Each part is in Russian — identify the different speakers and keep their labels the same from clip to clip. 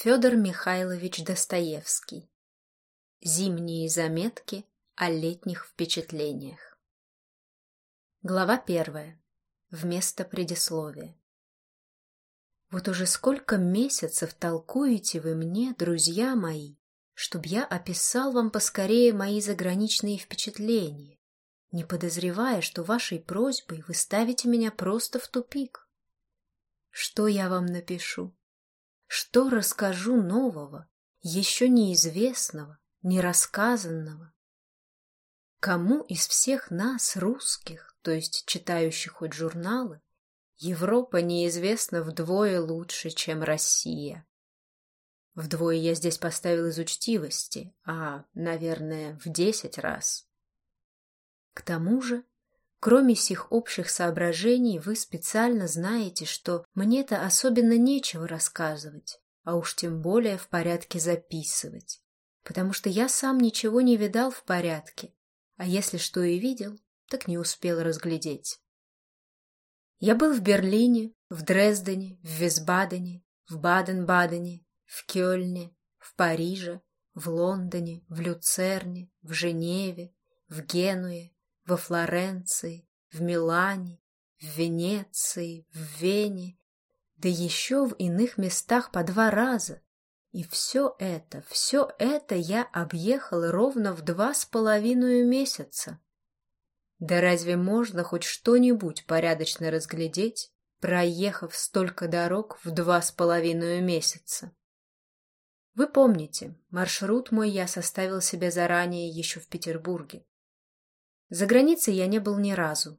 Speaker 1: Федор Михайлович Достоевский. Зимние заметки о летних впечатлениях. Глава первая. Вместо предисловия. Вот уже сколько месяцев толкуете вы мне, друзья мои, чтоб я описал вам поскорее мои заграничные впечатления, не подозревая, что вашей просьбой вы ставите меня просто в тупик. Что я вам напишу? Что расскажу нового, еще неизвестного, нерассказанного? Кому из всех нас, русских, то есть читающих хоть журналы, Европа неизвестна вдвое лучше, чем Россия? Вдвое я здесь поставил из учтивости, а, наверное, в десять раз. К тому же Кроме сих общих соображений, вы специально знаете, что мне-то особенно нечего рассказывать, а уж тем более в порядке записывать, потому что я сам ничего не видал в порядке, а если что и видел, так не успел разглядеть. Я был в Берлине, в Дрездене, в Висбадене, в Баден-Бадене, в Кёльне, в Париже, в Лондоне, в Люцерне, в Женеве, в Генуе, во Флоренции, в Милане, в Венеции, в Вене, да еще в иных местах по два раза. И все это, все это я объехал ровно в два с половиной месяца. Да разве можно хоть что-нибудь порядочно разглядеть, проехав столько дорог в два с половиной месяца? Вы помните, маршрут мой я составил себе заранее еще в Петербурге. За границей я не был ни разу.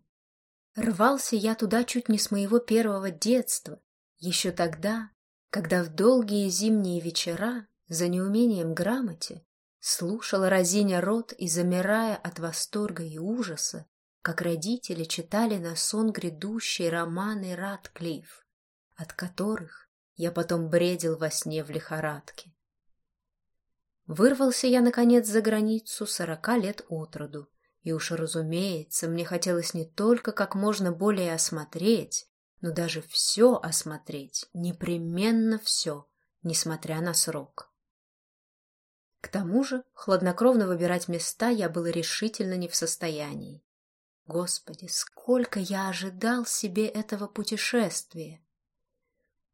Speaker 1: Рвался я туда чуть не с моего первого детства, еще тогда, когда в долгие зимние вечера, за неумением грамоте, слушала разиня рот и, замирая от восторга и ужаса, как родители читали на сон грядущие романы Ратклифф, от которых я потом бредил во сне в лихорадке. Вырвался я, наконец, за границу сорока лет от роду, и уж, разумеется, мне хотелось не только как можно более осмотреть, но даже все осмотреть, непременно все, несмотря на срок. К тому же, хладнокровно выбирать места я был решительно не в состоянии. Господи, сколько я ожидал себе этого путешествия!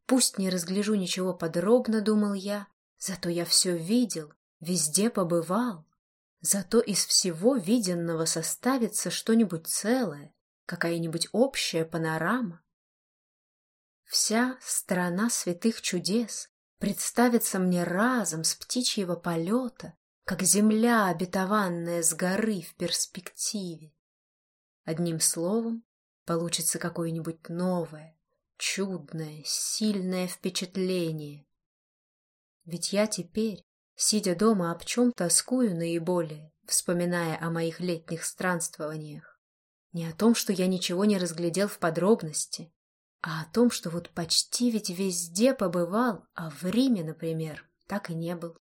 Speaker 1: Пусть не разгляжу ничего подробно, думал я, зато я все видел, везде побывал, Зато из всего виденного составится что-нибудь целое, какая-нибудь общая панорама. Вся страна святых чудес представится мне разом с птичьего полета, как земля, обетованная с горы в перспективе. Одним словом, получится какое-нибудь новое, чудное, сильное впечатление. Ведь я теперь Сидя дома, об чем тоскую наиболее, вспоминая о моих летних странствованиях. Не о том, что я ничего не разглядел в подробности, а о том, что вот почти ведь везде побывал, а в Риме, например, так и не был.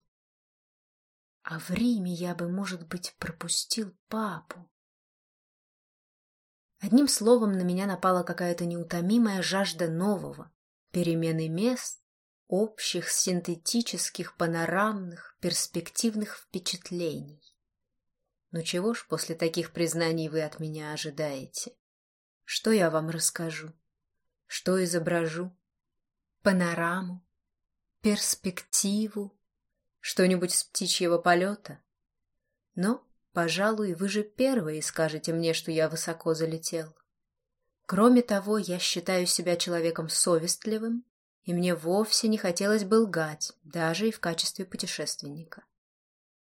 Speaker 1: А в Риме я бы, может быть, пропустил папу. Одним словом, на меня напала какая-то неутомимая жажда нового, перемены мест, общих, синтетических, панорамных, перспективных впечатлений. Ну чего ж после таких признаний вы от меня ожидаете? Что я вам расскажу? Что изображу? Панораму? Перспективу? Что-нибудь с птичьего полета? Но, пожалуй, вы же первые скажете мне, что я высоко залетел. Кроме того, я считаю себя человеком совестливым и мне вовсе не хотелось бы лгать, даже и в качестве путешественника.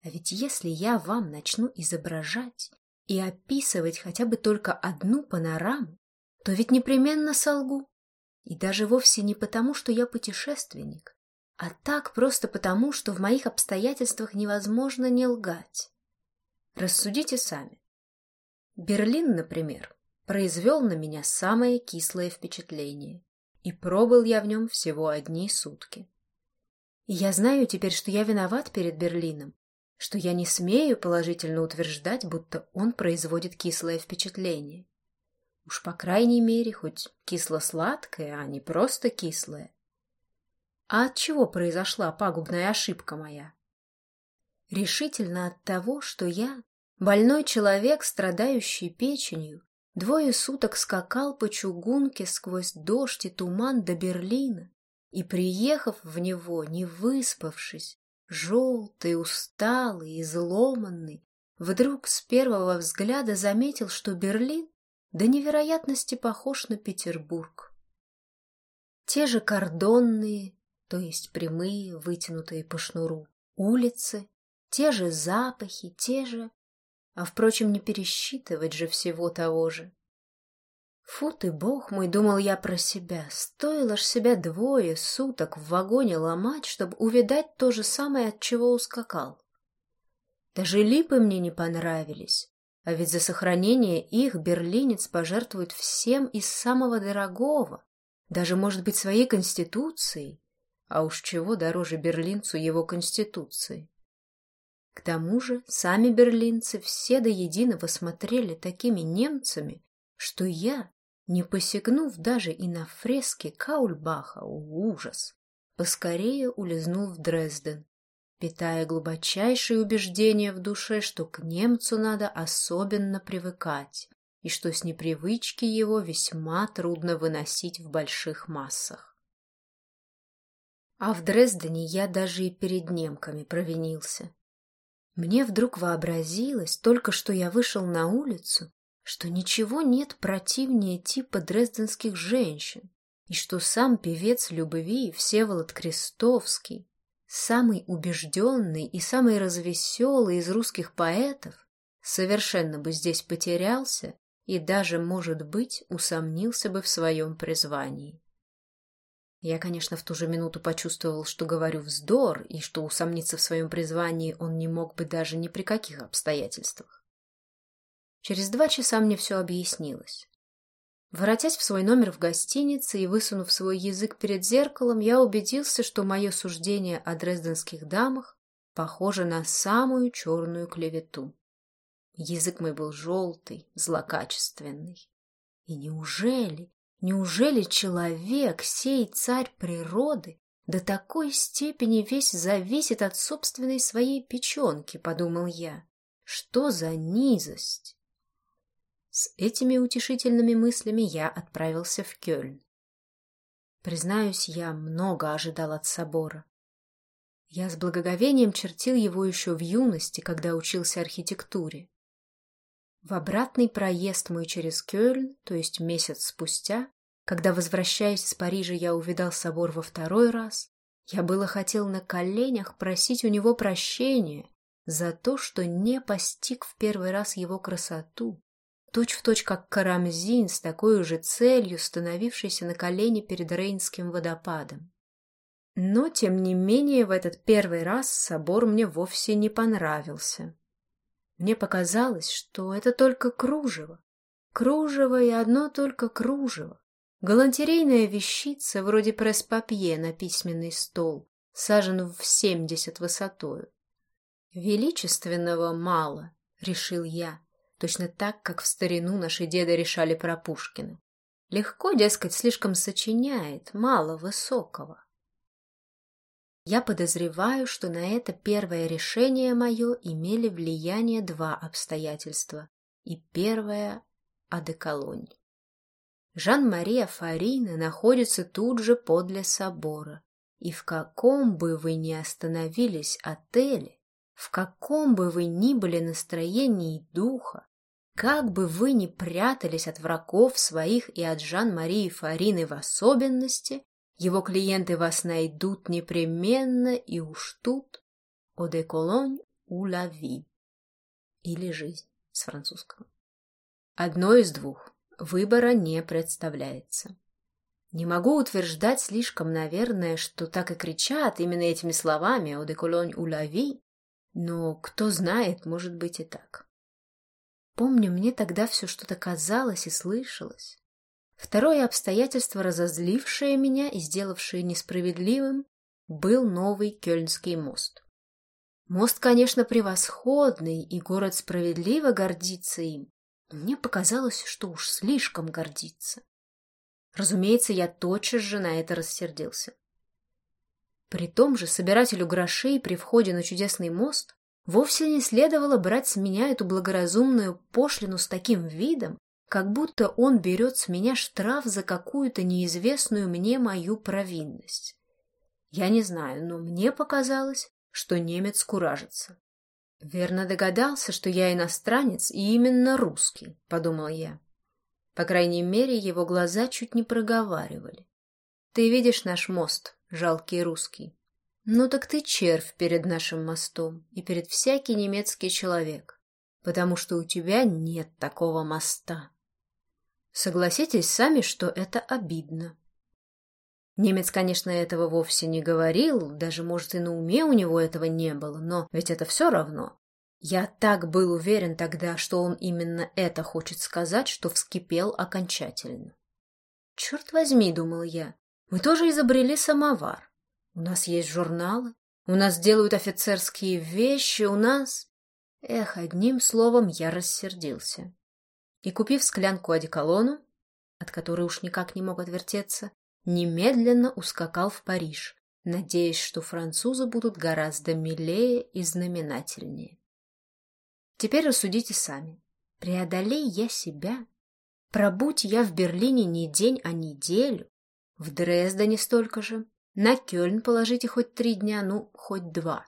Speaker 1: А ведь если я вам начну изображать и описывать хотя бы только одну панораму, то ведь непременно солгу. И даже вовсе не потому, что я путешественник, а так просто потому, что в моих обстоятельствах невозможно не лгать. Рассудите сами. Берлин, например, произвел на меня самое кислое впечатление и пробыл я в нем всего одни сутки. И я знаю теперь, что я виноват перед Берлином, что я не смею положительно утверждать, будто он производит кислое впечатление. Уж по крайней мере, хоть кисло-сладкое, а не просто кислое. А от чего произошла пагубная ошибка моя? Решительно от того, что я, больной человек, страдающий печенью, двое суток скакал по чугунке сквозь дождь и туман до Берлина, и, приехав в него, не выспавшись, желтый, усталый, изломанный, вдруг с первого взгляда заметил, что Берлин до невероятности похож на Петербург. Те же кордонные, то есть прямые, вытянутые по шнуру, улицы, те же запахи, те же... А, впрочем, не пересчитывать же всего того же. Фу ты, бог мой, думал я про себя, стоило ж себя двое суток в вагоне ломать, чтобы увидать то же самое, от чего ускакал. Даже липы мне не понравились, а ведь за сохранение их берлинец пожертвует всем из самого дорогого, даже, может быть, своей конституцией, а уж чего дороже берлинцу его конституции. К тому же сами берлинцы все до единого смотрели такими немцами, что я, не посягнув даже и на фрески Каульбаха, ужас, поскорее улизнул в Дрезден, питая глубочайшее убеждение в душе, что к немцу надо особенно привыкать, и что с непривычки его весьма трудно выносить в больших массах. А в Дрездене я даже и перед немками провинился. Мне вдруг вообразилось, только что я вышел на улицу, что ничего нет противнее типа дрезденских женщин, и что сам певец любви Всеволод Крестовский самый убежденный и самый развеселый из русских поэтов, совершенно бы здесь потерялся и даже, может быть, усомнился бы в своем призвании. Я, конечно, в ту же минуту почувствовал, что говорю вздор, и что усомниться в своем призвании он не мог бы даже ни при каких обстоятельствах. Через два часа мне все объяснилось. Воротясь в свой номер в гостинице и высунув свой язык перед зеркалом, я убедился, что мое суждение о дрезденских дамах похоже на самую черную клевету. Язык мой был желтый, злокачественный. И неужели, неужели человек, сей царь природы, до такой степени весь зависит от собственной своей печенки, подумал я. Что за низость? С этими утешительными мыслями я отправился в Кёльн. Признаюсь, я много ожидал от собора. Я с благоговением чертил его еще в юности, когда учился архитектуре. В обратный проезд мой через Кёльн, то есть месяц спустя, когда, возвращаясь из Парижа, я увидал собор во второй раз, я было хотел на коленях просить у него прощения за то, что не постиг в первый раз его красоту, точь-в-точь как Карамзин с такой же целью, становившийся на колени перед Рейнским водопадом. Но, тем не менее, в этот первый раз собор мне вовсе не понравился. Мне показалось, что это только кружево. Кружево и одно только кружево. Галантерейная вещица, вроде пресс-папье на письменный стол, сажен в семьдесят высотою. Величественного мало, решил я, точно так, как в старину наши деды решали про Пушкина. Легко, дескать, слишком сочиняет, мало высокого. Я подозреваю, что на это первое решение мое имели влияние два обстоятельства. И первое — одеколонь. Жан-Мария Фарина находится тут же подле собора, и в каком бы вы ни остановились отеле, в каком бы вы ни были настроении духа, как бы вы ни прятались от врагов своих и от Жан-Марии Фарины в особенности, его клиенты вас найдут непременно и уж тут «О де Колонь у ла ви» или «Жизнь» с французского. Одно из двух. Выбора не представляется. Не могу утверждать слишком, наверное, что так и кричат именно этими словами «О де Колонь у ла ви», но кто знает, может быть и так. Помню, мне тогда все что-то казалось и слышалось. Второе обстоятельство, разозлившее меня и сделавшее несправедливым, был новый Кёльнский мост. Мост, конечно, превосходный, и город справедливо гордится им, мне показалось, что уж слишком гордится. Разумеется, я тотчас же на это рассердился. При том же собирателю грошей при входе на чудесный мост вовсе не следовало брать с меня эту благоразумную пошлину с таким видом, как будто он берет с меня штраф за какую-то неизвестную мне мою провинность. Я не знаю, но мне показалось, что немец куражится. Верно догадался, что я иностранец и именно русский, подумал я. По крайней мере, его глаза чуть не проговаривали. Ты видишь наш мост, жалкий русский. Ну так ты червь перед нашим мостом и перед всякий немецкий человек, потому что у тебя нет такого моста. Согласитесь сами, что это обидно. Немец, конечно, этого вовсе не говорил, даже, может, и на уме у него этого не было, но ведь это все равно. Я так был уверен тогда, что он именно это хочет сказать, что вскипел окончательно. «Черт возьми», — думал я, — «мы тоже изобрели самовар. У нас есть журналы, у нас делают офицерские вещи, у нас...» Эх, одним словом, я рассердился и, купив склянку одеколону, от которой уж никак не мог отвертеться, немедленно ускакал в Париж, надеясь, что французы будут гораздо милее и знаменательнее. Теперь рассудите сами. Преодолей я себя, пробудь я в Берлине не день, а неделю, в Дрездене столько же, на Кёльн положите хоть три дня, ну, хоть два.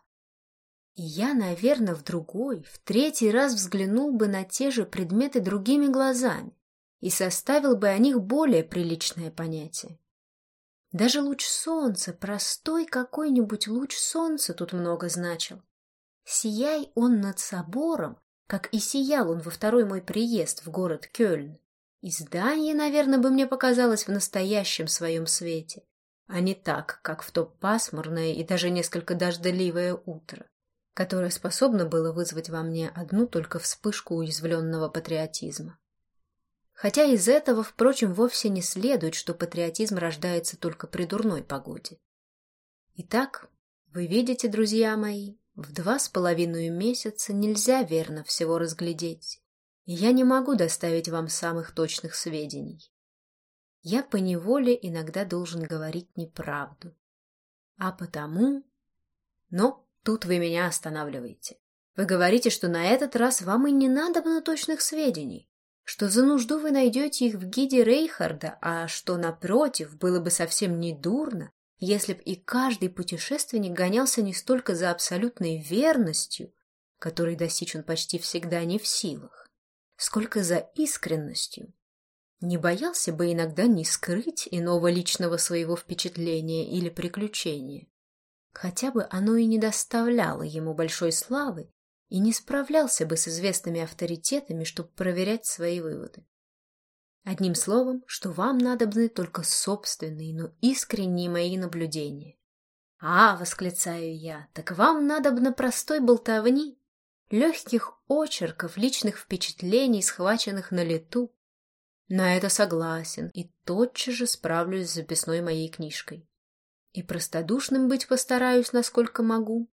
Speaker 1: И я, наверное, в другой, в третий раз взглянул бы на те же предметы другими глазами и составил бы о них более приличное понятие. Даже луч солнца, простой какой-нибудь луч солнца тут много значил. Сияй он над собором, как и сиял он во второй мой приезд в город Кёльн. И здание, наверное, бы мне показалось в настоящем своем свете, а не так, как в то пасмурное и даже несколько дождливое утро которое способно было вызвать во мне одну только вспышку уязвленного патриотизма. Хотя из этого, впрочем, вовсе не следует, что патриотизм рождается только при дурной погоде. Итак, вы видите, друзья мои, в два с половиной месяца нельзя верно всего разглядеть, и я не могу доставить вам самых точных сведений. Я поневоле иногда должен говорить неправду. А потому... Но Тут вы меня останавливаете. Вы говорите, что на этот раз вам и не надо было точных сведений, что за нужду вы найдете их в гиде Рейхарда, а что, напротив, было бы совсем не дурно, если б и каждый путешественник гонялся не столько за абсолютной верностью, которой достичь он почти всегда не в силах, сколько за искренностью. Не боялся бы иногда не скрыть иного личного своего впечатления или приключения, хотя бы оно и не доставляло ему большой славы и не справлялся бы с известными авторитетами, чтобы проверять свои выводы. Одним словом, что вам надобны только собственные, но искренние мои наблюдения. «А, — восклицаю я, — так вам надобно простой болтовни, легких очерков, личных впечатлений, схваченных на лету. На это согласен и тотчас же справлюсь с записной моей книжкой. И простодушным быть постараюсь, насколько могу.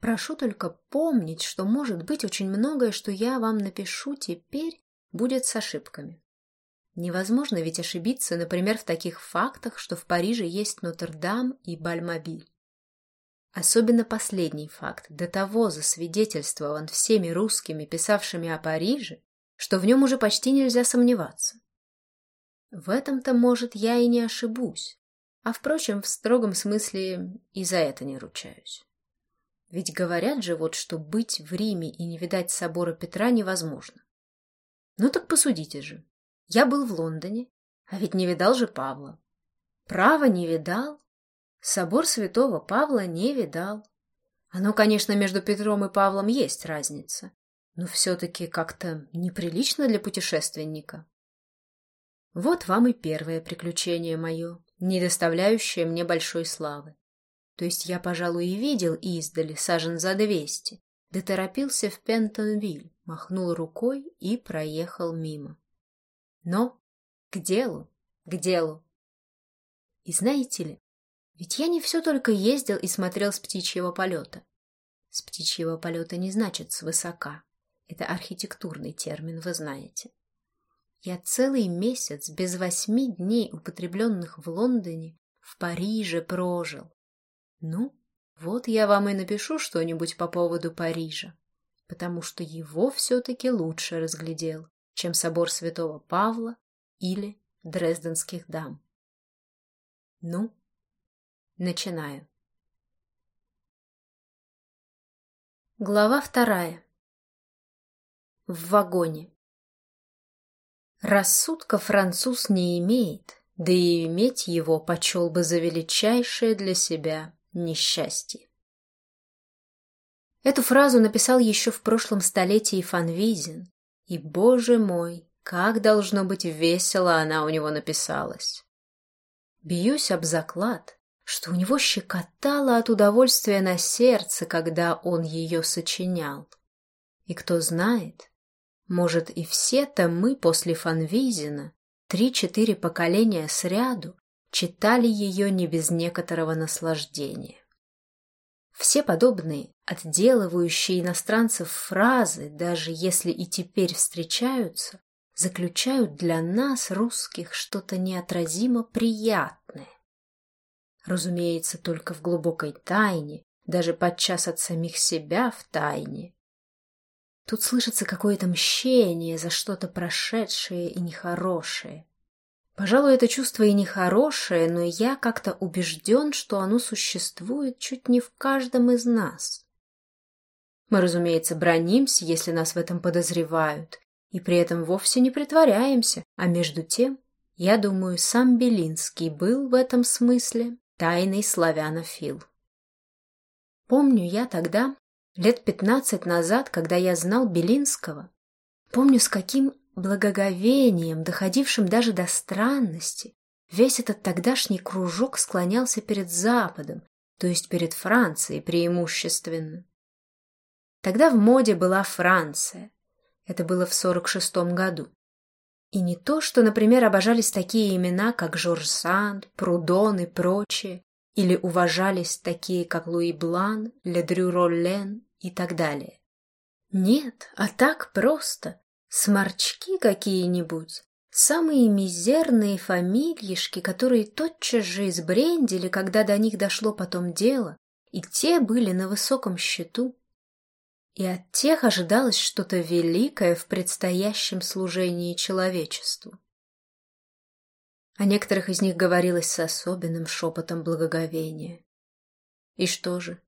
Speaker 1: Прошу только помнить, что, может быть, очень многое, что я вам напишу теперь, будет с ошибками. Невозможно ведь ошибиться, например, в таких фактах, что в Париже есть Нотр-Дам и Бальмобиль. Особенно последний факт до того засвидетельствован всеми русскими, писавшими о Париже, что в нем уже почти нельзя сомневаться. В этом-то, может, я и не ошибусь. А, впрочем, в строгом смысле и за это не ручаюсь. Ведь говорят же вот, что быть в Риме и не видать собора Петра невозможно. Ну так посудите же. Я был в Лондоне, а ведь не видал же Павла. Право не видал. Собор святого Павла не видал. Оно, конечно, между Петром и Павлом есть разница, но все-таки как-то неприлично для путешественника. Вот вам и первое приключение мое не доставляющая мне большой славы. То есть я, пожалуй, и видел издали, сажен за двести, да торопился в Пентонвиль, махнул рукой и проехал мимо. Но к делу, к делу. И знаете ли, ведь я не все только ездил и смотрел с птичьего полета. С птичьего полета не значит свысока. Это архитектурный термин, вы знаете. Я целый месяц без восьми дней, употребленных в Лондоне, в Париже прожил. Ну, вот я вам и напишу что-нибудь по поводу Парижа, потому что его все-таки лучше разглядел, чем собор святого Павла или дрезденских дам. Ну, начинаю. Глава вторая. В вагоне. Рассудка француз не имеет, да и иметь его почел бы за величайшее для себя несчастье. Эту фразу написал еще в прошлом столетии Фанвизин, и, боже мой, как должно быть весело она у него написалась. Бьюсь об заклад, что у него щекотало от удовольствия на сердце, когда он ее сочинял. И кто знает, может, и все-то мы после Фанвизина, три-четыре поколения сряду, читали ее не без некоторого наслаждения. Все подобные, отделывающие иностранцев фразы, даже если и теперь встречаются, заключают для нас, русских, что-то неотразимо приятное. Разумеется, только в глубокой тайне, даже подчас от самих себя в тайне. Тут слышится какое-то мщение за что-то прошедшее и нехорошее. Пожалуй, это чувство и нехорошее, но я как-то убежден, что оно существует чуть не в каждом из нас. Мы, разумеется, бронимся, если нас в этом подозревают, и при этом вовсе не притворяемся, а между тем, я думаю, сам Белинский был в этом смысле тайный славянофил. Помню я тогда, лет пятнадцать назад, когда я знал Белинского, помню, с каким благоговением, доходившим даже до странности, весь этот тогдашний кружок склонялся перед Западом, то есть перед Францией преимущественно. Тогда в моде была Франция. Это было в сорок шестом году. И не то, что, например, обожались такие имена, как Жорж Санд, Прудон и прочие, или уважались такие, как Луи Блан, Ледрю Роллен и так далее. Нет, а так просто. Сморчки какие-нибудь, самые мизерные фамильишки, которые тотчас же избрендили, когда до них дошло потом дело, и те были на высоком счету. И от тех ожидалось что-то великое в предстоящем служении человечеству. О некоторых из них говорилось с особенным шепотом благоговения. И что же?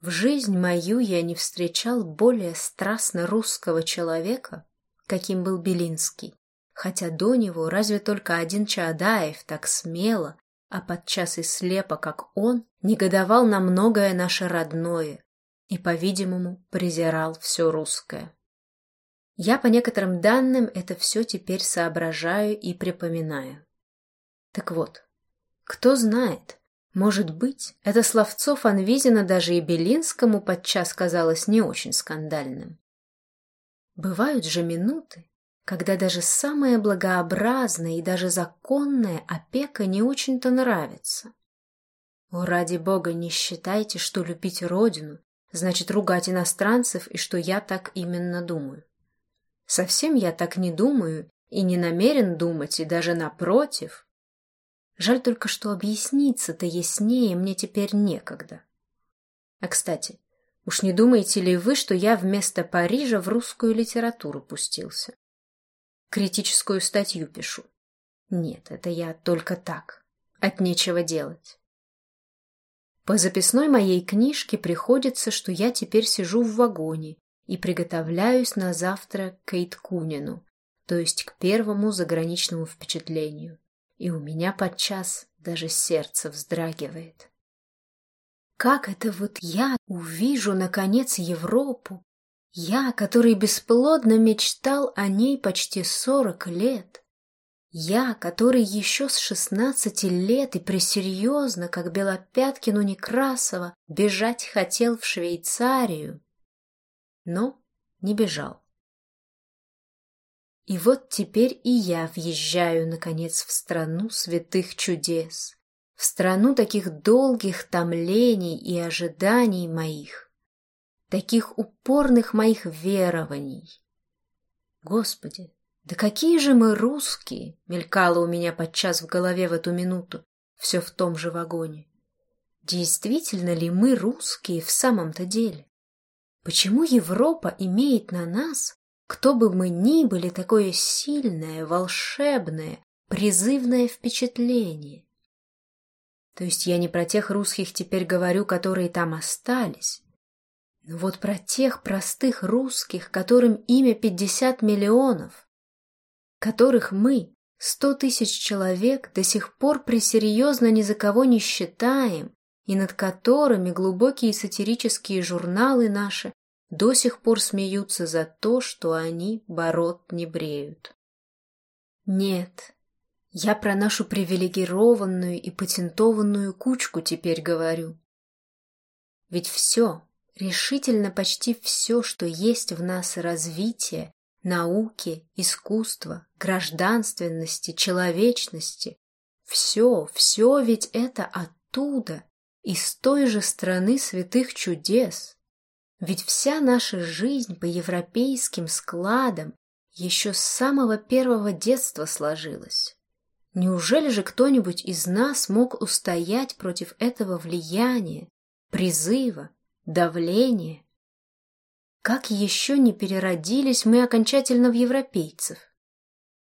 Speaker 1: В жизнь мою я не встречал более страстно русского человека, каким был Белинский, хотя до него разве только один Чаадаев так смело, а подчас и слепо, как он, негодовал на многое наше родное и, по-видимому, презирал все русское. Я по некоторым данным это все теперь соображаю и припоминаю. Так вот, кто знает, может быть, это словцо Фанвизина даже и Белинскому подчас казалось не очень скандальным. Бывают же минуты, когда даже самая благообразная и даже законная опека не очень-то нравится. О, ради бога, не считайте, что любить родину значит ругать иностранцев и что я так именно думаю. Совсем я так не думаю и не намерен думать, и даже напротив. Жаль только, что объясниться-то яснее мне теперь некогда. А, кстати, Уж не думаете ли вы, что я вместо Парижа в русскую литературу пустился? Критическую статью пишу. Нет, это я только так. От нечего делать. По записной моей книжке приходится, что я теперь сижу в вагоне и приготовляюсь на завтра к Эйткунину, то есть к первому заграничному впечатлению. И у меня подчас даже сердце вздрагивает. Как это вот я увижу, наконец, Европу? Я, который бесплодно мечтал о ней почти сорок лет. Я, который еще с шестнадцати лет и пресерьезно, как Белопяткину Некрасова, бежать хотел в Швейцарию, но не бежал. И вот теперь и я въезжаю, наконец, в страну святых чудес, в страну таких долгих томлений и ожиданий моих, таких упорных моих верований. Господи, да какие же мы русские, мелькало у меня подчас в голове в эту минуту, все в том же вагоне. действительно ли мы русские в самом-то деле? Почему Европа имеет на нас, кто бы мы ни были, такое сильное, волшебное, призывное впечатление? То есть я не про тех русских теперь говорю, которые там остались, но вот про тех простых русских, которым имя 50 миллионов, которых мы, сто тысяч человек, до сих пор пресерьезно ни за кого не считаем, и над которыми глубокие сатирические журналы наши до сих пор смеются за то, что они бород не бреют. Нет, я про нашу привилегированную и патентованную кучку теперь говорю. Ведь все, решительно почти все, что есть в нас развитие, науки, искусства, гражданственности, человечности, все, все ведь это оттуда, из той же страны святых чудес. Ведь вся наша жизнь по европейским складам еще с самого первого детства сложилась. Неужели же кто-нибудь из нас мог устоять против этого влияния, призыва, давления? Как еще не переродились мы окончательно в европейцев?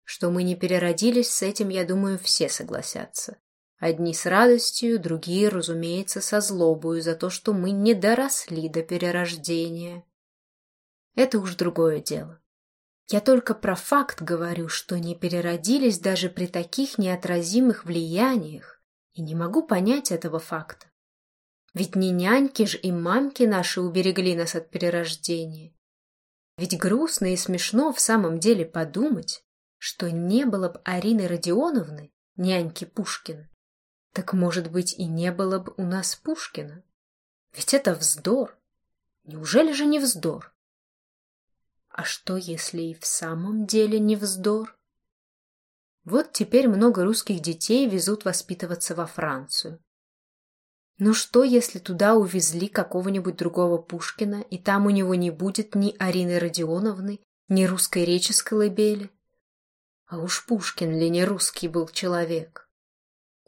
Speaker 1: Что мы не переродились, с этим, я думаю, все согласятся. Одни с радостью, другие, разумеется, со злобою за то, что мы не доросли до перерождения. Это уж другое дело. Я только про факт говорю, что не переродились даже при таких неотразимых влияниях, и не могу понять этого факта. Ведь не няньки ж и мамки наши уберегли нас от перерождения. Ведь грустно и смешно в самом деле подумать, что не было бы Арины Родионовны, няньки Пушкина, так, может быть, и не было бы у нас Пушкина? Ведь это вздор. Неужели же не вздор? А что, если и в самом деле не вздор? Вот теперь много русских детей везут воспитываться во Францию. Ну что, если туда увезли какого-нибудь другого Пушкина, и там у него не будет ни Арины Родионовны, ни русской речи с колыбели? А уж Пушкин ли не русский был человек?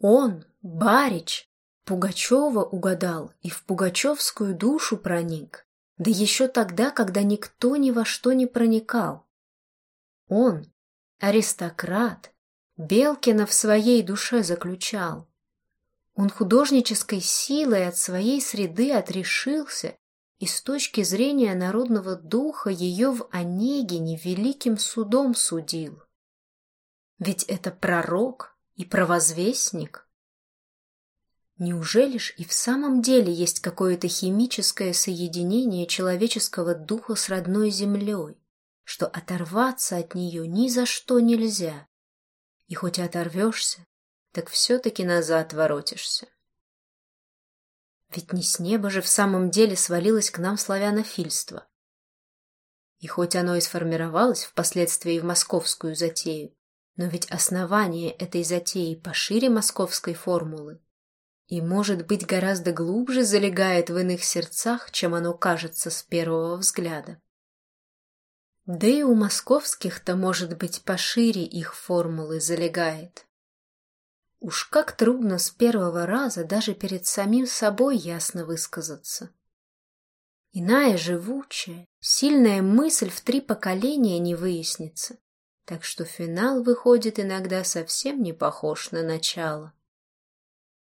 Speaker 1: Он, Барич, Пугачева угадал и в пугачевскую душу проник, да еще тогда, когда никто ни во что не проникал. Он, аристократ, Белкина в своей душе заключал. Он художнической силой от своей среды отрешился и с точки зрения народного духа ее в Онегине великим судом судил. Ведь это пророк, и провозвестник? Неужели ж и в самом деле есть какое-то химическое соединение человеческого духа с родной землей, что оторваться от нее ни за что нельзя? И хоть оторвешься, так все-таки назад воротишься. Ведь не с неба же в самом деле свалилось к нам славянофильство. И хоть оно и сформировалось впоследствии в московскую затею, но ведь основание этой затеи пошире московской формулы и, может быть, гораздо глубже залегает в иных сердцах, чем оно кажется с первого взгляда. Да и у московских-то, может быть, пошире их формулы залегает. Уж как трудно с первого раза даже перед самим собой ясно высказаться. Иная живучая, сильная мысль в три поколения не выяснится так что финал выходит иногда совсем не похож на начало.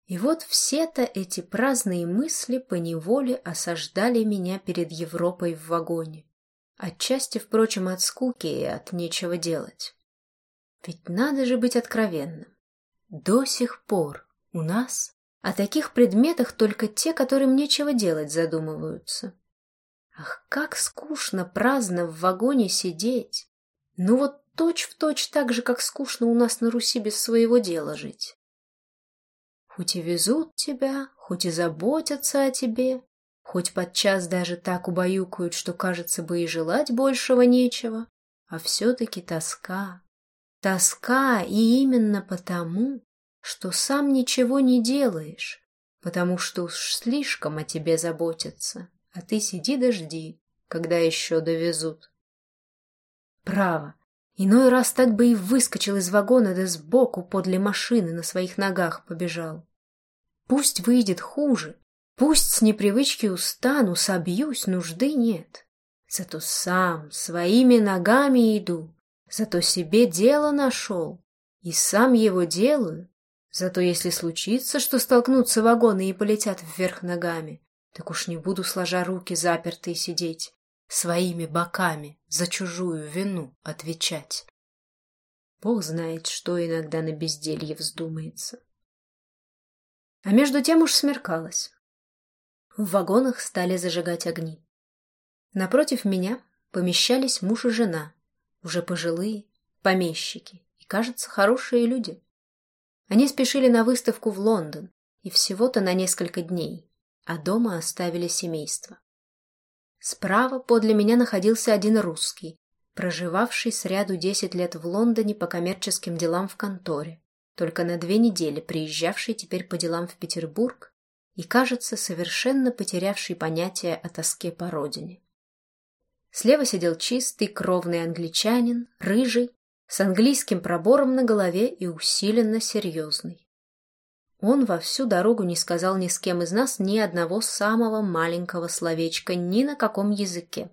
Speaker 1: И вот все-то эти праздные мысли поневоле осаждали меня перед Европой в вагоне. Отчасти, впрочем, от скуки и от нечего делать. Ведь надо же быть откровенным. До сих пор у нас о таких предметах только те, которым нечего делать, задумываются. Ах, как скучно праздно в вагоне сидеть. Ну вот точь-в-точь точь так же, как скучно у нас на Руси без своего дела жить. Хоть и везут тебя, хоть и заботятся о тебе, хоть подчас даже так убаюкают, что, кажется бы, и желать большего нечего, а все-таки тоска. Тоска и именно потому, что сам ничего не делаешь, потому что уж слишком о тебе заботятся, а ты сиди дожди, когда еще довезут. Право, Иной раз так бы и выскочил из вагона, да сбоку подле машины на своих ногах побежал. Пусть выйдет хуже, пусть с непривычки устану, собьюсь, нужды нет. Зато сам своими ногами иду, зато себе дело нашел, и сам его делаю. Зато если случится, что столкнутся вагоны и полетят вверх ногами, так уж не буду сложа руки запертые сидеть, своими боками за чужую вину отвечать. Бог знает, что иногда на безделье вздумается. А между тем уж смеркалось. В вагонах стали зажигать огни. Напротив меня помещались муж и жена, уже пожилые, помещики и, кажется, хорошие люди. Они спешили на выставку в Лондон, и всего-то на несколько дней, а дома оставили семейство. Справа подле меня находился один русский, проживавший с ряду десять лет в Лондоне по коммерческим делам в конторе, только на две недели приезжавший теперь по делам в Петербург и, кажется, совершенно потерявший понятие о тоске по родине. Слева сидел чистый, кровный англичанин, рыжий, с английским пробором на голове и усиленно серьезный. Он во всю дорогу не сказал ни с кем из нас ни одного самого маленького словечка ни на каком языке.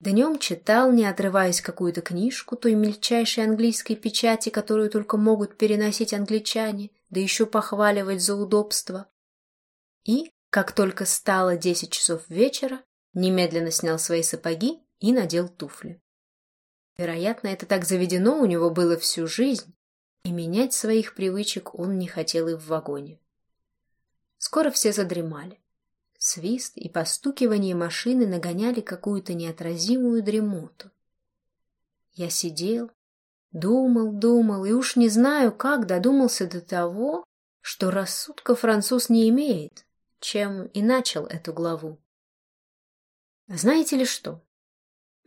Speaker 1: Днем читал, не отрываясь какую-то книжку той мельчайшей английской печати, которую только могут переносить англичане, да еще похваливать за удобство. И, как только стало десять часов вечера, немедленно снял свои сапоги и надел туфли. Вероятно, это так заведено у него было всю жизнь, и менять своих привычек он не хотел и в вагоне. Скоро все задремали. Свист и постукивание машины нагоняли какую-то неотразимую дремоту. Я сидел, думал, думал, и уж не знаю, как додумался до того, что рассудка француз не имеет, чем и начал эту главу. Знаете ли что?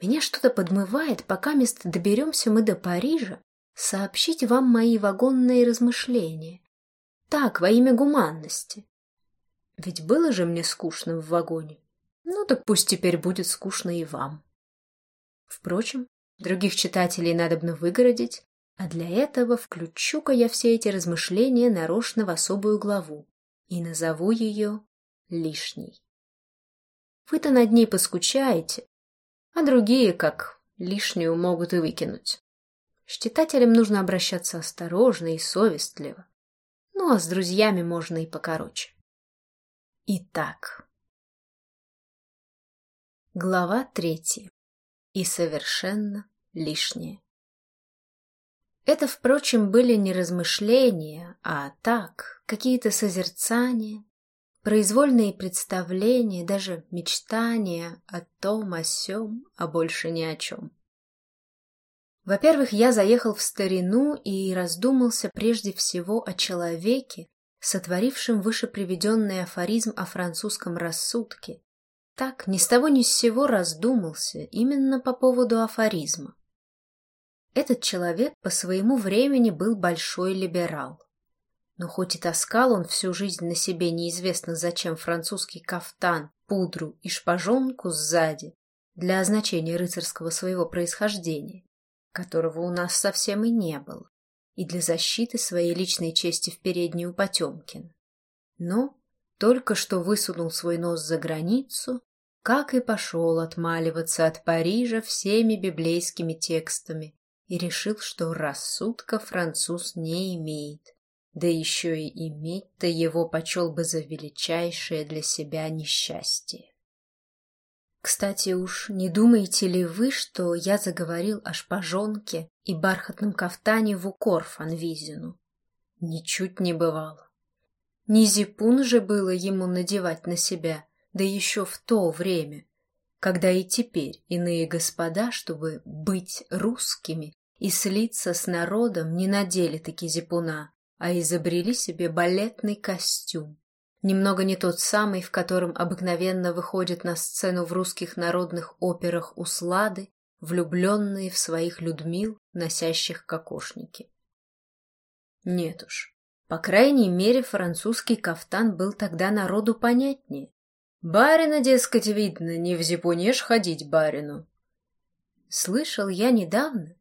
Speaker 1: Меня что-то подмывает, пока мест доберемся мы до Парижа, сообщить вам мои вагонные размышления. Так, во имя гуманности. Ведь было же мне скучно в вагоне. Ну так пусть теперь будет скучно и вам. Впрочем, других читателей надобно выгородить, а для этого включу-ка я все эти размышления нарочно в особую главу и назову ее лишней. Вы-то над ней поскучаете, а другие, как лишнюю, могут и выкинуть. С читателем нужно обращаться осторожно и совестливо. Ну, а с друзьями можно и покороче. Итак. Глава третья. И совершенно лишнее. Это, впрочем, были не размышления, а так, какие-то созерцания, произвольные представления, даже мечтания о том, о сём, а больше ни о чем. Во-первых, я заехал в старину и раздумался прежде всего о человеке, сотворившим выше приведенный афоризм о французском рассудке, так ни с того ни с сего раздумался именно по поводу афоризма. Этот человек по своему времени был большой либерал. Но хоть и таскал он всю жизнь на себе неизвестно зачем французский кафтан, пудру и шпажонку сзади для означения рыцарского своего происхождения, которого у нас совсем и не было, и для защиты своей личной чести в переднюю Потемкин. Но только что высунул свой нос за границу, как и пошел отмаливаться от Парижа всеми библейскими текстами и решил, что рассудка француз не имеет, да еще и иметь-то его почел бы за величайшее для себя несчастье. Кстати уж, не думаете ли вы, что я заговорил о шпажонке и бархатном кафтане в укор Фанвизину? Ничуть не бывало. Не зипун же было ему надевать на себя, да еще в то время, когда и теперь иные господа, чтобы быть русскими и слиться с народом, не надели таки зипуна, а изобрели себе балетный костюм Немного не тот самый, в котором обыкновенно выходят на сцену в русских народных операх услады, влюбленные в своих Людмил, носящих кокошники. Нет уж, по крайней мере, французский кафтан был тогда народу понятнее. Барина, дескать, видно, не в зипунеш ходить барину. Слышал я недавно,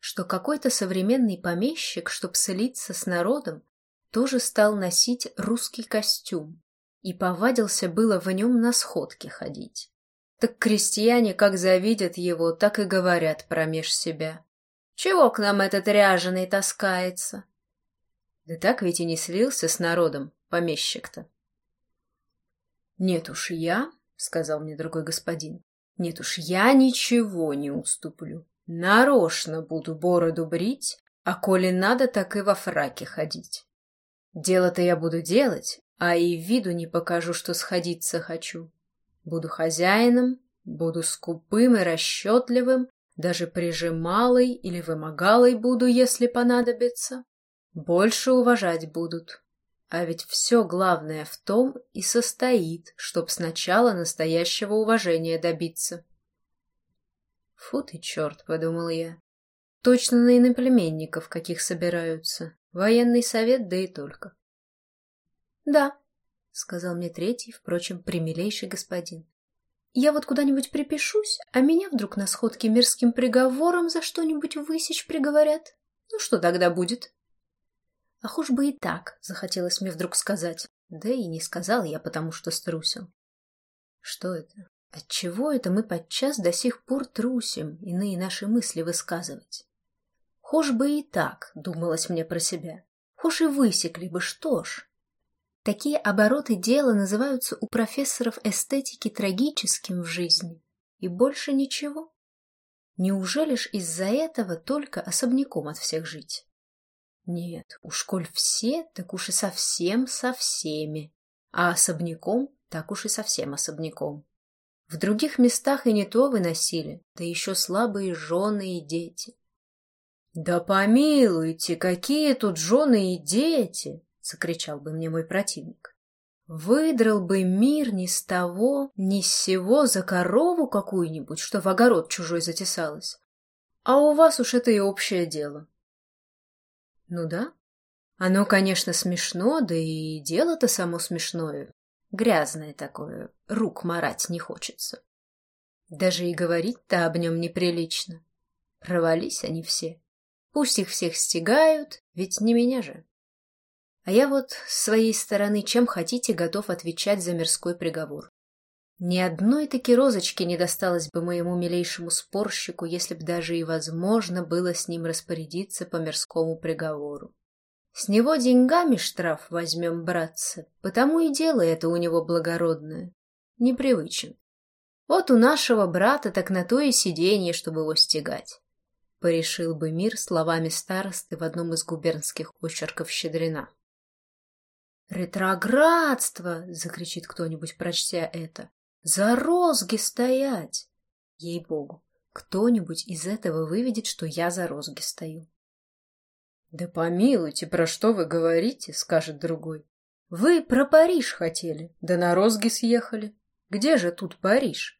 Speaker 1: что какой-то современный помещик, чтоб слиться с народом, тоже стал носить русский костюм и повадился было в нем на сходке ходить. Так крестьяне, как завидят его, так и говорят промеж себя. Чего к нам этот ряженый таскается? Да так ведь и не слился с народом, помещик-то. Нет уж я, — сказал мне другой господин, — нет уж я ничего не уступлю. Нарочно буду бороду брить, а коли надо, так и во фраке ходить. Дело-то я буду делать, а и виду не покажу, что сходиться хочу. Буду хозяином, буду скупым и расчетливым, даже прижималой или вымогалой буду, если понадобится. Больше уважать будут. А ведь все главное в том и состоит, чтоб сначала настоящего уважения добиться. Фу ты, черт, подумал я. Точно на иноплеменников каких собираются. Военный совет, да и только. Да, сказал мне третий, впрочем, примилейший господин. Я вот куда-нибудь припишусь, а меня вдруг на сходке мирским приговором за что-нибудь высечь приговорят. Ну что тогда будет? А уж бы и так, захотелось мне вдруг сказать. Да и не сказал я, потому что струсил. Что это? Отчего это мы подчас до сих пор трусим иные наши мысли высказывать? Хошь бы и так, думалось мне про себя. Хошь и высекли бы, что ж. Такие обороты дела называются у профессоров эстетики трагическим в жизни. И больше ничего. Неужели ж из-за этого только особняком от всех жить? Нет, уж коль все, так уж и совсем со всеми. А особняком, так уж и совсем особняком. В других местах и не то выносили, да еще слабые жены и дети. «Да помилуйте, какие тут жены и дети!» — закричал бы мне мой противник. «Выдрал бы мир ни с того, ни с сего за корову какую-нибудь, что в огород чужой затесалась. А у вас уж это и общее дело. Ну да. Оно, конечно, смешно, да и дело-то само смешное. Грязное такое, рук марать не хочется. Даже и говорить-то об нем неприлично. Провались они все. Пусть их всех стегают, ведь не меня же. А я вот с своей стороны чем хотите готов отвечать за мирской приговор. Ни одной таки розочки не досталось бы моему милейшему спорщику, если б даже и возможно было с ним распорядиться по мирскому приговору. С него деньгами штраф возьмем, братцы, потому и дело это у него благородное. Непривычен. Вот у нашего брата так на то и сиденье, чтобы его стегать. Порешил бы мир словами старосты в одном из губернских очерков Щедрина. «Ретроградство!» — закричит кто-нибудь, прочтя это. За розги стоять! Ей-богу, кто-нибудь из этого выведет, что я за розги стою. Да помилуйте, про что вы говорите, скажет другой. Вы про Париж хотели, да на розги съехали. Где же тут Париж?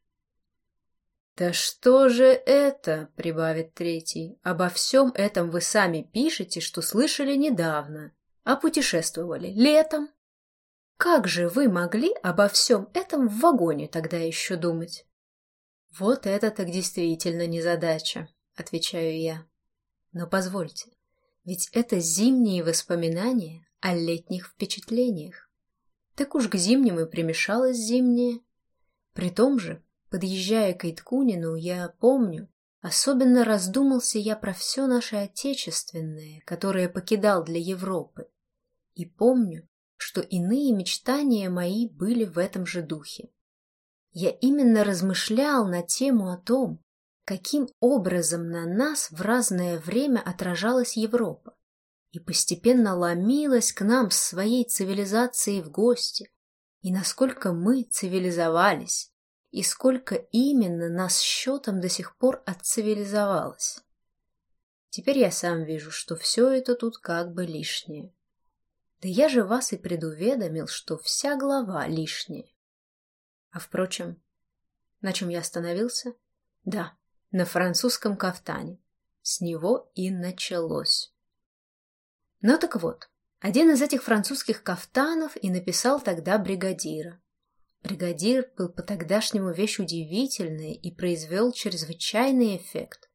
Speaker 1: Да что же это, прибавит третий, обо всем этом вы сами пишете, что слышали недавно, а путешествовали летом. Как же вы могли обо всем этом в вагоне тогда еще думать? Вот это так действительно незадача, отвечаю я. Но позвольте, ведь это зимние воспоминания о летних впечатлениях. Так уж к зимнему примешалось зимнее. При том же, подъезжая к Иткунину, я помню, особенно раздумался я про все наше отечественное, которое покидал для Европы. И помню, что иные мечтания мои были в этом же духе. Я именно размышлял на тему о том, каким образом на нас в разное время отражалась Европа и постепенно ломилась к нам с своей цивилизацией в гости, и насколько мы цивилизовались, и сколько именно нас счетом до сих пор отцивилизовалось. Теперь я сам вижу, что все это тут как бы лишнее. Да я же вас и предуведомил, что вся глава лишняя. А впрочем, на чем я остановился? Да, на французском кафтане. С него и началось. Ну так вот, один из этих французских кафтанов и написал тогда бригадира. Бригадир был по-тогдашнему вещь удивительная и произвел чрезвычайный эффект.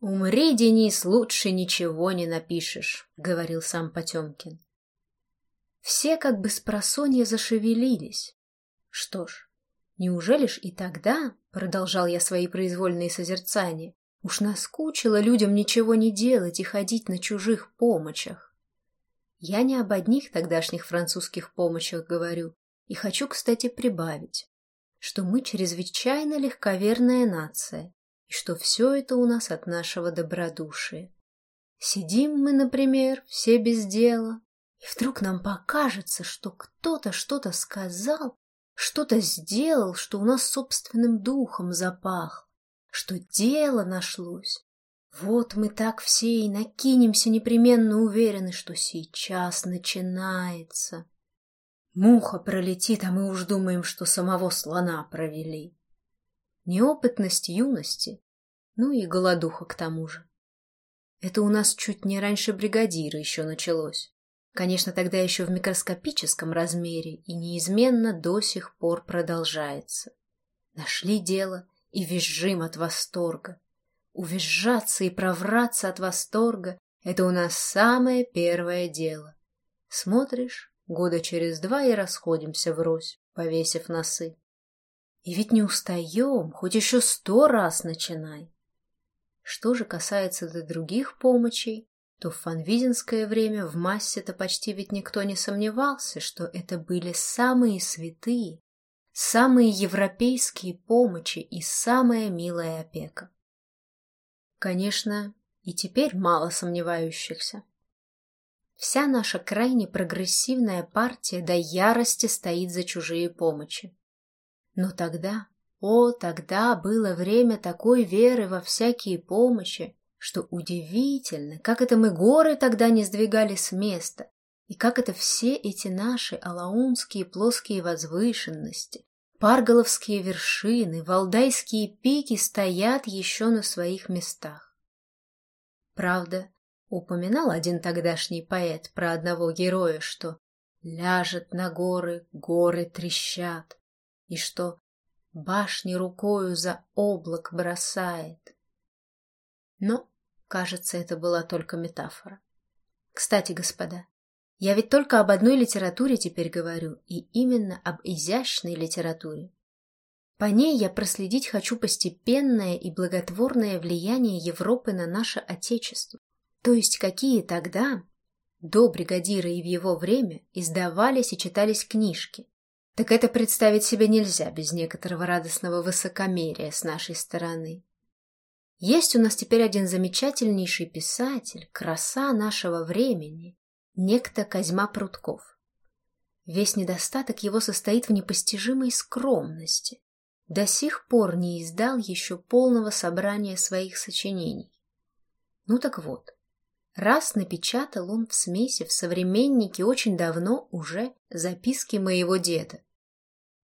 Speaker 1: «Умри, Денис, лучше ничего не напишешь», — говорил сам Потемкин. все как бы с просонья зашевелились. Что ж, неужели ж и тогда, продолжал я свои произвольные созерцания, уж наскучило людям ничего не делать и ходить на чужих помощах? Я не об одних тогдашних французских помощах говорю, и хочу, кстати, прибавить, что мы чрезвычайно легковерная нация, и что все это у нас от нашего добродушия. Сидим мы, например, все без дела, и вдруг нам покажется, что кто-то что-то сказал, что-то сделал, что у нас собственным духом запах, что дело нашлось. Вот мы так все и накинемся непременно уверены, что сейчас начинается. Муха пролетит, а мы уж думаем, что самого слона провели. Неопытность юности, ну и голодуха к тому же. Это у нас чуть не раньше бригадира еще началось. Конечно, тогда еще в микроскопическом размере и неизменно до сих пор продолжается. Нашли дело и визжим от восторга. Увизжаться и провраться от восторга — это у нас самое первое дело. Смотришь, года через два и расходимся врозь, повесив носы. И ведь не устаем, хоть еще сто раз начинай. Что же касается до других помощей, то в фанвизинское время в массе-то почти ведь никто не сомневался, что это были самые святые, самые европейские помощи и самая милая опека. Конечно, и теперь мало сомневающихся. Вся наша крайне прогрессивная партия до ярости стоит за чужие помощи. Но тогда, о, тогда было время такой веры во всякие помощи, что удивительно, как это мы горы тогда не сдвигали с места, и как это все эти наши алаунские плоские возвышенности, парголовские вершины, валдайские пики стоят еще на своих местах. Правда, упоминал один тогдашний поэт про одного героя, что ляжет на горы, горы трещат, и что башни рукою за облак бросает. Но, кажется, это была только метафора. Кстати, господа, я ведь только об одной литературе теперь говорю, и именно об изящной литературе. По ней я проследить хочу постепенное и благотворное влияние Европы на наше Отечество. То есть какие тогда, до бригадира и в его время, издавались и читались книжки. Так это представить себе нельзя без некоторого радостного высокомерия с нашей стороны. Есть у нас теперь один замечательнейший писатель, краса нашего времени, некто Козьма Прутков. Весь недостаток его состоит в непостижимой скромности. До сих пор не издал еще полного собрания своих сочинений. Ну так вот, раз напечатал он в смеси в «Современнике» очень давно уже записки моего деда.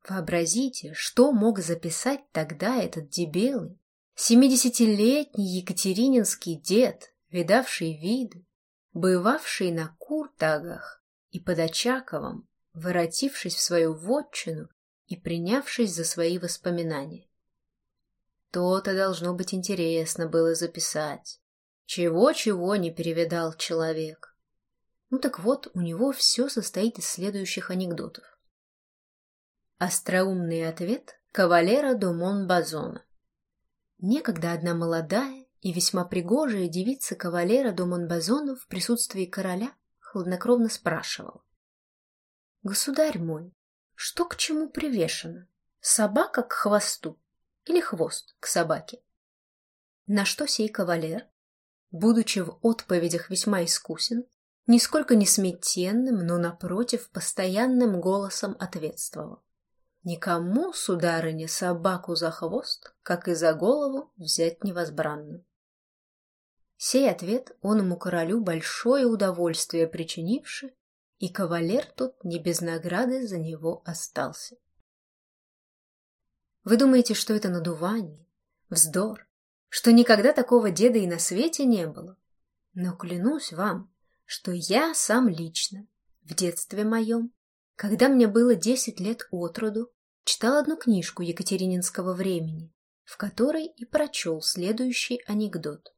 Speaker 1: Вообразите, что мог записать тогда этот дебелый, Семидесятилетний екатерининский дед, видавший виды, бывавший на Куртагах и под Очаковом, воротившись в свою вотчину и принявшись за свои воспоминания. То-то должно быть интересно было записать. Чего-чего не перевидал человек. Ну так вот, у него все состоит из следующих анекдотов. Остроумный ответ кавалера до Монбазона. Некогда одна молодая и весьма пригожая девица кавалера до Монбазона в присутствии короля хладнокровно спрашивала. «Государь мой, что к чему привешено? Собака к хвосту или хвост к собаке?» На что сей кавалер, будучи в отповедях весьма искусен, нисколько не сметенным, но, напротив, постоянным голосом ответствовал. Никому, сударыня, собаку за хвост, как и за голову, взять невозбранно. Сей ответ он ему королю большое удовольствие причинивши, и кавалер тот не без награды за него остался. Вы думаете, что это надувание, вздор, что никогда такого деда и на свете не было? Но клянусь вам, что я сам лично, в детстве моем, когда мне было десять лет от роду, читал одну книжку Екатерининского времени, в которой и прочел следующий анекдот.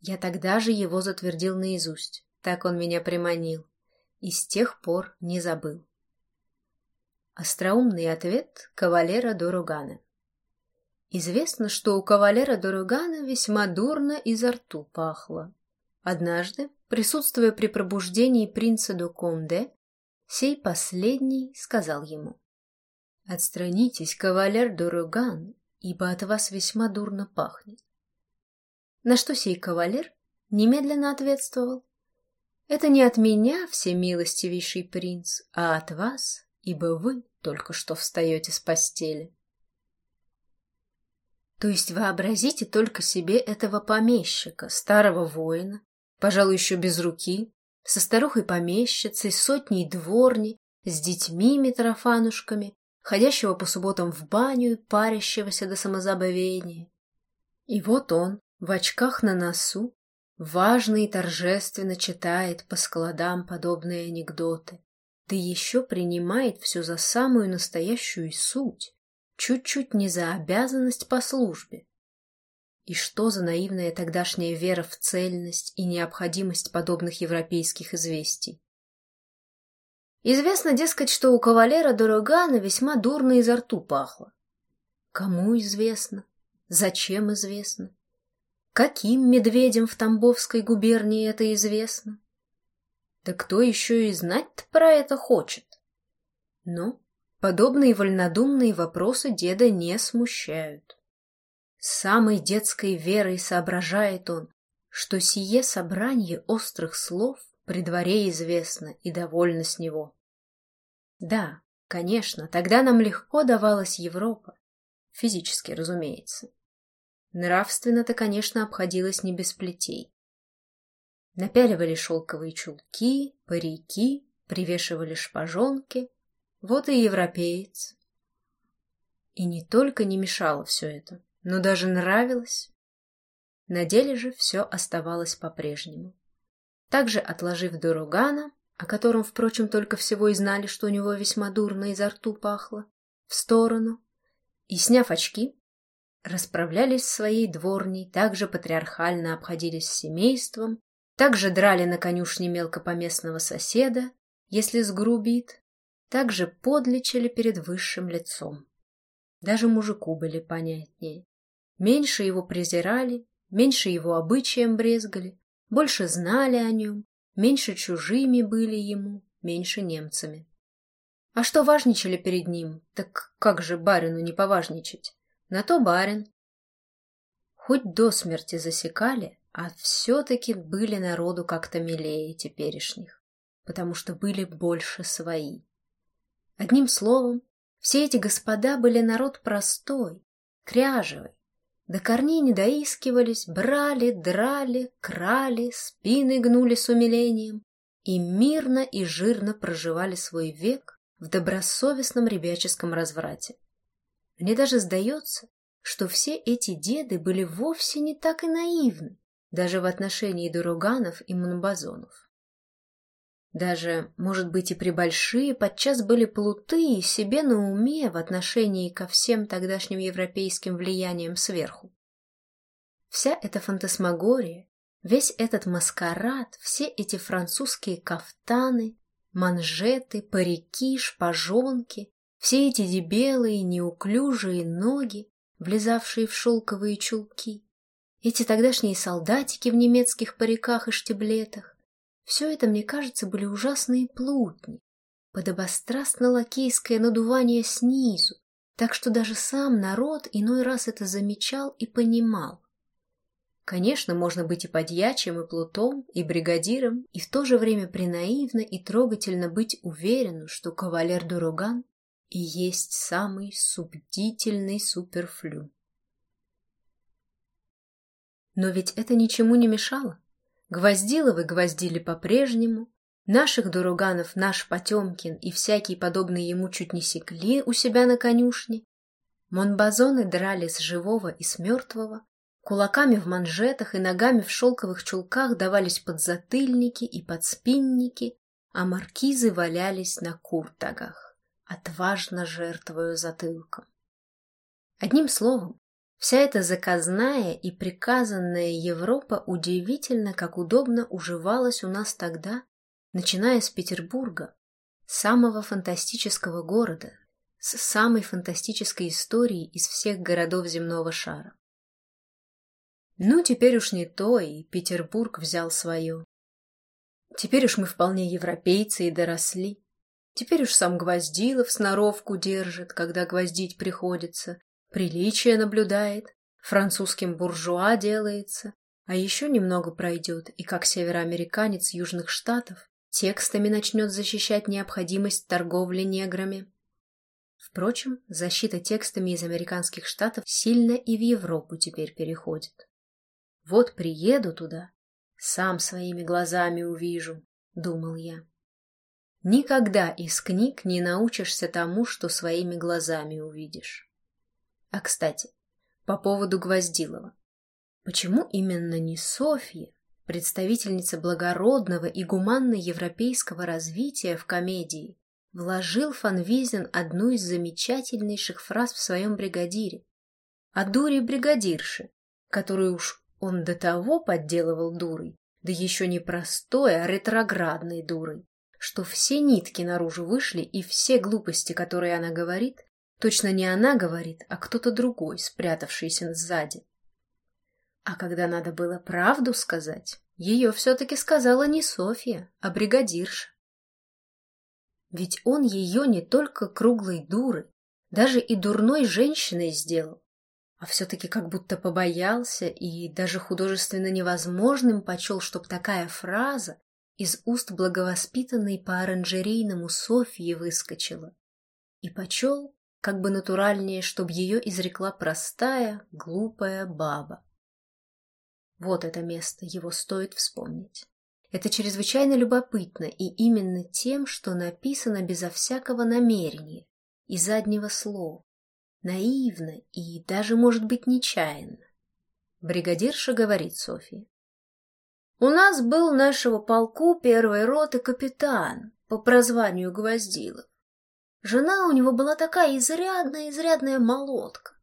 Speaker 1: Я тогда же его затвердил наизусть, так он меня приманил. и с тех пор не забыл. Остроумный ответ кавалера Доругана. Известно, что у кавалера Доругана весьма дурно изо рту пахло. Однажды, присутствуя при пробуждении принца до Конде, сей последний сказал ему. «Отстранитесь, кавалер Доруган, ибо от вас весьма дурно пахнет». На что сей кавалер немедленно ответствовал. «Это не от меня, всемилостивейший принц, а от вас, ибо вы только что встаете с постели». То есть вообразите только себе этого помещика, старого воина, пожалуй, еще без руки, со старухой-помещицей, сотней дворни, с детьми-митрофанушками, ходящего по субботам в баню и парящегося до самозабавения. И вот он, в очках на носу, важно и торжественно читает по складам подобные анекдоты, да еще принимает все за самую настоящую суть, чуть-чуть не за обязанность по службе. И что за наивная тогдашняя вера в цельность и необходимость подобных европейских известий? Известно, дескать, что у кавалера Дорогана весьма дурно изо рту пахло. Кому известно? Зачем известно? Каким медведям в Тамбовской губернии это известно? Да кто еще и знать про это хочет? Но подобные вольнодумные вопросы деда не смущают. С самой детской верой соображает он, что сие собрание острых слов при дворе известно и довольно с него. Да, конечно, тогда нам легко давалась Европа. Физически, разумеется. Нравственно-то, конечно, обходилось не без плетей. Напяливали шелковые чулки, парики, привешивали шпажонки. Вот и европеец. И не только не мешало все это, но даже нравилось. На деле же все оставалось по-прежнему. Также, отложив Дуругана, о котором, впрочем, только всего и знали, что у него весьма дурно изо рту пахло, в сторону, и, сняв очки, расправлялись с своей дворней, также патриархально обходились с семейством, также драли на конюшне мелкопоместного соседа, если сгрубит, также подлечили перед высшим лицом. Даже мужику были понятнее. Меньше его презирали, меньше его обычаем брезгали, больше знали о нем, меньше чужими были ему, меньше немцами. А что важничали перед ним, так как же барину не поважничать? На то барин. Хоть до смерти засекали, а все-таки были народу как-то милее теперешних, потому что были больше свои. Одним словом, все эти господа были народ простой, кряжевый, до корней не доискивались, брали, драли, крали, спины гнули с умилением и мирно и жирно проживали свой век в добросовестном ребяческом разврате. Мне даже сдается, что все эти деды были вовсе не так и наивны, даже в отношении Дуруганов и Монбазонов. Даже, может быть, и прибольшие подчас были плуты себе на уме в отношении ко всем тогдашним европейским влияниям сверху. Вся эта фантасмагория, весь этот маскарад, все эти французские кафтаны, манжеты, парики, шпажонки, все эти дебелые, неуклюжие ноги, влезавшие в шелковые чулки, эти тогдашние солдатики в немецких париках и штиблетах, все это, мне кажется, были ужасные плутни, подобострастно-лакейское надувание снизу, так что даже сам народ иной раз это замечал и понимал. Конечно, можно быть и подьячим, и плутом, и бригадиром, и в то же время принаивно и трогательно быть уверенным, что кавалер Дуруган и есть самый субдительный суперфлю. Но ведь это ничему не мешало. Гвоздиловы гвоздили по-прежнему, наших дуруганов наш Потемкин и всякие подобные ему чуть не секли у себя на конюшне, монбазоны драли с живого и с мертвого, кулаками в манжетах и ногами в шелковых чулках давались подзатыльники и подспинники, а маркизы валялись на куртагах, отважно жертвуя затылком. Одним словом, Вся эта заказная и приказанная Европа удивительно, как удобно уживалась у нас тогда начиная с Петербурга, самого фантастического города, с самой фантастической историей из всех городов земного шара. Ну, теперь уж не то, и Петербург взял свое. Теперь уж мы вполне европейцы и доросли. Теперь уж сам Гвоздилов сноровку держит, когда гвоздить приходится, приличие наблюдает, французским буржуа делается, а еще немного пройдет, и как североамериканец Южных Штатов текстами начнет защищать необходимость торговли неграми. Впрочем, защита текстами из американских штатов сильно и в Европу теперь переходит. Вот приеду туда, сам своими глазами увижу, думал я. Никогда из книг не научишься тому, что своими глазами увидишь. А, кстати, по поводу Гвоздилова. Почему именно не Софья, представительница благородного и гуманно-европейского развития в комедии, вложил Фанвизин одну из замечательнейших фраз в своем бригадире о дуре бригадирши, которую уж он до того подделывал дурой, да еще не простой, а ретроградной дурой, что все нитки наружу вышли, и все глупости, которые она говорит, точно не она говорит, а кто-то другой, спрятавшийся сзади. А когда надо было правду сказать, ее все-таки сказала не Софья, а бригадирша. Ведь он ее не только круглой дурой, даже и дурной женщиной сделал, а все-таки как будто побоялся и даже художественно невозможным почел, чтоб такая фраза из уст благовоспитанной по оранжерейному Софьи выскочила. И почел, как бы натуральнее, чтоб ее изрекла простая, глупая баба. Вот это место, его стоит вспомнить. Это чрезвычайно любопытно и именно тем, что написано безо всякого намерения и заднего слова наивно и даже, может быть, нечаянно. Бригадирша говорит Софии. У нас был нашего полку первой роты капитан по прозванию Гвоздилов. Жена у него была такая изрядная-изрядная молотка.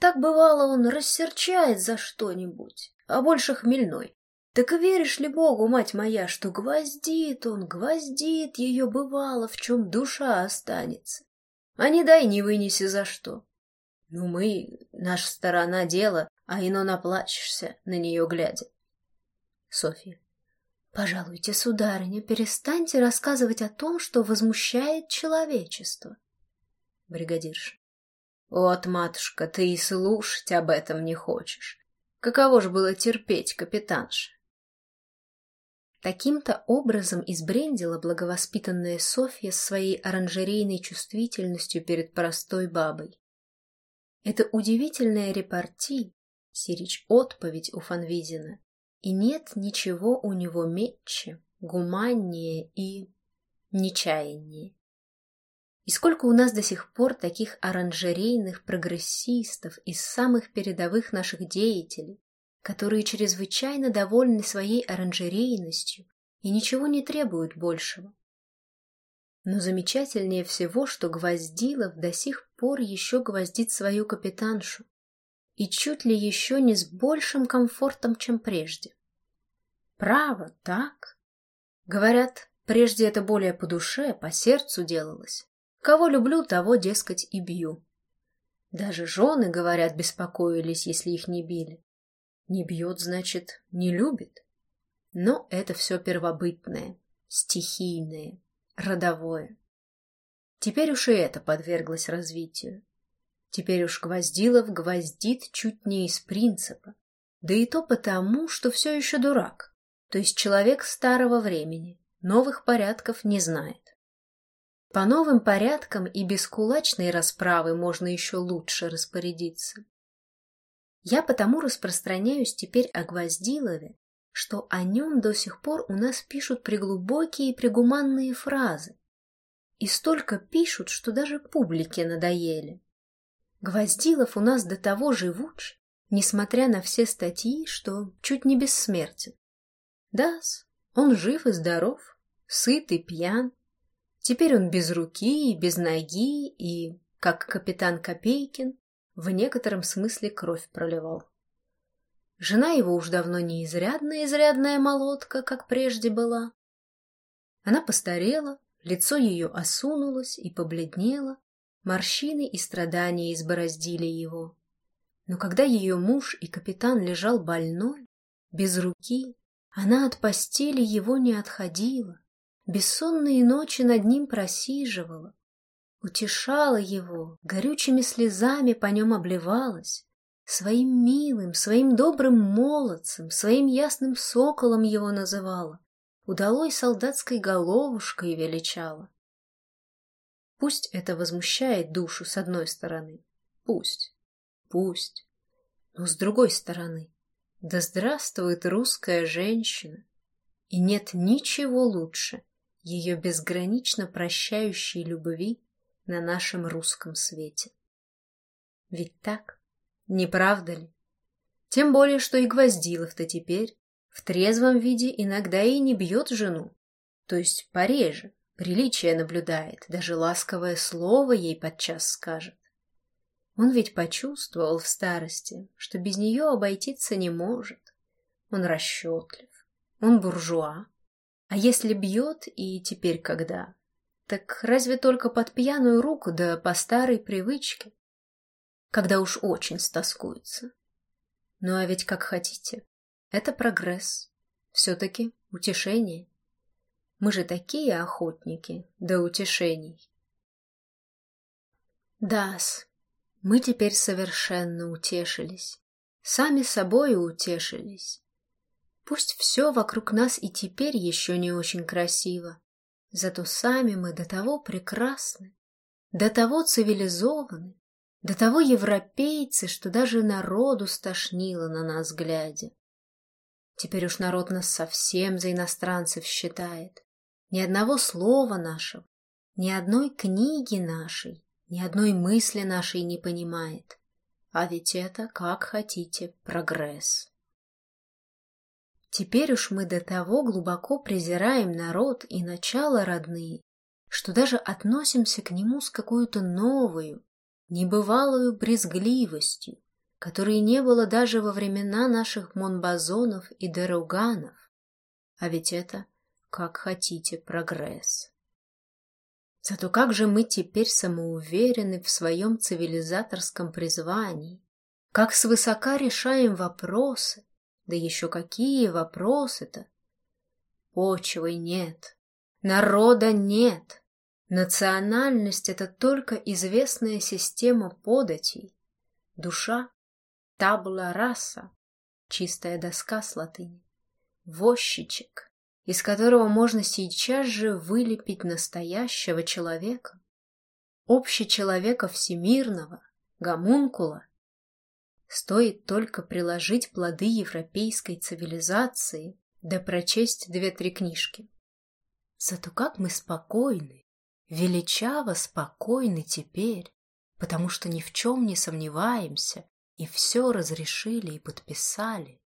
Speaker 1: Так бывало, он рассерчает за что-нибудь, а больше хмельной. Так веришь ли Богу, мать моя, что гвоздит он, гвоздит ее бывало, в чем душа останется. А не дай не вынеси за что. Ну, мы, наша сторона дела, а ино наплачешься, на нее глядя. Софья. Пожалуйте, сударыня, перестаньте рассказывать о том, что возмущает человечество. Бригадирша. Вот, матушка, ты и слушать об этом не хочешь. Каково же было терпеть, капитанша? Таким-то образом избрендила благовоспитанная Софья своей оранжерейной чувствительностью перед простой бабой. Это удивительная репорти, сирич отповедь у Фанвизина, и нет ничего у него метче, гуманнее и нечаяннее. И сколько у нас до сих пор таких оранжерейных прогрессистов из самых передовых наших деятелей, которые чрезвычайно довольны своей оранжерейностью и ничего не требуют большего. Но замечательнее всего, что Гвоздилов до сих пор еще гвоздит свою капитаншу, и чуть ли еще не с большим комфортом, чем прежде. Право, так. Говорят, прежде это более по душе, по сердцу делалось. Кого люблю, того, дескать, и бью. Даже жены, говорят, беспокоились, если их не били. Не бьет, значит, не любит. Но это все первобытное, стихийное, родовое. Теперь уж и это подверглось развитию. Теперь уж Гвоздилов гвоздит чуть не из принципа. Да и то потому, что все еще дурак, то есть человек старого времени, новых порядков не знает. По новым порядкам и без кулачной расправы можно еще лучше распорядиться. Я потому распространяюсь теперь о Гвоздилове, что о нем до сих пор у нас пишут преглубокие и пригуманные фразы. И столько пишут, что даже публике надоели. Гвоздилов у нас до того живуч, несмотря на все статьи, что чуть не бессмертен. да он жив и здоров, сыт и пьян. Теперь он без руки и без ноги, и, как капитан Копейкин, в некотором смысле кровь проливал. Жена его уж давно не изрядная-изрядная молотка, как прежде была. Она постарела, лицо ее осунулось и побледнело, морщины и страдания избороздили его. Но когда ее муж и капитан лежал больной, без руки, она от постели его не отходила, бессонные ночи над ним просиживала, утешала его, горючими слезами по нем обливалась, своим милым, своим добрым молодцем, своим ясным соколом его называла, удалой солдатской головушкой величала. Пусть это возмущает душу с одной стороны, пусть, пусть, но с другой стороны, да здравствует русская женщина, и нет ничего лучше ее безгранично прощающей любви на нашем русском свете. Ведь так, не правда ли? Тем более, что и Гвоздилов-то теперь в трезвом виде иногда и не бьет жену, то есть пореже, приличие наблюдает, даже ласковое слово ей подчас скажет. Он ведь почувствовал в старости, что без нее обойтиться не может. Он расчетлив, он буржуа. А если бьет, и теперь когда? Так разве только под пьяную руку, да по старой привычке? Когда уж очень стаскуется. Ну а ведь как хотите. Это прогресс. Все-таки утешение. Мы же такие охотники до утешений. Дас, мы теперь совершенно утешились. Сами собой утешились. Пусть все вокруг нас и теперь еще не очень красиво, зато сами мы до того прекрасны, до того цивилизованы, до того европейцы, что даже народу стошнило на нас глядя. Теперь уж народ нас совсем за иностранцев считает. Ни одного слова нашего, ни одной книги нашей, ни одной мысли нашей не понимает. А ведь это, как хотите, прогресс. Теперь уж мы до того глубоко презираем народ и начало родные, что даже относимся к нему с какой-то новою, небывалую брезгливостью, которой не было даже во времена наших Монбазонов и Деруганов. А ведь это, как хотите, прогресс. Зато как же мы теперь самоуверены в своем цивилизаторском призвании, как свысока решаем вопросы, да еще какие вопросы-то? Почвы нет, народа нет, национальность — это только известная система податей, душа табла раса, чистая доска с латыни, возчичек, из которого можно сейчас же вылепить настоящего человека, общечеловека всемирного, гомункула. Стоит только приложить плоды европейской цивилизации да прочесть две-три книжки. Зато как мы спокойны, величаво спокойны теперь, потому что ни в чем не сомневаемся и все разрешили и подписали.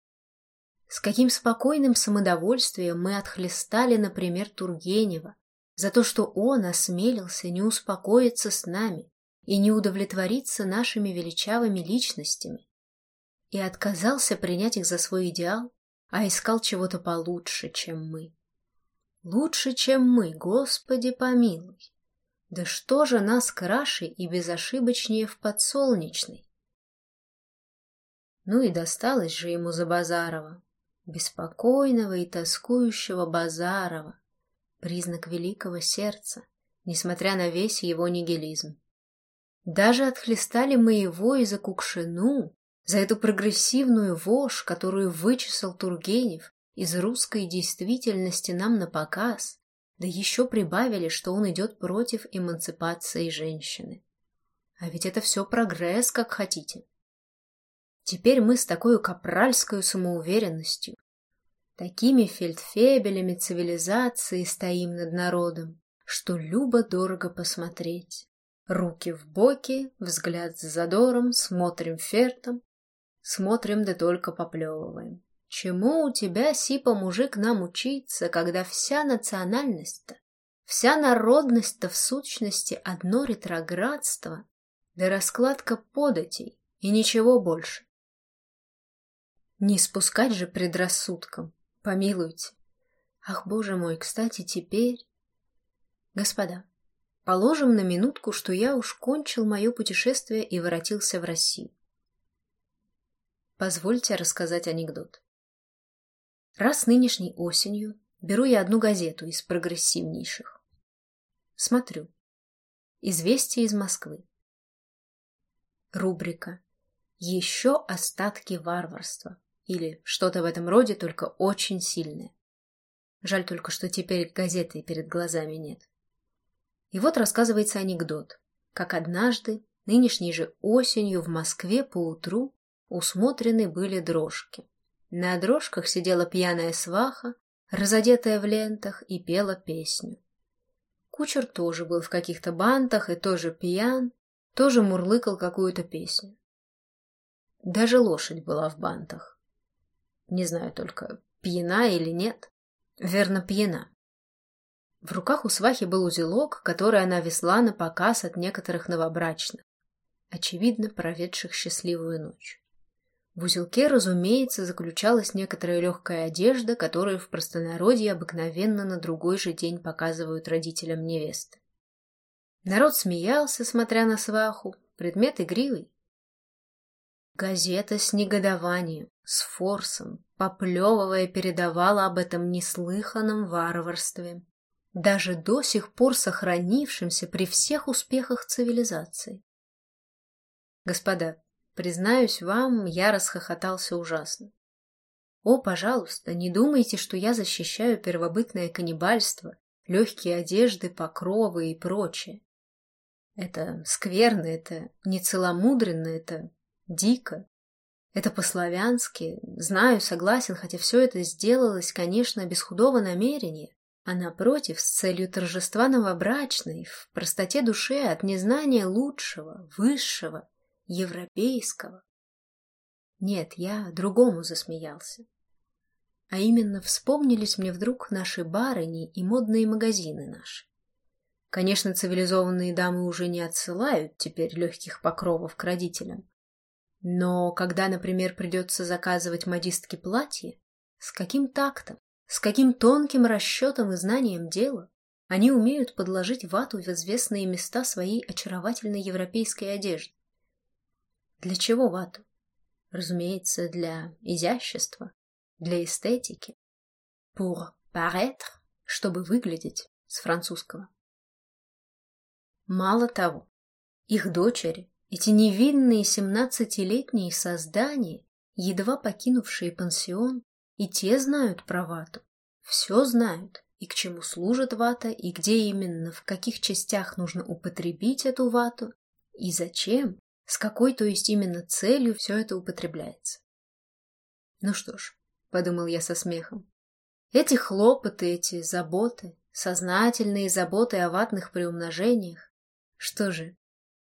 Speaker 1: С каким спокойным самодовольствием мы отхлестали, например, Тургенева за то, что он осмелился не успокоиться с нами и не удовлетвориться нашими величавыми личностями, и отказался принять их за свой идеал, а искал чего-то получше, чем мы. Лучше, чем мы, Господи помилуй! Да что же нас краше и безошибочнее в подсолнечной? Ну и досталось же ему за Базарова, беспокойного и тоскующего Базарова, признак великого сердца, несмотря на весь его нигилизм. Даже отхлестали мы его и за Кукшину, за эту прогрессивную вошь, которую вычесал Тургенев из русской действительности нам на показ, да еще прибавили, что он идет против эмансипации женщины. А ведь это все прогресс, как хотите. Теперь мы с такой капральской самоуверенностью, такими фельдфебелями цивилизации стоим над народом, что любо-дорого посмотреть. Руки в боки, взгляд с задором, смотрим фертом, смотрим да только поплевываем. Чему у тебя, Сипа, мужик, нам учиться, когда вся национальность-то, вся народность-то в сущности одно ретроградство, да раскладка податей и ничего больше. Не спускать же предрассудком, помилуйте. Ах, боже мой, кстати, теперь, Господа, положим на минутку, что я уж кончил мое путешествие и воротился в Россию. Позвольте рассказать анекдот. Раз нынешней осенью беру я одну газету из прогрессивнейших. Смотрю. Известие из Москвы. Рубрика «Еще остатки варварства» или что-то в этом роде, только очень сильное. Жаль только, что теперь газеты перед глазами нет. И вот рассказывается анекдот, как однажды, нынешней же осенью в Москве поутру усмотрены были дрожки. На дрожках сидела пьяная сваха, разодетая в лентах, и пела песню. Кучер тоже был в каких-то бантах и тоже пьян, тоже мурлыкал какую-то песню. Даже лошадь была в бантах. Не знаю только, пьяна или нет. Верно, пьяна. В руках у свахи был узелок, который она весла на показ от некоторых новобрачных, очевидно, проведших счастливую ночь. В узелке, разумеется, заключалась некоторая легкая одежда, которую в простонародье обыкновенно на другой же день показывают родителям невесты. Народ смеялся, смотря на сваху, предмет игривый. Газета с негодованием, с форсом, поплевывая, передавала об этом неслыханном варварстве, даже до сих пор сохранившемся при всех успехах цивилизации. Господа, признаюсь вам, я расхохотался ужасно. О, пожалуйста, не думайте, что я защищаю первобытное каннибальство, легкие одежды, покровы и прочее. Это скверно, это нецеломудренно, это дико. Это по-славянски. Знаю, согласен, хотя все это сделалось, конечно, без худого намерения, а напротив, с целью торжества новобрачной, в простоте души от незнания лучшего, высшего, европейского. Нет, я другому засмеялся. А именно вспомнились мне вдруг наши барыни и модные магазины наши. Конечно, цивилизованные дамы уже не отсылают теперь легких покровов к родителям, но когда, например, придется заказывать модистке платье, с каким тактом, с каким тонким расчетом и знанием дела они умеют подложить вату в известные места своей очаровательной европейской одежды. Для чего вату? Разумеется, для изящества, для эстетики. Pour paraître, чтобы выглядеть с французского. Мало того, их дочери, эти невинные семнадцатилетние создания, едва покинувшие пансион, и те знают про вату. Все знают, и к чему служит вата, и где именно, в каких частях нужно употребить эту вату, и зачем, с какой, то есть именно целью все это употребляется. Ну что ж, подумал я со смехом, эти хлопоты, эти заботы, сознательные заботы о ватных приумножениях, что же,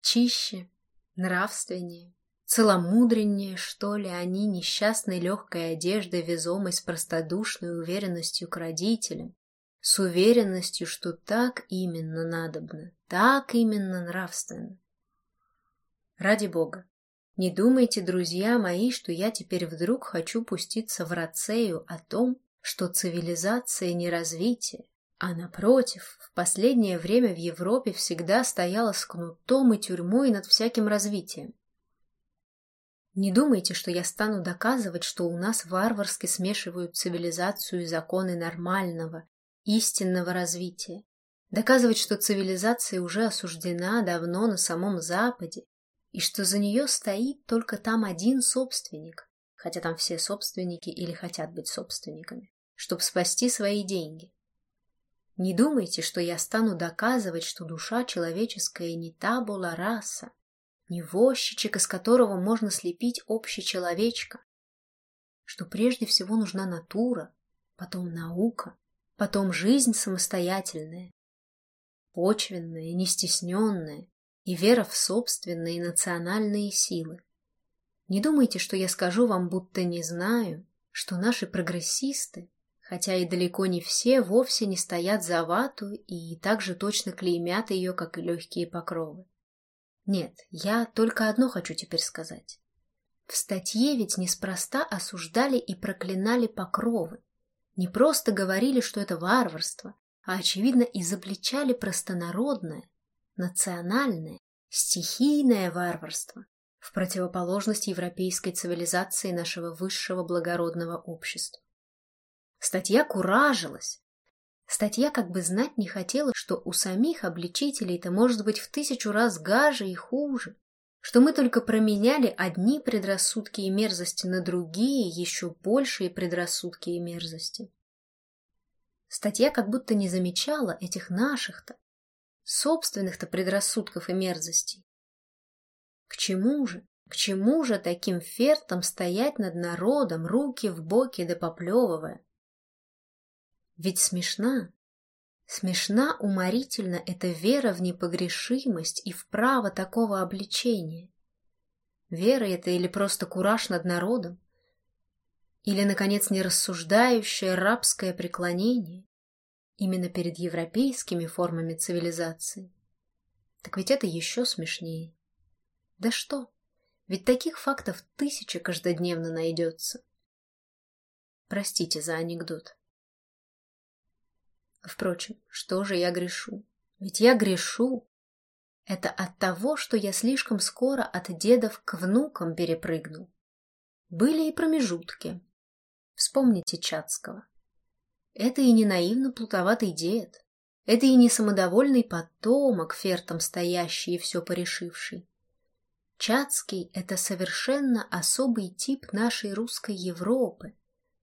Speaker 1: чище, нравственнее, целомудреннее, что ли, они несчастной легкой одеждой, везомой с простодушной уверенностью к родителям, с уверенностью, что так именно надобно, так именно нравственно. Ради Бога, не думайте, друзья мои, что я теперь вдруг хочу пуститься в рацею о том, что цивилизация не развитие, а напротив, в последнее время в Европе всегда стояла с кнутом и тюрьмой над всяким развитием. Не думайте, что я стану доказывать, что у нас варварски смешивают цивилизацию и законы нормального, истинного развития. Доказывать, что цивилизация уже осуждена давно на самом Западе, и что за нее стоит только там один собственник, хотя там все собственники или хотят быть собственниками, чтобы спасти свои деньги. Не думайте, что я стану доказывать, что душа человеческая не та была раса, не возчичек, из которого можно слепить общечеловечка, что прежде всего нужна натура, потом наука, потом жизнь самостоятельная, почвенная, нестесненная и вера в собственные национальные силы. Не думайте, что я скажу вам, будто не знаю, что наши прогрессисты хотя и далеко не все вовсе не стоят за вату и так же точно клеймят ее, как и легкие покровы. Нет, я только одно хочу теперь сказать. В статье ведь неспроста осуждали и проклинали покровы. Не просто говорили, что это варварство, а очевидно изобличали простонародное, национальное, стихийное варварство в противоположность европейской цивилизации нашего высшего благородного общества. Статья куражилась. Статья как бы знать не хотела, что у самих обличителей-то может быть в тысячу раз гаже и хуже, что мы только променяли одни предрассудки и мерзости на другие, еще большие предрассудки и мерзости. Статья как будто не замечала этих наших-то, собственных-то предрассудков и мерзостей. К чему же, к чему же таким фертом стоять над народом, руки в боки да поплевывая? Ведь смешна, смешна уморительно эта вера в непогрешимость и в право такого обличения. Вера это или просто кураж над народом, или, наконец, нерассуждающее рабское преклонение именно перед европейскими формами цивилизации. Так ведь это еще смешнее. Да что? Ведь таких фактов тысяча каждодневно найдется. Простите за анекдот. Впрочем, что же я грешу? Ведь я грешу. Это от того, что я слишком скоро от дедов к внукам перепрыгнул. Были и промежутки. Вспомните Чацкого. Это и не наивно плутоватый дед. Это и не самодовольный потомок, фертом стоящий и все порешивший. Чацкий — это совершенно особый тип нашей русской Европы.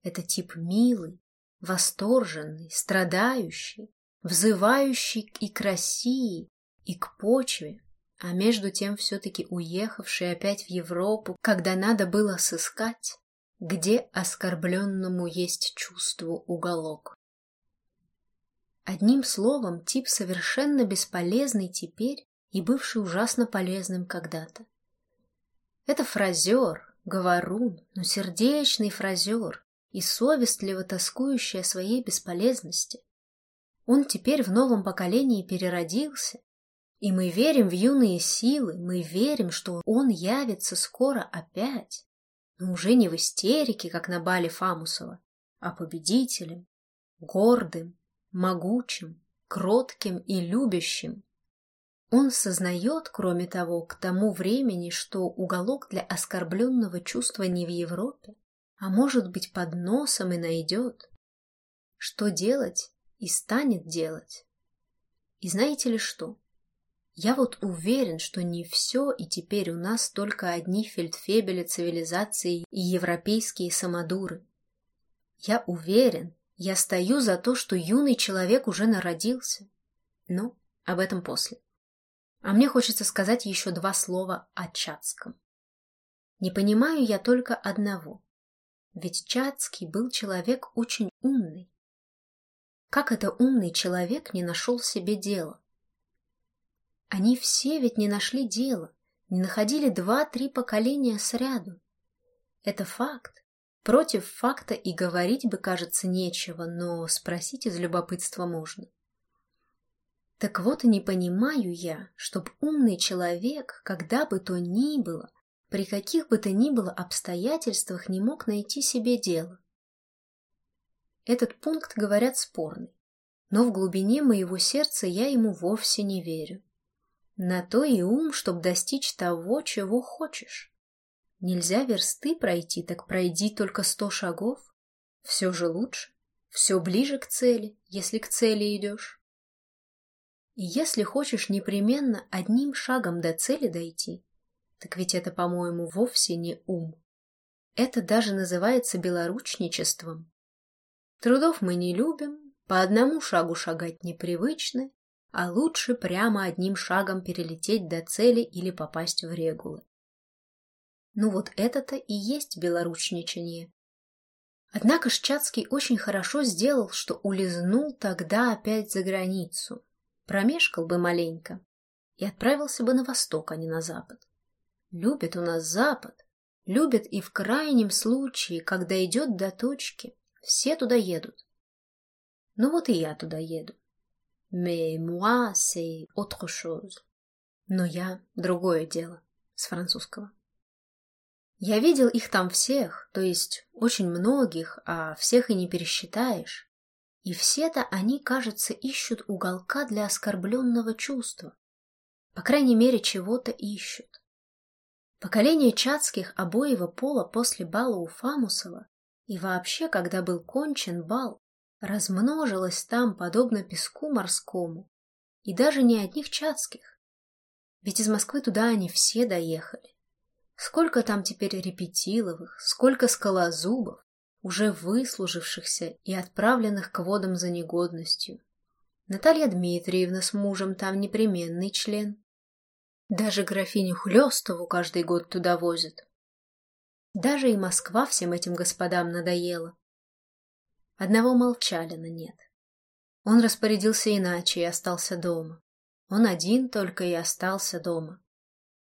Speaker 1: Это тип милый, восторженный, страдающий, взывающий и к России, и к почве, а между тем все-таки уехавший опять в Европу, когда надо было сыскать, где оскорбленному есть чувство уголок. Одним словом, тип совершенно бесполезный теперь и бывший ужасно полезным когда-то. Это фразер, говорун, но сердечный фразер, и совестливо тоскующий о своей бесполезности. Он теперь в новом поколении переродился, и мы верим в юные силы, мы верим, что он явится скоро опять, но уже не в истерике, как на бале Фамусова, а победителем, гордым, могучим, кротким и любящим. Он сознает, кроме того, к тому времени, что уголок для оскорбленного чувства не в Европе, а может быть под носом и найдет. Что делать и станет делать. И знаете ли что? Я вот уверен, что не все, и теперь у нас только одни фельдфебели цивилизации и европейские самодуры. Я уверен, я стою за то, что юный человек уже народился. Но об этом после. А мне хочется сказать еще два слова о Чацком. Не понимаю я только одного. Ведь Чацкий был человек очень умный. Как это умный человек не нашел себе дела? Они все ведь не нашли дела, не находили два-три поколения сряду. Это факт. Против факта и говорить бы, кажется, нечего, но спросить из любопытства можно. Так вот и не понимаю я, чтоб умный человек, когда бы то ни было, при каких бы то ни было обстоятельствах не мог найти себе дело. Этот пункт, говорят, спорный, но в глубине моего сердца я ему вовсе не верю. На то и ум, чтоб достичь того, чего хочешь. Нельзя версты пройти, так пройди только сто шагов. Все же лучше, все ближе к цели, если к цели идешь. И если хочешь непременно одним шагом до цели дойти, так ведь это, по-моему, вовсе не ум. Это даже называется белоручничеством. Трудов мы не любим, по одному шагу шагать непривычны, а лучше прямо одним шагом перелететь до цели или попасть в регулы. Ну вот это-то и есть белоручничание. Однако Шчацкий очень хорошо сделал, что улизнул тогда опять за границу. Промешкал бы маленько и отправился бы на восток, а не на запад. Любит у нас Запад. Любит и в крайнем случае, когда идет до точки. Все туда едут. Ну вот и я туда еду. Mais moi, c'est autre chose. Но я — другое дело, с французского. Я видел их там всех, то есть очень многих, а всех и не пересчитаешь. И все-то они, кажется, ищут уголка для оскорбленного чувства. По крайней мере, чего-то ищут. Поколение чацких обоего пола после бала у Фамусова и вообще, когда был кончен бал, размножилось там, подобно песку морскому, и даже не одних чацких. Ведь из Москвы туда они все доехали. Сколько там теперь репетиловых, сколько скалозубов, уже выслужившихся и отправленных к водам за негодностью. Наталья Дмитриевна с мужем там непременный член. Даже графиню Хлестову каждый год туда возят. Даже и Москва всем этим господам надоела. Одного Молчалина нет. Он распорядился иначе и остался дома. Он один только и остался дома.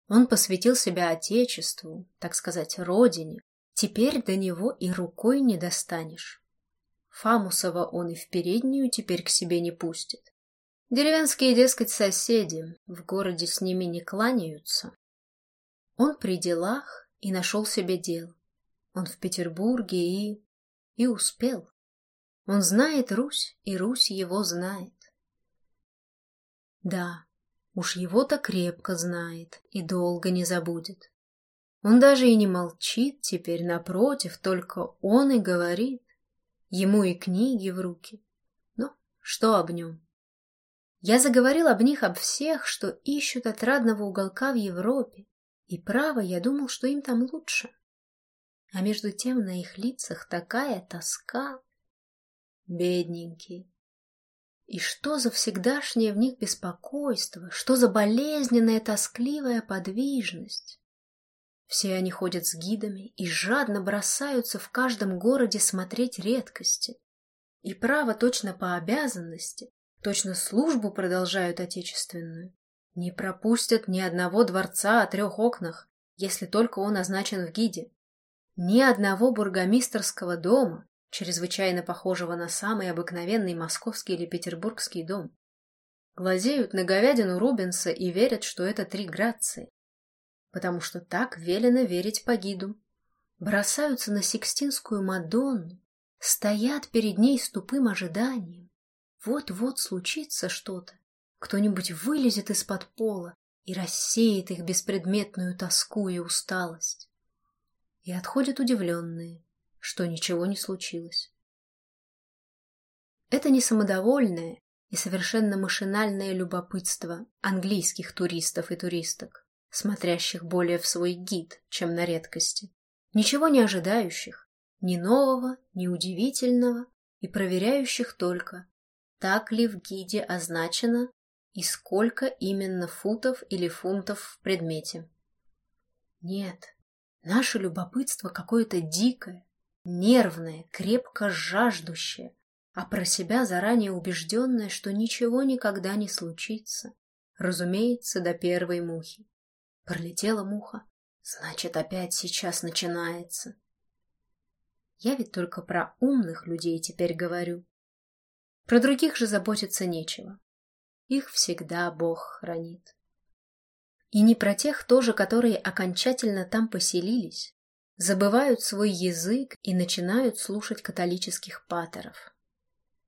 Speaker 1: Он посвятил себя Отечеству, так сказать, Родине, Теперь до него и рукой не достанешь. Фамусова он и в переднюю теперь к себе не пустит. Деревенские, дескать, соседи, в городе с ними не кланяются. Он при делах и нашел себе дел. Он в Петербурге и... и успел. Он знает Русь, и Русь его знает. Да, уж его-то крепко знает и долго не забудет. Он даже и не молчит теперь, напротив, только он и говорит. Ему и книги в руки. Но что об нем? Я заговорил об них, об всех, что ищут отрадного уголка в Европе. И право, я думал, что им там лучше. А между тем на их лицах такая тоска. Бедненькие. И что за всегдашнее в них беспокойство, что за болезненная тоскливая подвижность. Все они ходят с гидами и жадно бросаются в каждом городе смотреть редкости. И право точно по обязанности, точно службу продолжают отечественную. Не пропустят ни одного дворца о трех окнах, если только он означен в гиде. Ни одного бургомистрского дома, чрезвычайно похожего на самый обыкновенный московский или петербургский дом. Глазеют на говядину Рубенса и верят, что это три грации потому что так велено верить по гиду. Бросаются на Сикстинскую Мадонну, стоят перед ней с тупым ожиданием. Вот-вот случится что-то, кто-нибудь вылезет из-под пола и рассеет их беспредметную тоску и усталость. И отходят удивленные, что ничего не случилось. Это не самодовольное и совершенно машинальное любопытство английских туристов и туристок смотрящих более в свой гид, чем на редкости, ничего не ожидающих, ни нового, ни удивительного, и проверяющих только, так ли в гиде означено и сколько именно футов или фунтов в предмете. Нет, наше любопытство какое-то дикое, нервное, крепко жаждущее, а про себя заранее убежденное, что ничего никогда не случится, разумеется, до первой мухи. Пролетела муха. Значит, опять сейчас начинается. Я ведь только про умных людей теперь говорю. Про других же заботиться нечего. Их всегда Бог хранит. И не про тех тоже, которые окончательно там поселились, забывают свой язык и начинают слушать католических патеров.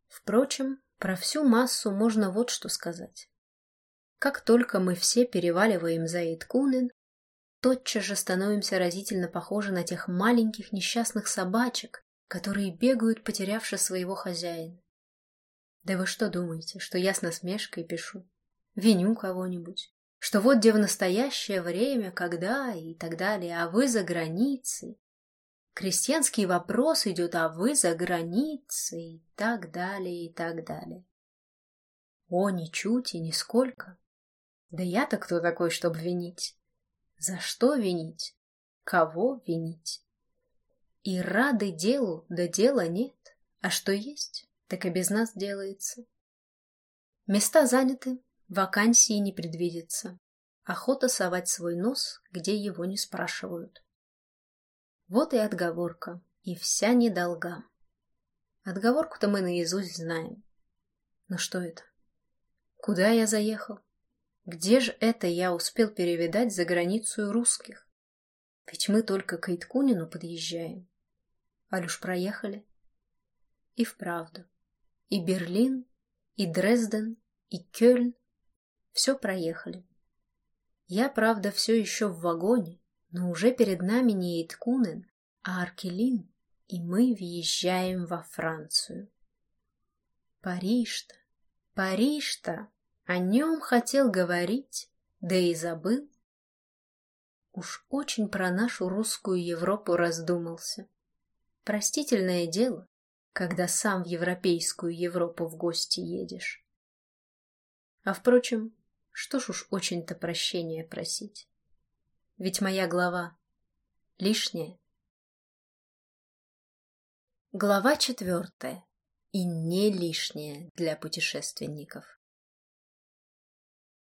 Speaker 1: Впрочем, про всю массу можно вот что сказать. Как только мы все переваливаем за Иткунен, тотчас же становимся разительно похожи на тех маленьких несчастных собачек, которые бегают, потерявши своего хозяина. Да вы что думаете, что я с насмешкой пишу? Виню кого-нибудь? Что вот где в настоящее время, когда и так далее, а вы за границей? Крестьянский вопрос идет, а вы за границей и так далее, и так далее. О, ничуть и нисколько. Да я-то кто такой, чтобы винить? За что винить? Кого винить? И рады делу, да дела нет. А что есть, так и без нас делается. Места заняты, вакансии не предвидится. Охота совать свой нос, где его не спрашивают. Вот и отговорка, и вся недолга. Отговорку-то мы наизусть знаем. Но что это? Куда я заехал? Где же это я успел перевидать за границу русских? Ведь мы только к Иткунину подъезжаем. Алюш проехали. И вправду. И Берлин, и Дрезден, и Кёльн. Все проехали. Я, правда, все еще в вагоне, но уже перед нами не Иткунен, а Аркелин, и мы въезжаем во Францию. Париж-то, Париж-то, о нем хотел говорить, да и забыл. Уж очень про нашу русскую Европу раздумался. Простительное дело, когда сам в европейскую Европу в гости едешь. А впрочем, что ж уж очень-то прощения просить. Ведь моя глава лишняя. Глава четвертая. И не лишняя для путешественников.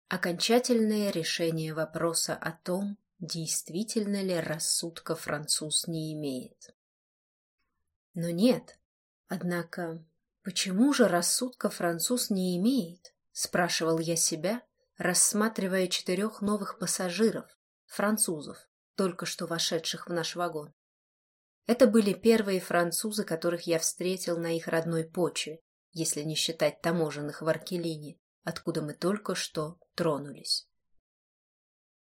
Speaker 1: Окончательное решение вопроса о том, действительно ли рассудка француз не имеет. Но нет. Однако, почему же рассудка француз не имеет? Спрашивал я себя, рассматривая четырех новых пассажиров, французов, только что вошедших в наш вагон. Это были первые французы, которых я встретил на их родной почве, если не считать таможенных в Аркелине, откуда мы только что тронулись.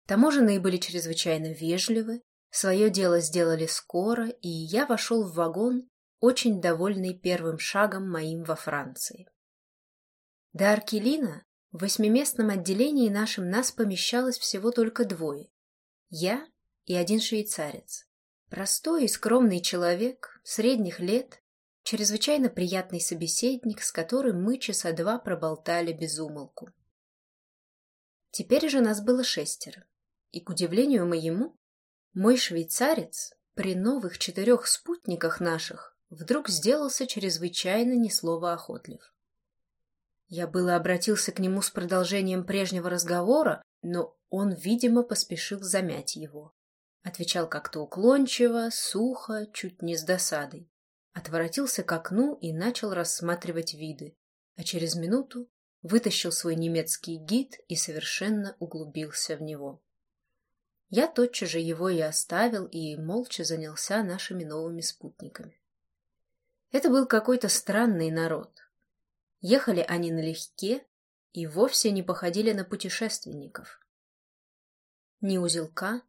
Speaker 1: Таможенные были чрезвычайно вежливы, свое дело сделали скоро, и я вошел в вагон, очень довольный первым шагом моим во Франции. До Аркелина в восьмиместном отделении нашим нас помещалось всего только двое. Я и один швейцарец. Простой и скромный человек, средних лет, чрезвычайно приятный собеседник, с которым мы часа два проболтали без умолку. Теперь же нас было шестеро. И, к удивлению моему, мой швейцарец при новых четырех спутниках наших вдруг сделался чрезвычайно несловоохотлив. Я было обратился к нему с продолжением прежнего разговора, но он, видимо, поспешил замять его. Отвечал как-то уклончиво, сухо, чуть не с досадой. Отворотился к окну и начал рассматривать виды, а через минуту вытащил свой немецкий гид и совершенно углубился в него. Я тотчас же его и оставил и молча занялся нашими новыми спутниками. Это был какой-то странный народ. Ехали они налегке и вовсе не походили на путешественников. Ни узелка,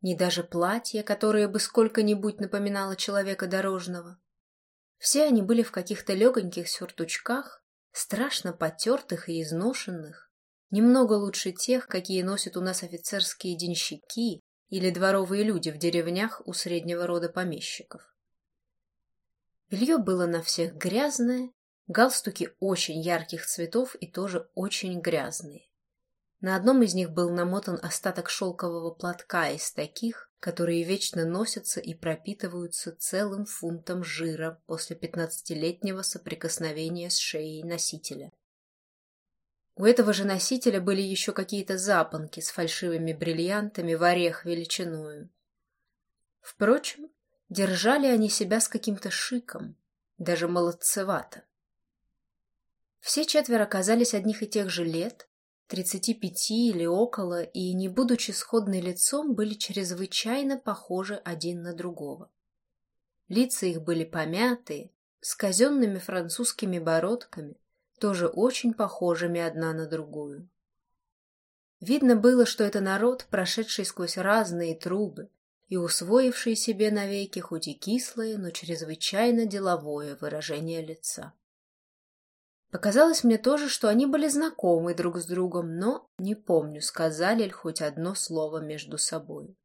Speaker 1: ни даже платья, которое бы сколько-нибудь напоминало человека дорожного. Все они были в каких-то легоньких сюртучках, страшно потертых и изношенных, Немного лучше тех, какие носят у нас офицерские денщики или дворовые люди в деревнях у среднего рода помещиков. Белье было на всех грязное, галстуки очень ярких цветов и тоже очень грязные. На одном из них был намотан остаток шелкового платка из таких, которые вечно носятся и пропитываются целым фунтом жира после пятнадцатилетнего соприкосновения с шеей носителя. У этого же носителя были еще какие-то запонки с фальшивыми бриллиантами в орех величиною. Впрочем, держали они себя с каким-то шиком, даже молодцевато. Все четверо оказались одних и тех же лет, тридцати пяти или около, и, не будучи сходны лицом, были чрезвычайно похожи один на другого. Лица их были помятые, с казенными французскими бородками, тоже очень похожими одна на другую. Видно было, что это народ, прошедший сквозь разные трубы и усвоивший себе навеки хоть и кислое, но чрезвычайно деловое выражение лица. Показалось мне тоже, что они были знакомы друг с другом, но не помню, сказали ли хоть одно слово между собой.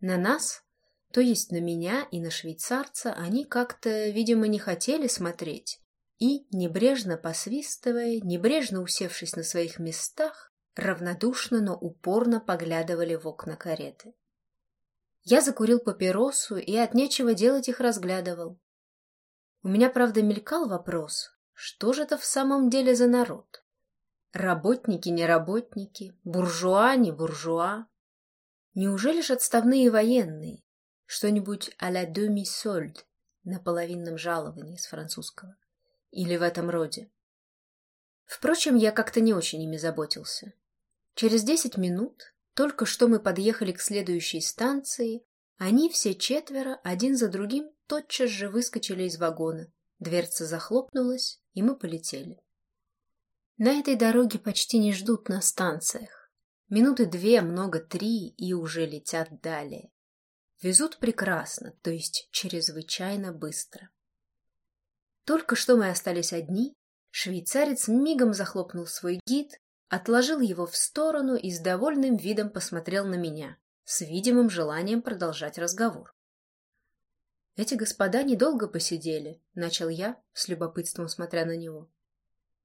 Speaker 1: На нас, то есть на меня и на швейцарца, они как-то, видимо, не хотели смотреть, и, небрежно посвистывая, небрежно усевшись на своих местах, равнодушно, но упорно поглядывали в окна кареты. Я закурил папиросу и от нечего делать их разглядывал. У меня, правда, мелькал вопрос, что же это в самом деле за народ? Работники, не работники, буржуа, не буржуа. Неужели ж отставные военные? Что-нибудь а-ля demi-solde на половинном жаловании с французского или в этом роде. Впрочем, я как-то не очень ими заботился. Через десять минут, только что мы подъехали к следующей станции, они все четверо, один за другим, тотчас же выскочили из вагона, Дверца захлопнулась, и мы полетели. На этой дороге почти не ждут на станциях. Минуты две, много три, и уже летят далее. Везут прекрасно, то есть чрезвычайно быстро. Только что мы остались одни, швейцарец мигом захлопнул свой гид, отложил его в сторону и с довольным видом посмотрел на меня, с видимым желанием продолжать разговор. «Эти господа недолго посидели», — начал я, с любопытством смотря на него.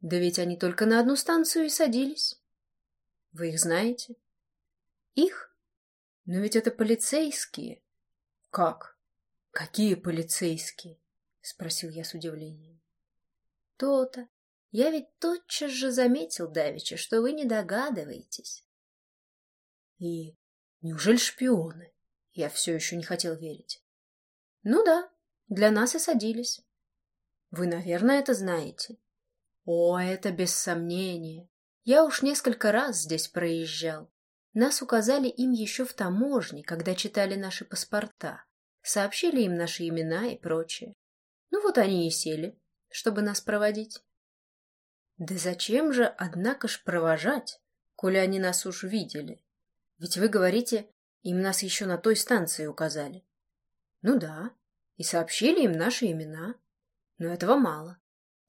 Speaker 1: «Да ведь они только на одну станцию и садились. Вы их знаете?» «Их? Но ведь это полицейские». «Как? Какие полицейские?» — спросил я с удивлением. «То-то. Я ведь тотчас же заметил, Давича, что вы не догадываетесь». «И неужели шпионы?» Я все еще не хотел верить. Ну да, для нас и садились. Вы, наверное, это знаете. О, это без сомнения. Я уж несколько раз здесь проезжал. Нас указали им еще в таможне, когда читали наши паспорта. Сообщили им наши имена и прочее. Ну вот они и сели, чтобы нас проводить. Да зачем же, однако ж, провожать, коли они нас уж видели? Ведь вы говорите, им нас еще на той станции указали. Ну да, и сообщили им наши имена. Но этого мало.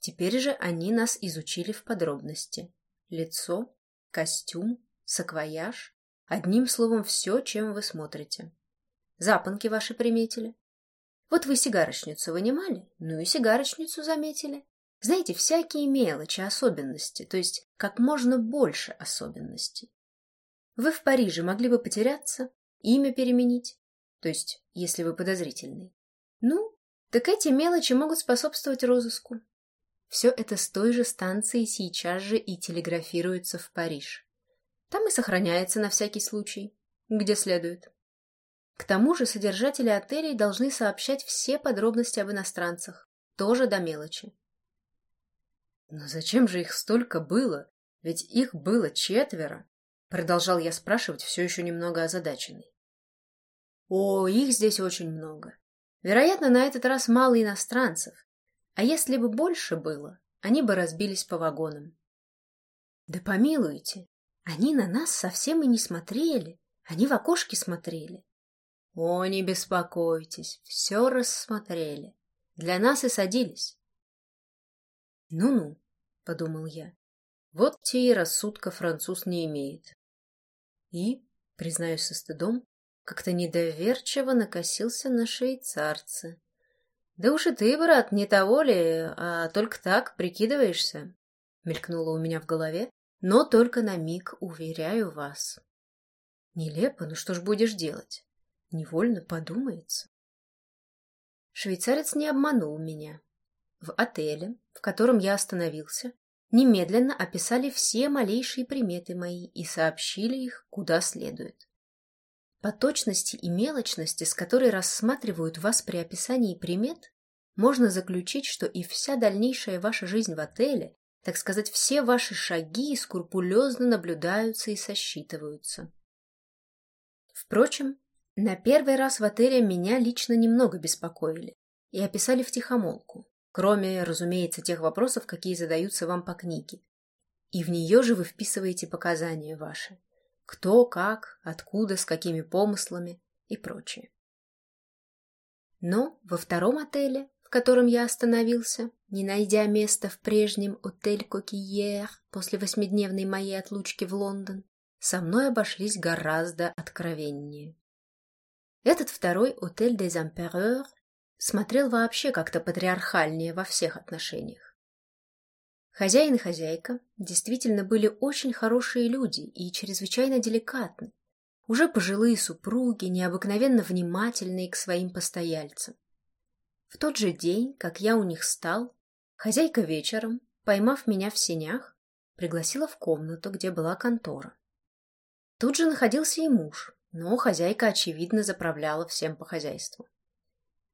Speaker 1: Теперь же они нас изучили в подробности. Лицо, костюм, саквояж. Одним словом, все, чем вы смотрите. Запонки ваши приметили. Вот вы сигарочницу вынимали, ну и сигарочницу заметили. Знаете, всякие мелочи, особенности, то есть как можно больше особенностей. Вы в Париже могли бы потеряться, имя переменить, то есть, если вы подозрительный. Ну, так эти мелочи могут способствовать розыску. Все это с той же станции сейчас же и телеграфируется в Париж. Там и сохраняется на всякий случай, где следует. К тому же содержатели отелей должны сообщать все подробности об иностранцах, тоже до мелочи. Но зачем же их столько было? Ведь их было четверо. Продолжал я спрашивать, все еще немного озадаченный. О, их здесь очень много. Вероятно, на этот раз мало иностранцев. А если бы больше было, они бы разбились по вагонам. Да помилуйте, они на нас совсем и не смотрели. Они в окошки смотрели. О, не беспокойтесь, все рассмотрели. Для нас и садились. Ну-ну, подумал я, вот те и рассудка француз не имеет. И, признаюсь со стыдом, как-то недоверчиво накосился на швейцарца. «Да уж и ты, брат, не того ли, а только так прикидываешься?» Мелькнуло у меня в голове, но только на миг, уверяю вас. Нелепо, ну что ж будешь делать? Невольно подумается. Швейцарец не обманул меня. В отеле, в котором я остановился, немедленно описали все малейшие приметы мои и сообщили их куда следует. По точности и мелочности, с которой рассматривают вас при описании примет, можно заключить, что и вся дальнейшая ваша жизнь в отеле, так сказать, все ваши шаги скрупулезно наблюдаются и сосчитываются. Впрочем, на первый раз в отеле меня лично немного беспокоили и описали втихомолку, кроме, разумеется, тех вопросов, какие задаются вам по книге. И в нее же вы вписываете показания ваши кто, как, откуда, с какими помыслами и прочее. Но во втором отеле, в котором я остановился, не найдя места в прежнем отель Кокиер после восьмидневной моей отлучки в Лондон, со мной обошлись гораздо откровеннее. Этот второй отель des Empereurs смотрел вообще как-то патриархальнее во всех отношениях. Хозяин и хозяйка действительно были очень хорошие люди и чрезвычайно деликатны. Уже пожилые супруги, необыкновенно внимательные к своим постояльцам. В тот же день, как я у них стал, хозяйка вечером, поймав меня в сенях, пригласила в комнату, где была контора. Тут же находился и муж, но хозяйка, очевидно, заправляла всем по хозяйству.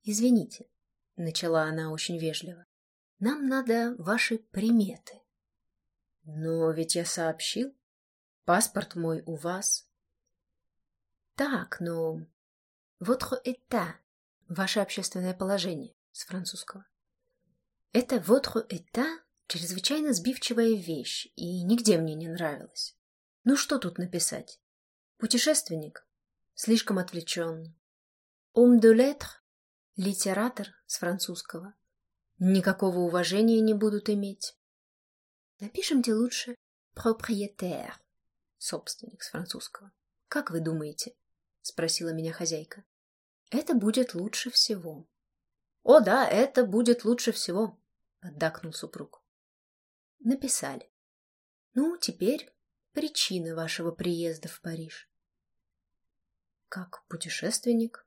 Speaker 1: «Извините», — начала она очень вежливо, нам надо ваши приметы. Но ведь я сообщил. Паспорт мой у вас. Так, но... Votre état. Ваше общественное положение с французского. Это votre état чрезвычайно сбивчивая вещь, и нигде мне не нравилась. Ну что тут написать? Путешественник? Слишком отвлечен. Homme de lettres? Литератор с французского. Никакого уважения не будут иметь. Напишемте лучше propriétaire, собственник с французского. Как вы думаете? Спросила меня хозяйка. Это будет лучше всего. О да, это будет лучше всего, поддакнул супруг. Написали. Ну, теперь причина вашего приезда в Париж. Как путешественник?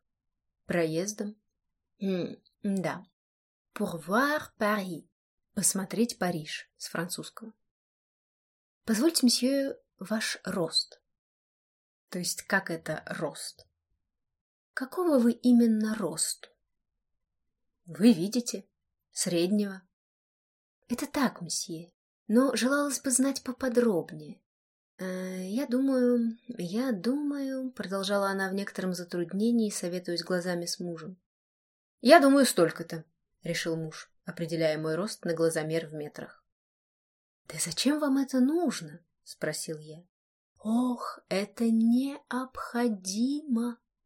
Speaker 1: Проездом? Да. Pour voir Paris. Посмотреть Париж с французского. Позвольте, месье, ваш рост. То есть как это рост? Какого вы именно росту? Вы видите. Среднего. Это так, месье. Но желалось бы знать поподробнее. Э, «Я думаю, я думаю», — продолжала она в некотором затруднении, советуясь глазами с мужем. «Я думаю, столько-то», — решил муж, определяя мой рост на глазомер в метрах. «Да зачем вам это нужно?» — спросил я. «Ох, это необходимо!»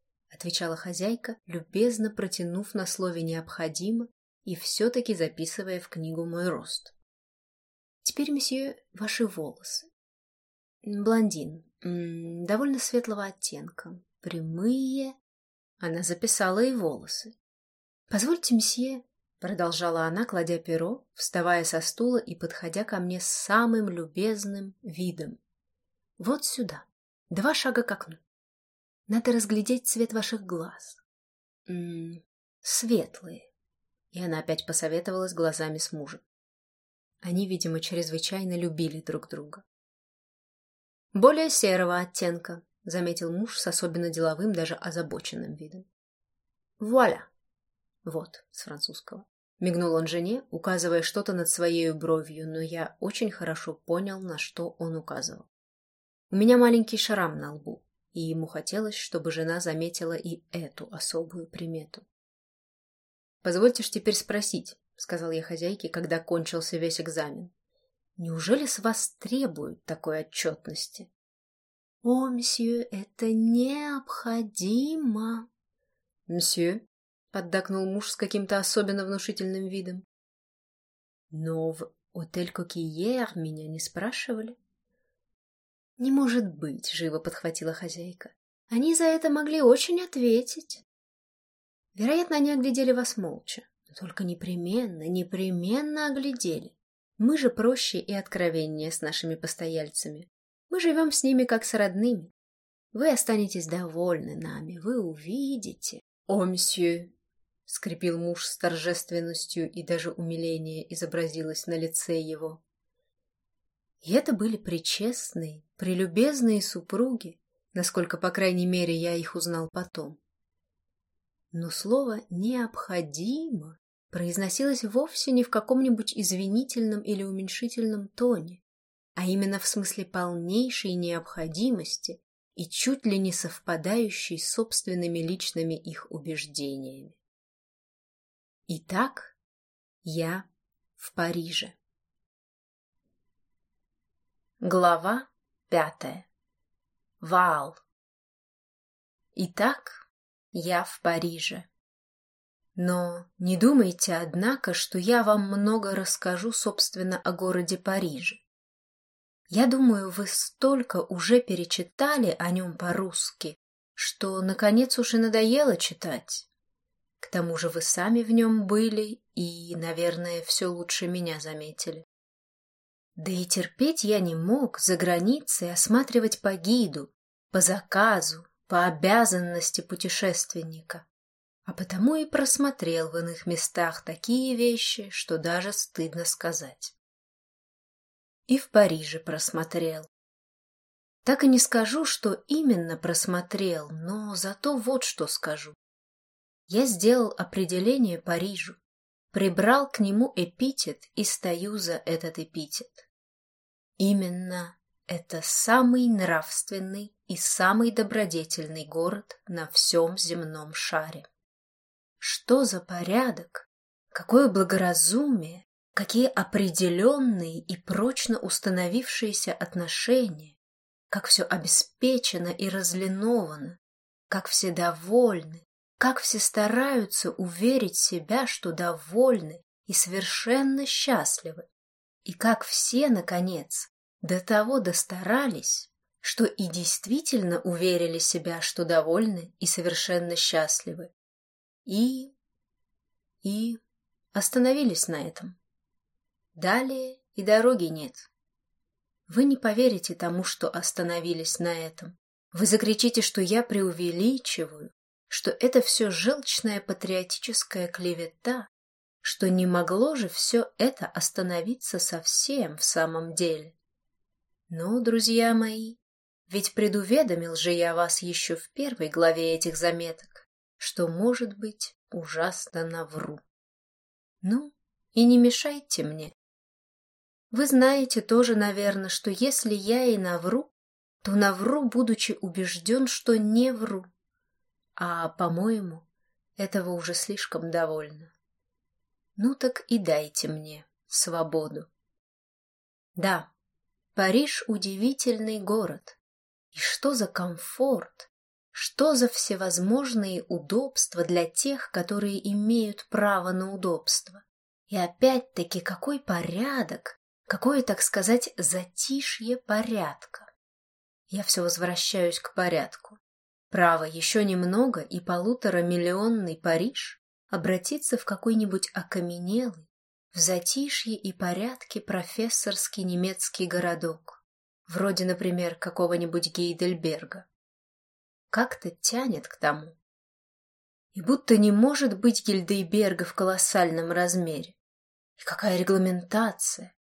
Speaker 1: — отвечала хозяйка, любезно протянув на слове «необходимо» и все-таки записывая в книгу мой рост. «Теперь, месье, ваши волосы. Блондин, довольно светлого оттенка, прямые...» Она записала и волосы. «Позвольте, месье, Продолжала она, кладя перо, вставая со стула и подходя ко мне с самым любезным видом. Вот сюда. Два шага к окну. Надо разглядеть цвет ваших глаз. М -м, светлые. И она опять посоветовалась глазами с мужем. Они, видимо, чрезвычайно любили друг друга. Более серого оттенка, заметил муж с особенно деловым, даже озабоченным видом. Вуаля! Вот, с французского. Мигнул он жене, указывая что-то над своей бровью, но я очень хорошо понял, на что он указывал. У меня маленький шрам на лбу, и ему хотелось, чтобы жена заметила и эту особую примету. «Позвольте ж теперь спросить», — сказал я хозяйке, когда кончился весь экзамен. «Неужели с вас требуют такой отчетности?» «О, мсье, это необходимо!» «Мсье?» — поддакнул муж с каким-то особенно внушительным видом. «Но в отель Кокиер меня не спрашивали?» «Не может быть», — живо подхватила хозяйка. «Они за это могли очень ответить». Вероятно, они оглядели вас молча. Только непременно, непременно оглядели. Мы же проще и откровеннее с нашими постояльцами. Мы живем с ними как с родными. Вы останетесь довольны нами, вы увидите. О, мсье, — скрипел муж с торжественностью, и даже умиление изобразилось на лице его. И это были причестные, прелюбезные супруги, насколько, по крайней мере, я их узнал потом. Но слово «необходимо» произносилось вовсе не в каком-нибудь извинительном или уменьшительном тоне, а именно в смысле полнейшей необходимости и чуть ли не совпадающей с собственными личными их убеждениями. Итак, я в Париже. Глава пятая. Вал. Итак, я в Париже. Но не думайте, однако, что я вам много расскажу, собственно, о городе Париже. Я думаю, вы столько уже перечитали о нем по-русски, что, наконец, уже надоело читать. К тому же вы сами в нем были и, наверное, все лучше меня заметили. Да и терпеть я не мог за границей осматривать по гиду, по заказу, по обязанности путешественника, а потому и просмотрел в иных местах такие вещи, что даже стыдно сказать. И в Париже просмотрел. Так и не скажу, что именно просмотрел, но зато вот что скажу. Я сделал определение Парижу, прибрал к нему эпитет и стою за этот эпитет. Именно это самый нравственный и самый добродетельный город на всем земном шаре. Что за порядок, какое благоразумие, какие определенные и прочно установившиеся отношения, как все обеспечено и разлиновано, как все довольны, как все стараются уверить себя, что довольны и совершенно счастливы, и как все, наконец, до того достарались, что и действительно уверили себя, что довольны и совершенно счастливы, и... и остановились на этом. Далее и дороги нет. Вы не поверите тому, что остановились на этом. Вы закричите, что я преувеличиваю, что это все желчная патриотическая клевета, что не могло же все это остановиться совсем в самом деле. Но, друзья мои, ведь предуведомил же я вас еще в первой главе этих заметок, что, может быть, ужасно навру. Ну, и не мешайте мне. Вы знаете тоже, наверное, что если я и навру, то навру, будучи убежден, что не вру. А, по-моему, этого уже слишком довольно. Ну так и дайте мне свободу. Да, Париж — удивительный город. И что за комфорт, что за всевозможные удобства для тех, которые имеют право на удобство. И опять-таки какой порядок, какое, так сказать, затишье порядка. Я все возвращаюсь к порядку. Право, еще немного, и полуторамиллионный Париж обратится в какой-нибудь окаменелый, в затишье и порядке профессорский немецкий городок, вроде, например, какого-нибудь Гейдельберга. Как-то тянет к тому. И будто не может быть Гильдейберга в колоссальном размере. И какая регламентация!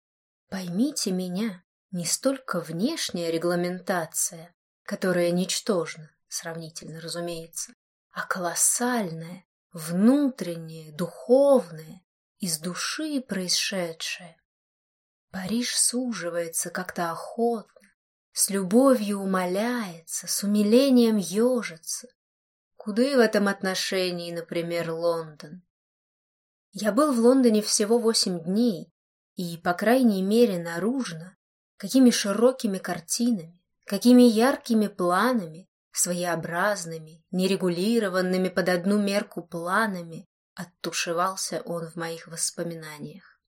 Speaker 1: Поймите меня, не столько внешняя регламентация, которая ничтожна, сравнительно, разумеется, а колоссальная, внутренняя, духовная, из души происшедшее. Париж суживается как-то охотно, с любовью умоляется, с умилением ежится. Куды в этом отношении, например, Лондон? Я был в Лондоне всего восемь дней, и, по крайней мере, наружно, какими широкими картинами, какими яркими планами, своеобразными, нерегулированными под одну мерку планами оттушевался он в моих воспоминаниях.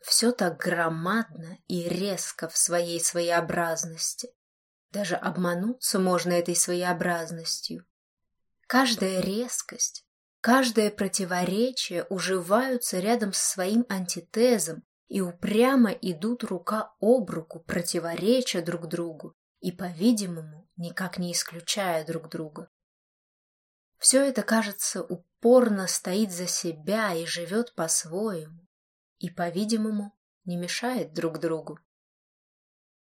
Speaker 1: Все так громадно и резко в своей своеобразности. Даже обмануться можно этой своеобразностью. Каждая резкость, каждое противоречие уживаются рядом со своим антитезом и упрямо идут рука об руку, противореча друг другу и, по-видимому, никак не исключая друг друга. Все это, кажется, упорно стоит за себя и живет по-своему, и, по-видимому, не мешает друг другу.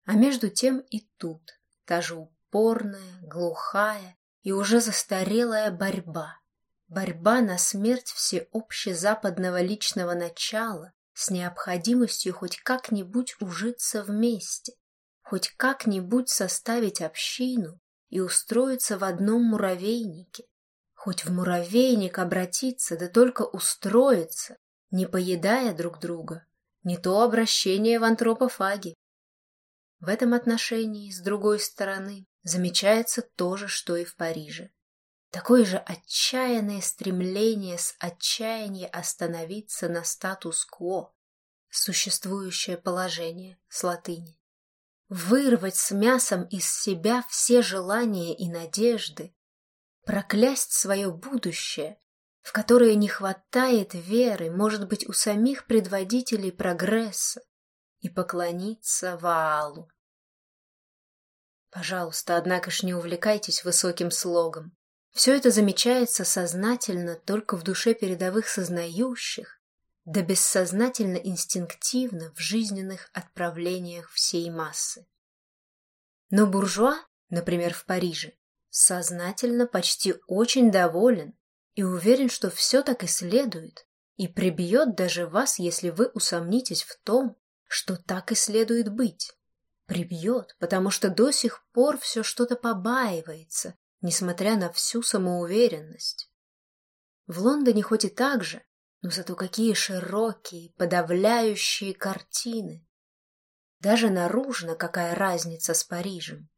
Speaker 1: А между тем и тут та же упорная, глухая и уже застарелая борьба. Борьба на смерть всеобщезападного личного начала с необходимостью хоть как-нибудь ужиться вместе, хоть как-нибудь составить общину и устроиться в одном муравейнике, Хоть в муравейник обратиться, да только устроиться, не поедая друг друга, не то обращение в антропофаги. В этом отношении, с другой стороны, замечается то же, что и в Париже. Такое же отчаянное стремление с отчаяния остановиться на статус-кво, существующее положение с латыни. Вырвать с мясом из себя все желания и надежды, проклясть свое будущее, в которое не хватает веры, может быть, у самих предводителей прогресса, и поклониться Ваалу. Пожалуйста, однако ж не увлекайтесь высоким слогом. Все это замечается сознательно только в душе передовых сознающих, да бессознательно инстинктивно в жизненных отправлениях всей массы. Но буржуа, например, в Париже, сознательно почти очень доволен и уверен, что все так и следует, и прибьет даже вас, если вы усомнитесь в том, что так и следует быть. Прибьет, потому что до сих пор все что-то побаивается, несмотря на всю самоуверенность. В Лондоне хоть и так же, Но зато какие широкие, подавляющие картины! Даже наружно какая разница с Парижем.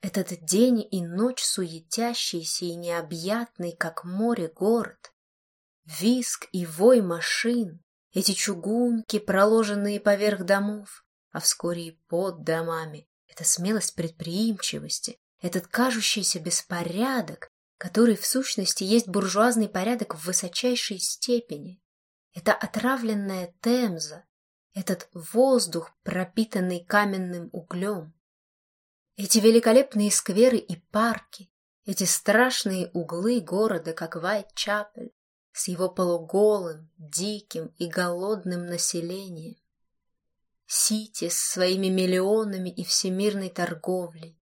Speaker 1: Этот день и ночь суетящийся и необъятный, как море, город. Виск и вой машин, эти чугунки, проложенные поверх домов, а вскоре и под домами. Это смелость предприимчивости, этот кажущийся беспорядок, который в сущности есть буржуазный порядок в высочайшей степени. Это отравленная темза, этот воздух, пропитанный каменным углем. Эти великолепные скверы и парки, эти страшные углы города, как Вайт-Чапель, с его полуголым, диким и голодным населением. Сити с своими миллионами и всемирной торговлей,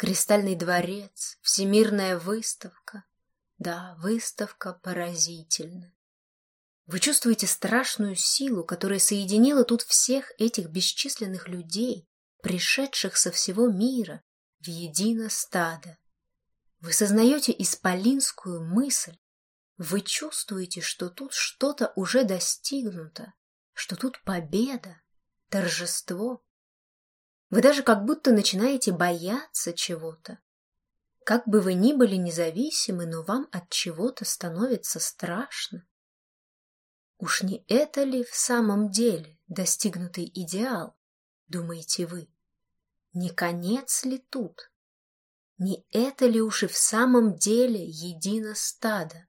Speaker 1: Кристальный дворец, всемирная выставка. Да, выставка поразительна. Вы чувствуете страшную силу, которая соединила тут всех этих бесчисленных людей, пришедших со всего мира в едино стадо. Вы сознаете исполинскую мысль. Вы чувствуете, что тут что-то уже достигнуто, что тут победа, торжество. Вы даже как будто начинаете бояться чего-то. Как бы вы ни были независимы, но вам от чего-то становится страшно. Уж не это ли в самом деле достигнутый идеал, думаете вы? Не конец ли тут? Не это ли уж и в самом деле едино стадо?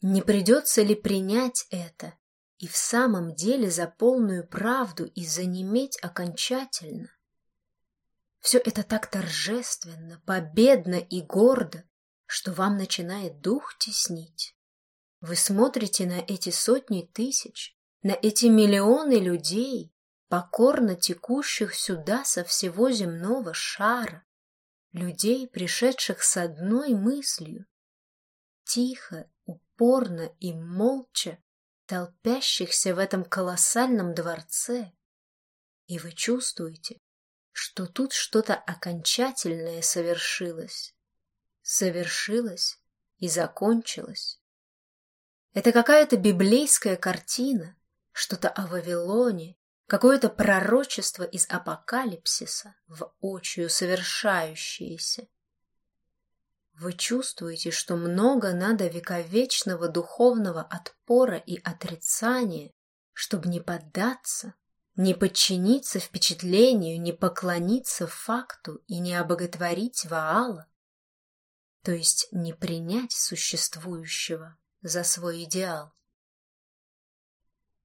Speaker 1: Не придется ли принять это и в самом деле за полную правду и занеметь окончательно? Все это так торжественно, победно и гордо, что вам начинает дух теснить. Вы смотрите на эти сотни тысяч, на эти миллионы людей, покорно текущих сюда со всего земного шара, людей, пришедших с одной мыслью, тихо, упорно и молча толпящихся в этом колоссальном дворце, и вы чувствуете, что тут что-то окончательное совершилось, совершилось и закончилось. Это какая-то библейская картина, что-то о Вавилоне, какое-то пророчество из апокалипсиса, воочию совершающееся. Вы чувствуете, что много надо вековечного духовного отпора и отрицания, чтобы не поддаться, не подчиниться впечатлению, не поклониться факту и не обоготворить Ваала, то есть не принять существующего за свой идеал.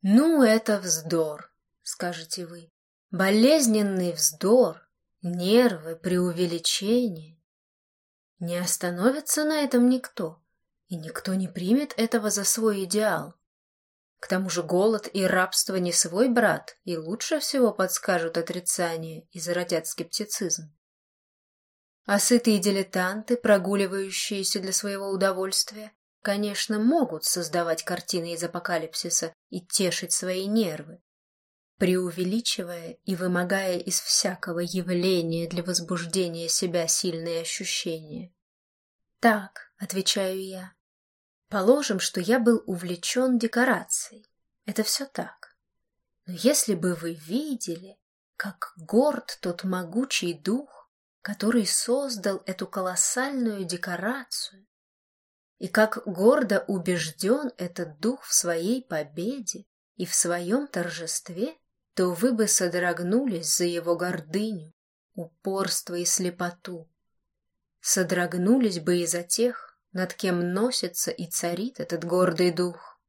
Speaker 1: «Ну, это вздор», — скажете вы. «Болезненный вздор, нервы, преувеличение. Не остановится на этом никто, и никто не примет этого за свой идеал. К тому же голод и рабство не свой брат, и лучше всего подскажут отрицание и зародят скептицизм. А сытые дилетанты, прогуливающиеся для своего удовольствия, конечно, могут создавать картины из апокалипсиса и тешить свои нервы, преувеличивая и вымогая из всякого явления для возбуждения себя сильные ощущения. «Так», — отвечаю я, — «положим, что я был увлечен декорацией. Это все так. Но если бы вы видели, как горд тот могучий дух, который создал эту колоссальную декорацию, и как гордо убежден этот дух в своей победе и в своем торжестве, то вы бы содрогнулись за его гордыню, упорство и слепоту. Содрогнулись бы и за тех, над кем носится и царит этот гордый дух.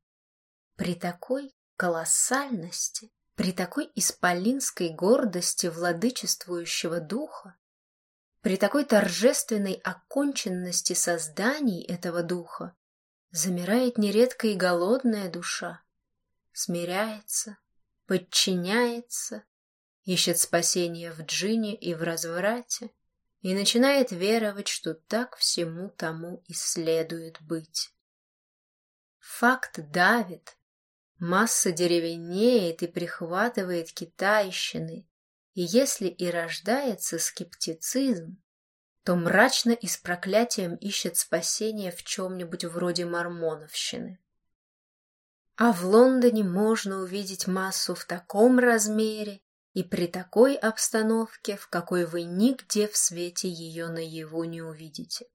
Speaker 1: При такой колоссальности, при такой исполинской гордости владычествующего духа, при такой торжественной оконченности созданий этого духа замирает нередко и голодная душа, смиряется, подчиняется, ищет спасения в джине и в разврате и начинает веровать, что так всему тому и следует быть. Факт давит, масса деревенеет и прихватывает китайщины, и если и рождается скептицизм, то мрачно и с проклятием ищет спасения в чем-нибудь вроде мормоновщины. А в Лондоне можно увидеть массу в таком размере и при такой обстановке, в какой вы нигде в свете ее наяву не увидите.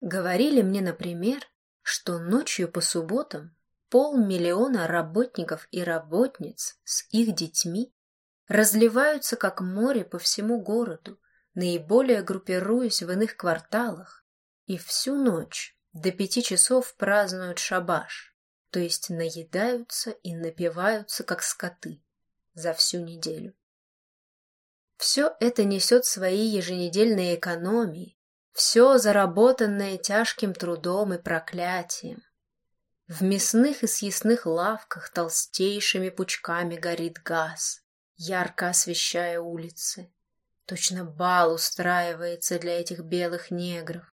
Speaker 1: Говорили мне, например, что ночью по субботам полмиллиона работников и работниц с их детьми разливаются как море по всему городу, наиболее группируясь в иных кварталах, и всю ночь до пяти часов празднуют шабаш, то есть наедаются и напиваются, как скоты, за всю неделю. Все это несет свои еженедельные экономии, все заработанное тяжким трудом и проклятием. В мясных и съестных лавках толстейшими пучками горит газ, ярко освещая улицы. Точно бал устраивается для этих белых негров.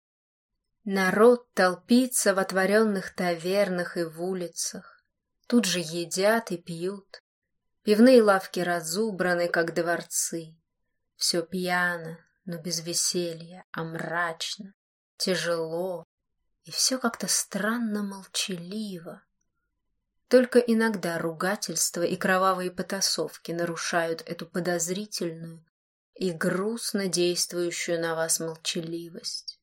Speaker 1: Народ толпится в отворенных тавернах и в улицах. Тут же едят и пьют. Пивные лавки разубраны, как дворцы. Все пьяно, но без веселья, а мрачно, тяжело, и все как-то странно молчаливо. Только иногда ругательства и кровавые потасовки нарушают эту подозрительную и грустно действующую на вас молчаливость.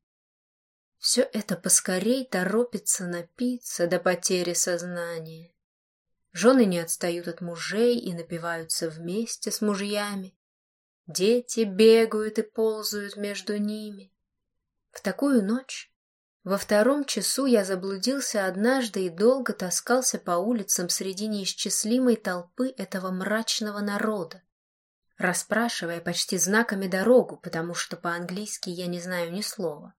Speaker 1: Все это поскорей торопится напиться до потери сознания. Жены не отстают от мужей и напиваются вместе с мужьями. Дети бегают и ползают между ними. В такую ночь, во втором часу я заблудился однажды и долго таскался по улицам среди неисчислимой толпы этого мрачного народа, расспрашивая почти знаками дорогу, потому что по-английски я не знаю ни слова.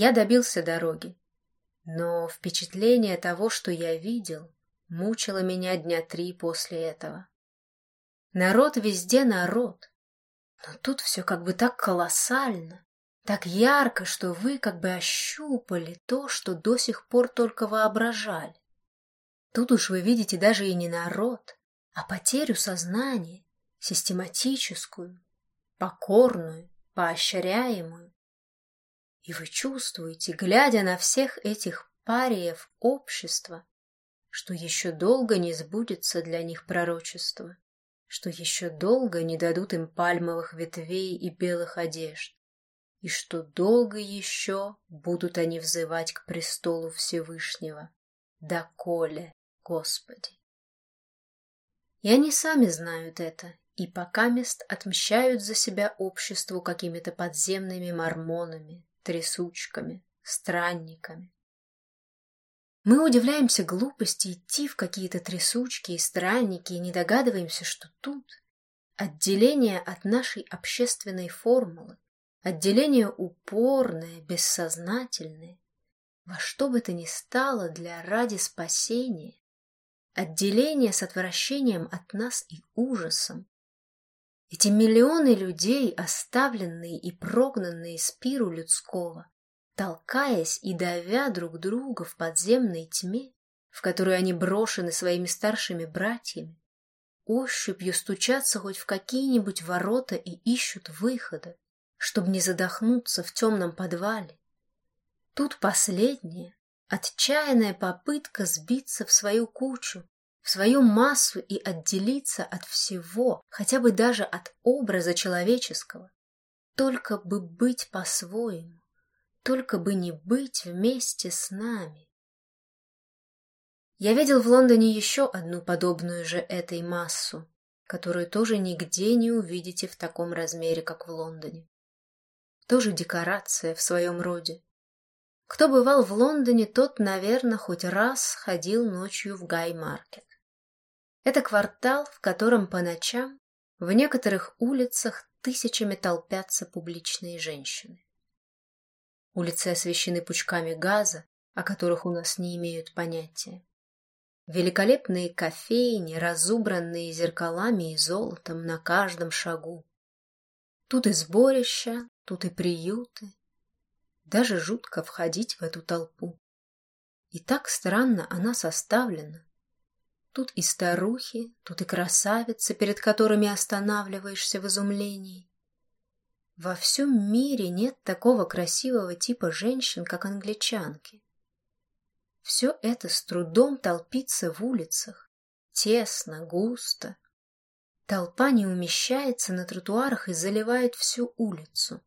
Speaker 1: Я добился дороги, но впечатление того, что я видел, мучило меня дня три после этого. Народ везде народ, но тут все как бы так колоссально, так ярко, что вы как бы ощупали то, что до сих пор только воображали. Тут уж вы видите даже и не народ, а потерю сознания, систематическую, покорную, поощряемую. И вы чувствуете, глядя на всех этих париев общества, что еще долго не сбудется для них пророчество что еще долго не дадут им пальмовых ветвей и белых одежд, и что долго еще будут они взывать к престолу Всевышнего, доколе, Господи. И они сами знают это, и пока мест отмщают за себя обществу какими-то подземными мормонами, трясучками, странниками. Мы удивляемся глупости идти в какие-то трясучки и странники и не догадываемся, что тут отделение от нашей общественной формулы, отделение упорное, бессознательное, во что бы то ни стало для ради спасения, отделение с отвращением от нас и ужасом. Эти миллионы людей, оставленные и прогнанные из пиру людского, толкаясь и давя друг друга в подземной тьме, в которую они брошены своими старшими братьями, ощупью стучатся хоть в какие-нибудь ворота и ищут выхода, чтобы не задохнуться в темном подвале. Тут последняя, отчаянная попытка сбиться в свою кучу, в свою массу и отделиться от всего, хотя бы даже от образа человеческого, только бы быть по-своему только бы не быть вместе с нами. Я видел в Лондоне еще одну подобную же этой массу, которую тоже нигде не увидите в таком размере, как в Лондоне. Тоже декорация в своем роде. Кто бывал в Лондоне, тот, наверное, хоть раз ходил ночью в Гай-маркет. Это квартал, в котором по ночам в некоторых улицах тысячами толпятся публичные женщины. Улицы освещены пучками газа, о которых у нас не имеют понятия. Великолепные кофейни, разубранные зеркалами и золотом на каждом шагу. Тут и сборища, тут и приюты. Даже жутко входить в эту толпу. И так странно она составлена. Тут и старухи, тут и красавицы, перед которыми останавливаешься в изумлении. Во всем мире нет такого красивого типа женщин, как англичанки. все это с трудом толпится в улицах. Тесно, густо. Толпа не умещается на тротуарах и заливает всю улицу.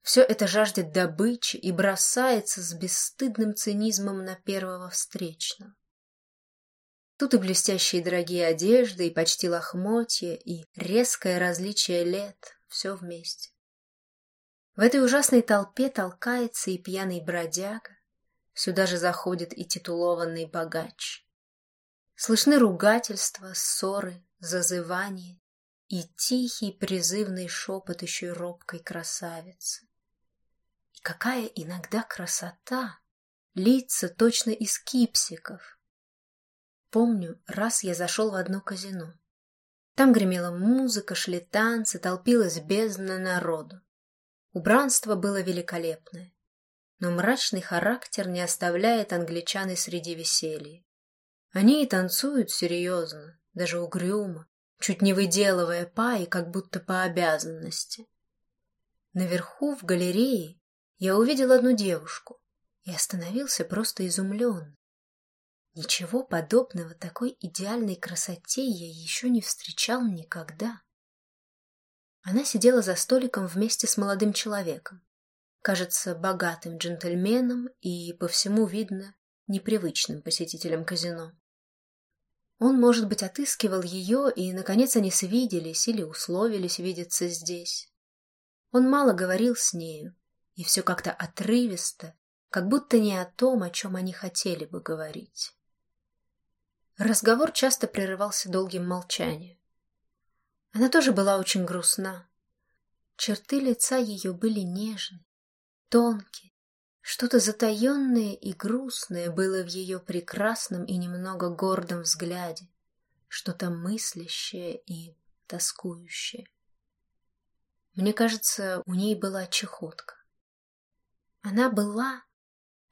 Speaker 1: Все это жаждет добычи и бросается с бесстыдным цинизмом на первого встречного. Тут и блестящие дорогие одежды, и почти лохмотья, и резкое различие лет — все вместе. В этой ужасной толпе толкается и пьяный бродяга, сюда же заходит и титулованный богач. Слышны ругательства, ссоры, зазывания и тихий призывный шепот еще робкой красавицы. И какая иногда красота! Лица точно из кипсиков. Помню, раз я зашел в одно казино. Там гремела музыка, шли танцы, толпилась бездна народу. Убранство было великолепное, но мрачный характер не оставляет англичан и среди веселья. Они и танцуют серьезно, даже угрюмо, чуть не выделывая паи, как будто по обязанности. Наверху, в галерее, я увидел одну девушку и остановился просто изумлен. Ничего подобного такой идеальной красоте я еще не встречал никогда. Она сидела за столиком вместе с молодым человеком, кажется, богатым джентльменом и, по всему видно, непривычным посетителем казино. Он, может быть, отыскивал ее, и, наконец, они свиделись или условились видеться здесь. Он мало говорил с нею, и все как-то отрывисто, как будто не о том, о чем они хотели бы говорить. Разговор часто прерывался долгим молчанием. Она тоже была очень грустна. Черты лица ее были нежны, тонкие, что-то затаенное и грустное было в ее прекрасном и немного гордом взгляде, что-то мыслящее и тоскующее. Мне кажется, у ней была чехотка. Она была,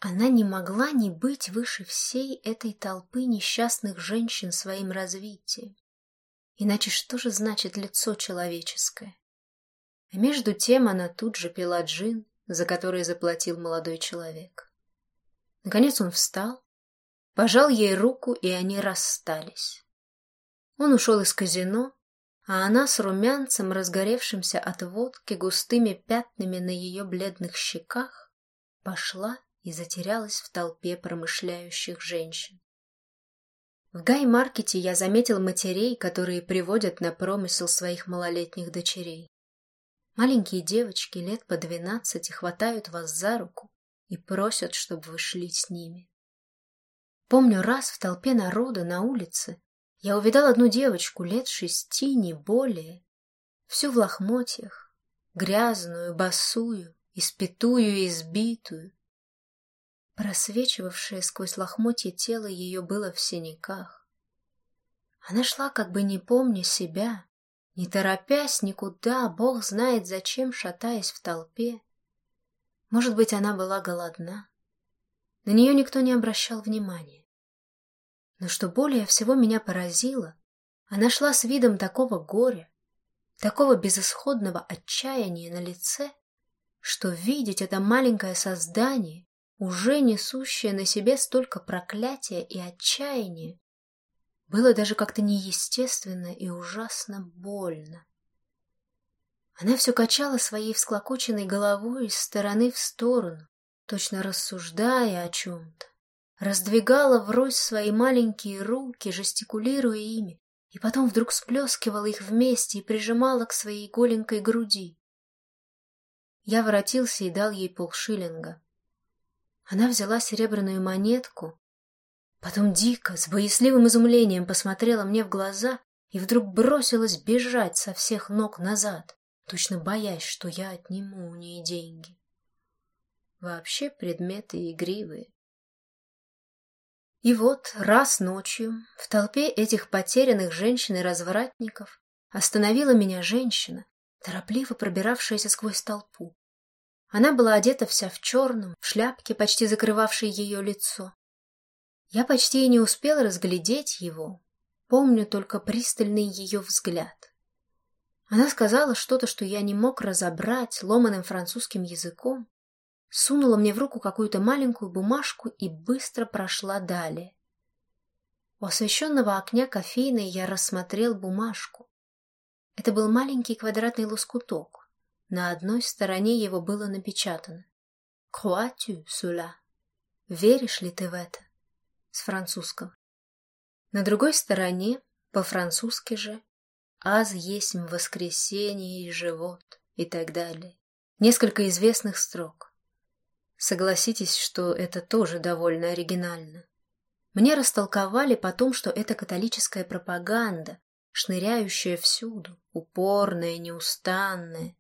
Speaker 1: она не могла не быть выше всей этой толпы несчастных женщин своим развитием. Иначе что же значит лицо человеческое? А между тем она тут же пила джин, за который заплатил молодой человек. Наконец он встал, пожал ей руку, и они расстались. Он ушел из казино, а она с румянцем, разгоревшимся от водки, густыми пятнами на ее бледных щеках, пошла и затерялась в толпе промышляющих женщин. В Гай-маркете я заметил матерей, которые приводят на промысел своих малолетних дочерей. Маленькие девочки лет по двенадцати хватают вас за руку и просят, чтобы вы шли с ними. Помню, раз в толпе народа на улице я увидал одну девочку лет шести, не более, всю в лохмотьях, грязную, босую, испитую и избитую. Просвечивавшее сквозь лохмотья тело ее было в синяках. Она шла, как бы не помня себя, не торопясь никуда, бог знает зачем, шатаясь в толпе. Может быть, она была голодна. На нее никто не обращал внимания. Но что более всего меня поразило, она шла с видом такого горя, такого безысходного отчаяния на лице, что видеть это маленькое создание, уже несущее на себе столько проклятия и отчаяния, было даже как-то неестественно и ужасно больно. Она все качала своей всклокоченной головой из стороны в сторону, точно рассуждая о чем-то. Раздвигала врозь свои маленькие руки, жестикулируя ими, и потом вдруг сплескивала их вместе и прижимала к своей голенькой груди. Я воротился и дал ей полшиллинга. Она взяла серебряную монетку, Потом дико, с боязливым изумлением посмотрела мне в глаза и вдруг бросилась бежать со всех ног назад, точно боясь, что я отниму у нее деньги. Вообще предметы игривые. И вот раз ночью в толпе этих потерянных женщин и развратников остановила меня женщина, торопливо пробиравшаяся сквозь толпу. Она была одета вся в черном, в шляпке, почти закрывавшей ее лицо. Я почти и не успел разглядеть его, помню только пристальный ее взгляд. Она сказала что-то, что я не мог разобрать ломаным французским языком, сунула мне в руку какую-то маленькую бумажку и быстро прошла далее. У освещенного окня кофейной я рассмотрел бумажку. Это был маленький квадратный лоскуток. На одной стороне его было напечатано «Crois-tu cela?» «Веришь ли ты в это?» с французского. На другой стороне, по-французски же, «Аз есть воскресенье и живот» и так далее. Несколько известных строк. Согласитесь, что это тоже довольно оригинально. Мне растолковали потом, что это католическая пропаганда, шныряющая всюду, упорная, неустанная.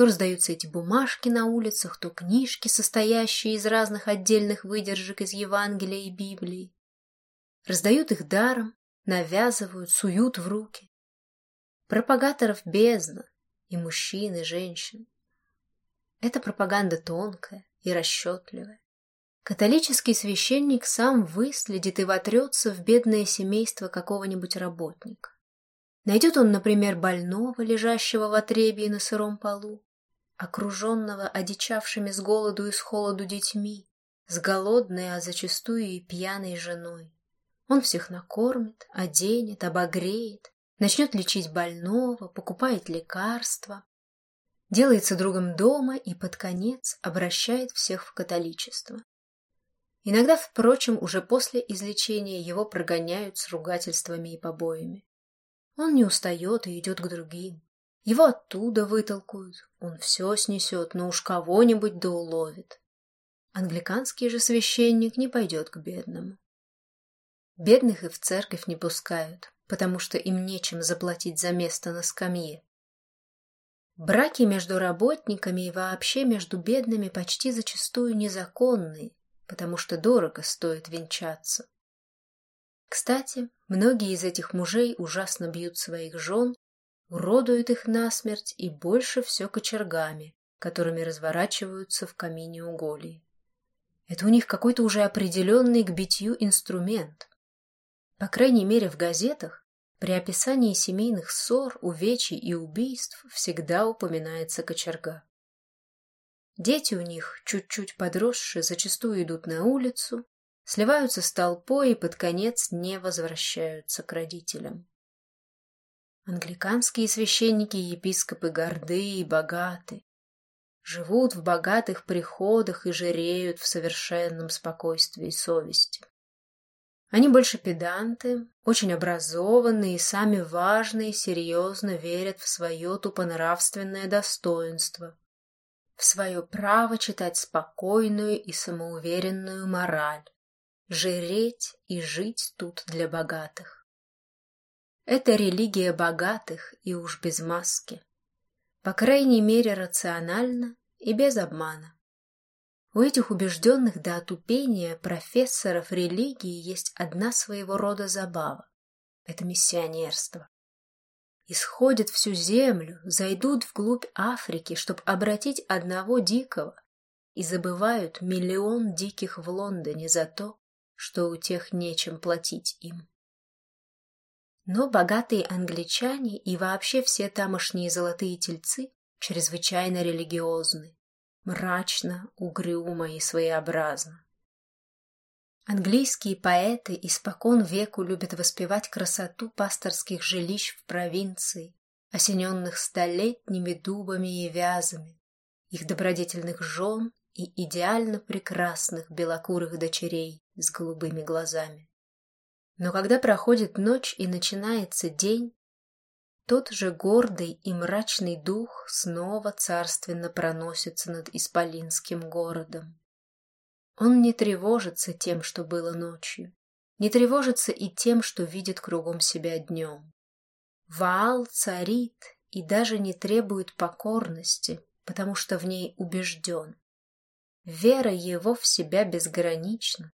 Speaker 1: То раздаются эти бумажки на улицах, то книжки, состоящие из разных отдельных выдержек из Евангелия и Библии. Раздают их даром, навязывают, суют в руки. Пропагаторов бездна, и мужчин, и женщин. Эта пропаганда тонкая и расчетливая. Католический священник сам выследит и вотрется в бедное семейство какого-нибудь работника. Найдет он, например, больного, лежащего в отребии на сыром полу, окруженного одичавшими с голоду и с холоду детьми, с голодной, а зачастую и пьяной женой. Он всех накормит, оденет, обогреет, начнет лечить больного, покупает лекарства, делается другом дома и под конец обращает всех в католичество. Иногда, впрочем, уже после излечения его прогоняют с ругательствами и побоями. Он не устает и идет к другим. Его оттуда вытолкуют, он все снесет, но уж кого-нибудь да уловит. Англиканский же священник не пойдет к бедному. Бедных и в церковь не пускают, потому что им нечем заплатить за место на скамье. Браки между работниками и вообще между бедными почти зачастую незаконные, потому что дорого стоит венчаться. Кстати, многие из этих мужей ужасно бьют своих жен, уродуют их насмерть и больше все кочергами, которыми разворачиваются в камине уголий. Это у них какой-то уже определенный к битью инструмент. По крайней мере, в газетах при описании семейных ссор, увечий и убийств всегда упоминается кочерга. Дети у них, чуть-чуть подросшие, зачастую идут на улицу, сливаются с толпой и под конец не возвращаются к родителям. Англиканские священники и епископы горды и богаты, живут в богатых приходах и жиреют в совершенном спокойствии совести. Они больше педанты, очень образованные и сами важные серьезно верят в свое тупонравственное достоинство, в свое право читать спокойную и самоуверенную мораль, жиреть и жить тут для богатых. Это религия богатых и уж без маски. По крайней мере, рационально и без обмана. У этих убежденных до отупения профессоров религии есть одна своего рода забава. Это миссионерство исходят всю землю, зайдут вглубь Африки, чтобы обратить одного дикого, и забывают миллион диких в Лондоне за то, что у тех нечем платить им. Но богатые англичане и вообще все тамошние золотые тельцы чрезвычайно религиозны, мрачно, угрюмо и своеобразно. Английские поэты испокон веку любят воспевать красоту пасторских жилищ в провинции, осененных столетними дубами и вязами, их добродетельных жен и идеально прекрасных белокурых дочерей с голубыми глазами. Но когда проходит ночь и начинается день, тот же гордый и мрачный дух снова царственно проносится над исполинским городом. Он не тревожится тем, что было ночью, не тревожится и тем, что видит кругом себя днем. Ваал царит и даже не требует покорности, потому что в ней убежден. Вера его в себя безгранична.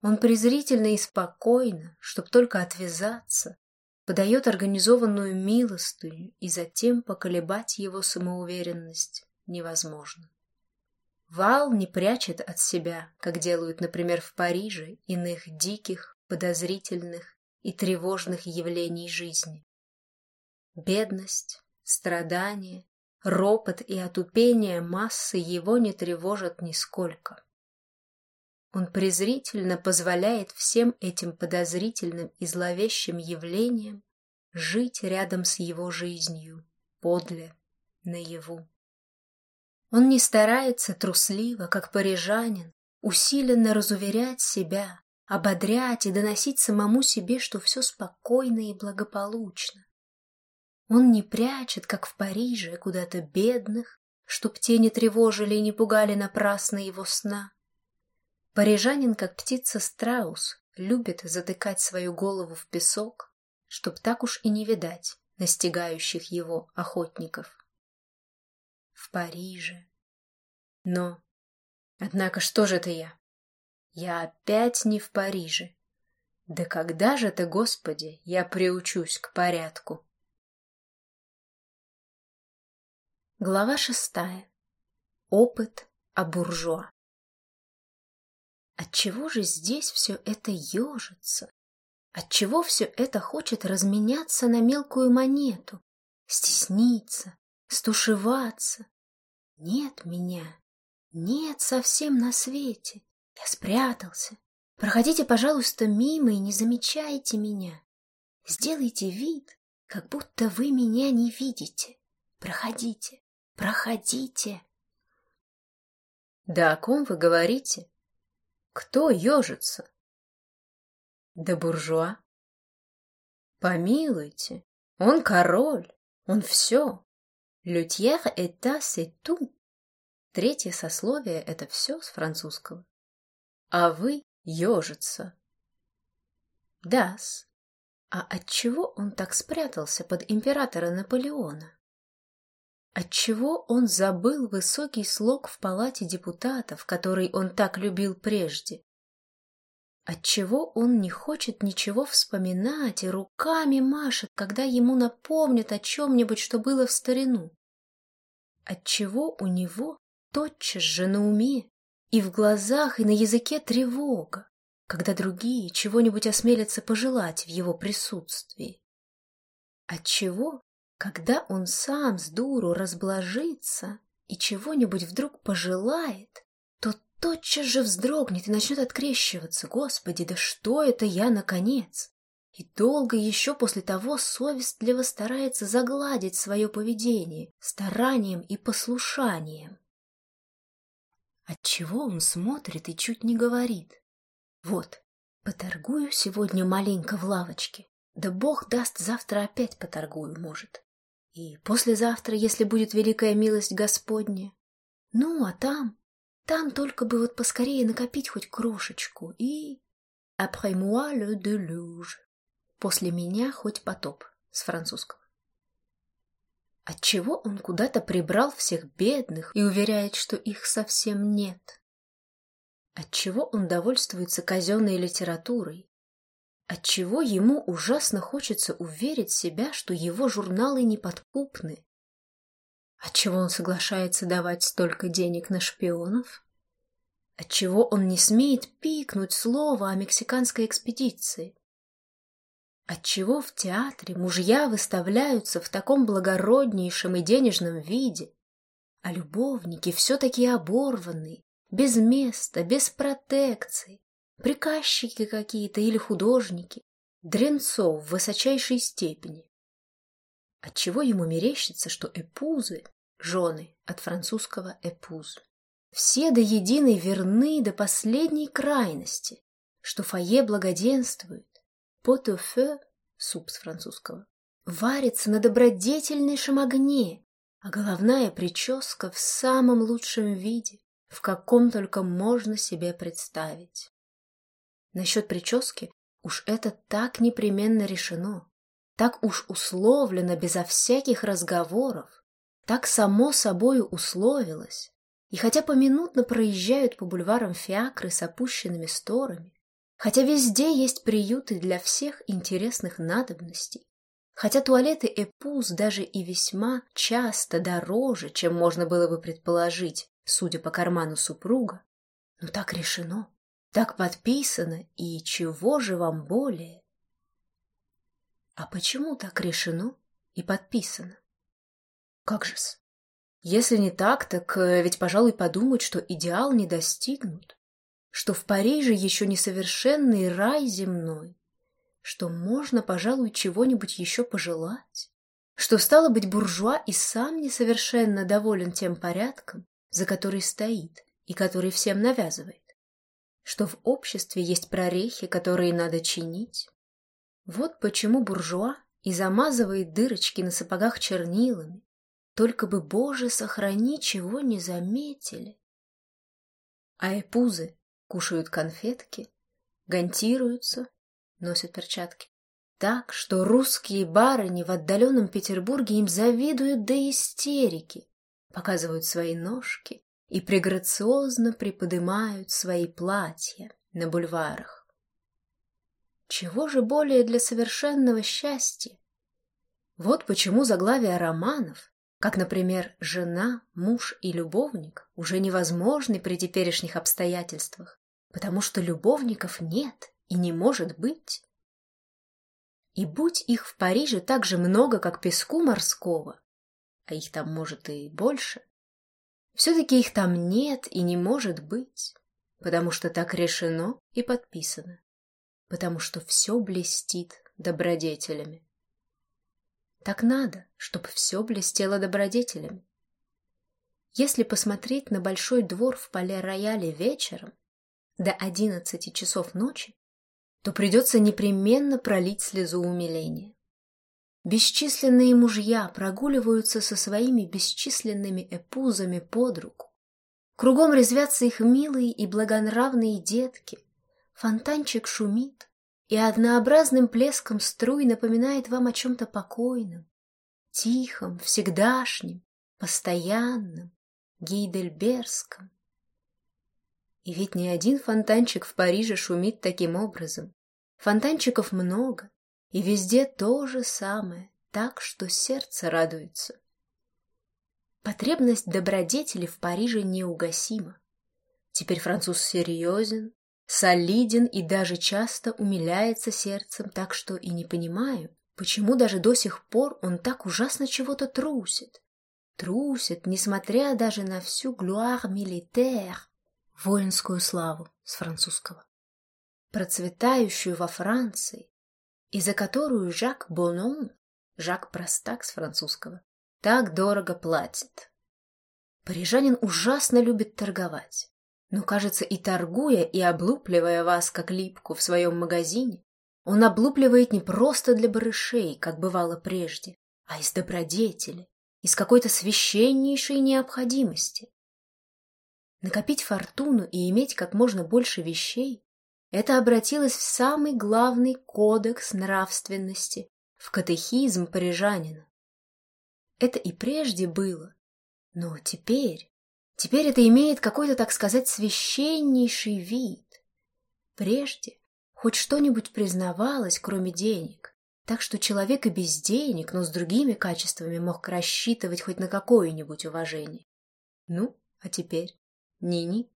Speaker 1: Он презрительно и спокойно, чтоб только отвязаться, подает организованную милостыню, и затем поколебать его самоуверенность невозможно. Вал не прячет от себя, как делают, например, в Париже, иных диких, подозрительных и тревожных явлений жизни. Бедность, страдания, ропот и отупение массы его не тревожат нисколько. Он презрительно позволяет всем этим подозрительным и зловещим явлениям жить рядом с его жизнью, подле, наяву. Он не старается трусливо, как парижанин, усиленно разуверять себя, ободрять и доносить самому себе, что все спокойно и благополучно. Он не прячет, как в Париже, куда-то бедных, чтоб те не тревожили и не пугали напрасно его сна. Парижанин, как птица-страус, любит затыкать свою голову в песок, чтоб так уж и не видать настигающих его охотников. В Париже. Но, однако, что же это я? Я опять не в Париже. Да когда же ты, Господи, я приучусь к порядку? Глава шестая. Опыт о буржуа. Отчего же здесь все это ежится? Отчего все это хочет разменяться на мелкую монету, стесниться, стушеваться? Нет меня, нет совсем на свете. Я спрятался. Проходите, пожалуйста, мимо и не замечайте меня. Сделайте вид, как будто вы меня не видите. Проходите, проходите. Да о ком вы говорите? Кто ежится? Да буржуа. Помилуйте, он король, он все. Лютьер это c'est tout. Третье сословие — это все с французского. А вы ежится. Дас. А отчего он так спрятался под императора Наполеона? Отчего он забыл высокий слог в палате депутатов, который он так любил прежде? Отчего он не хочет ничего вспоминать и руками машет, когда ему напомнят о чем-нибудь, что было в старину? Отчего у него тотчас же на уме и в глазах, и на языке тревога, когда другие чего-нибудь осмелятся пожелать в его присутствии? Отчего когда он сам с дуру разблажится и чего-нибудь вдруг пожелает, то тотчас же вздрогнет и начнет открещиваться. Господи, да что это я, наконец? И долго еще после того совестливо старается загладить свое поведение старанием и послушанием. Отчего он смотрит и чуть не говорит? Вот, поторгую сегодня маленько в лавочке, да бог даст, завтра опять поторгую, может. И послезавтра, если будет великая милость Господня. Ну, а там, там только бы вот поскорее накопить хоть крошечку и... Après moi le déluge. После меня хоть потоп с французского. Отчего он куда-то прибрал всех бедных и уверяет, что их совсем нет? Отчего он довольствуется казенной литературой Отчего ему ужасно хочется уверить себя, что его журналы неподкупны? Отчего он соглашается давать столько денег на шпионов? Отчего он не смеет пикнуть слово о мексиканской экспедиции? Отчего в театре мужья выставляются в таком благороднейшем и денежном виде, а любовники все-таки оборванные, без места, без протекций, приказчики какие-то или художники, дренцов в высочайшей степени. Отчего ему мерещится, что эпузы, жены от французского эпуз, все до единой верны до последней крайности, что фойе благоденствует, потофе, суп с французского, варится на добродетельнейшем огне, а головная прическа в самом лучшем виде, в каком только можно себе представить. Насчет прически уж это так непременно решено, так уж условлено безо всяких разговоров, так само собою условилось. И хотя поминутно проезжают по бульварам фиакры с опущенными сторами, хотя везде есть приюты для всех интересных надобностей, хотя туалеты Эпуз даже и весьма часто дороже, чем можно было бы предположить, судя по карману супруга, но так решено. Так подписано, и чего же вам более? А почему так решено и подписано? Как же-с? Если не так, так э, ведь, пожалуй, подумают, что идеал не достигнут, что в Париже еще несовершенный рай земной, что можно, пожалуй, чего-нибудь еще пожелать, что, стало быть, буржуа и сам несовершенно доволен тем порядком, за который стоит и который всем навязывает, что в обществе есть прорехи, которые надо чинить. Вот почему буржуа и замазывает дырочки на сапогах чернилами, только бы, Боже, сохрани, чего не заметили. А эпузы кушают конфетки, гантируются, носят перчатки. Так, что русские барыни в отдаленном Петербурге им завидуют до истерики, показывают свои ножки и преграциозно приподнимают свои платья на бульварах. Чего же более для совершенного счастья? Вот почему заглавия романов, как, например, «Жена», «Муж» и «Любовник» уже невозможны при теперешних обстоятельствах, потому что любовников нет и не может быть. И будь их в Париже так же много, как песку морского, а их там, может, и больше, все-таки их там нет и не может быть, потому что так решено и подписано, потому что все блестит добродетелями. Так надо, чтобы все блестело добродетелями. Если посмотреть на большой двор в поле-рояле вечером до одиннадцати часов ночи, то придется непременно пролить слезу умиления. Бесчисленные мужья прогуливаются со своими бесчисленными эпузами под руку. Кругом резвятся их милые и благонравные детки. Фонтанчик шумит, и однообразным плеском струй напоминает вам о чем-то покойном, тихом, всегдашнем, постоянном, гейдельбергском. И ведь ни один фонтанчик в Париже шумит таким образом. Фонтанчиков много, и везде то же самое, так что сердце радуется. Потребность добродетели в Париже неугасима. Теперь француз серьезен, солиден и даже часто умиляется сердцем, так что и не понимаю, почему даже до сих пор он так ужасно чего-то трусит. Трусит, несмотря даже на всю глуар militaire, воинскую славу с французского, процветающую во Франции, и за которую Жак Бонон, Жак Простак с французского, так дорого платит. Парижанин ужасно любит торговать, но, кажется, и торгуя, и облупливая вас, как липку, в своем магазине, он облупливает не просто для барышей, как бывало прежде, а из добродетели, из какой-то священнейшей необходимости. Накопить фортуну и иметь как можно больше вещей это обратилось в самый главный кодекс нравственности, в катехизм парижанина. Это и прежде было, но теперь, теперь это имеет какой-то, так сказать, священнейший вид. Прежде хоть что-нибудь признавалось, кроме денег, так что человек и без денег, но с другими качествами мог рассчитывать хоть на какое-нибудь уважение. Ну, а теперь? Ни-ни.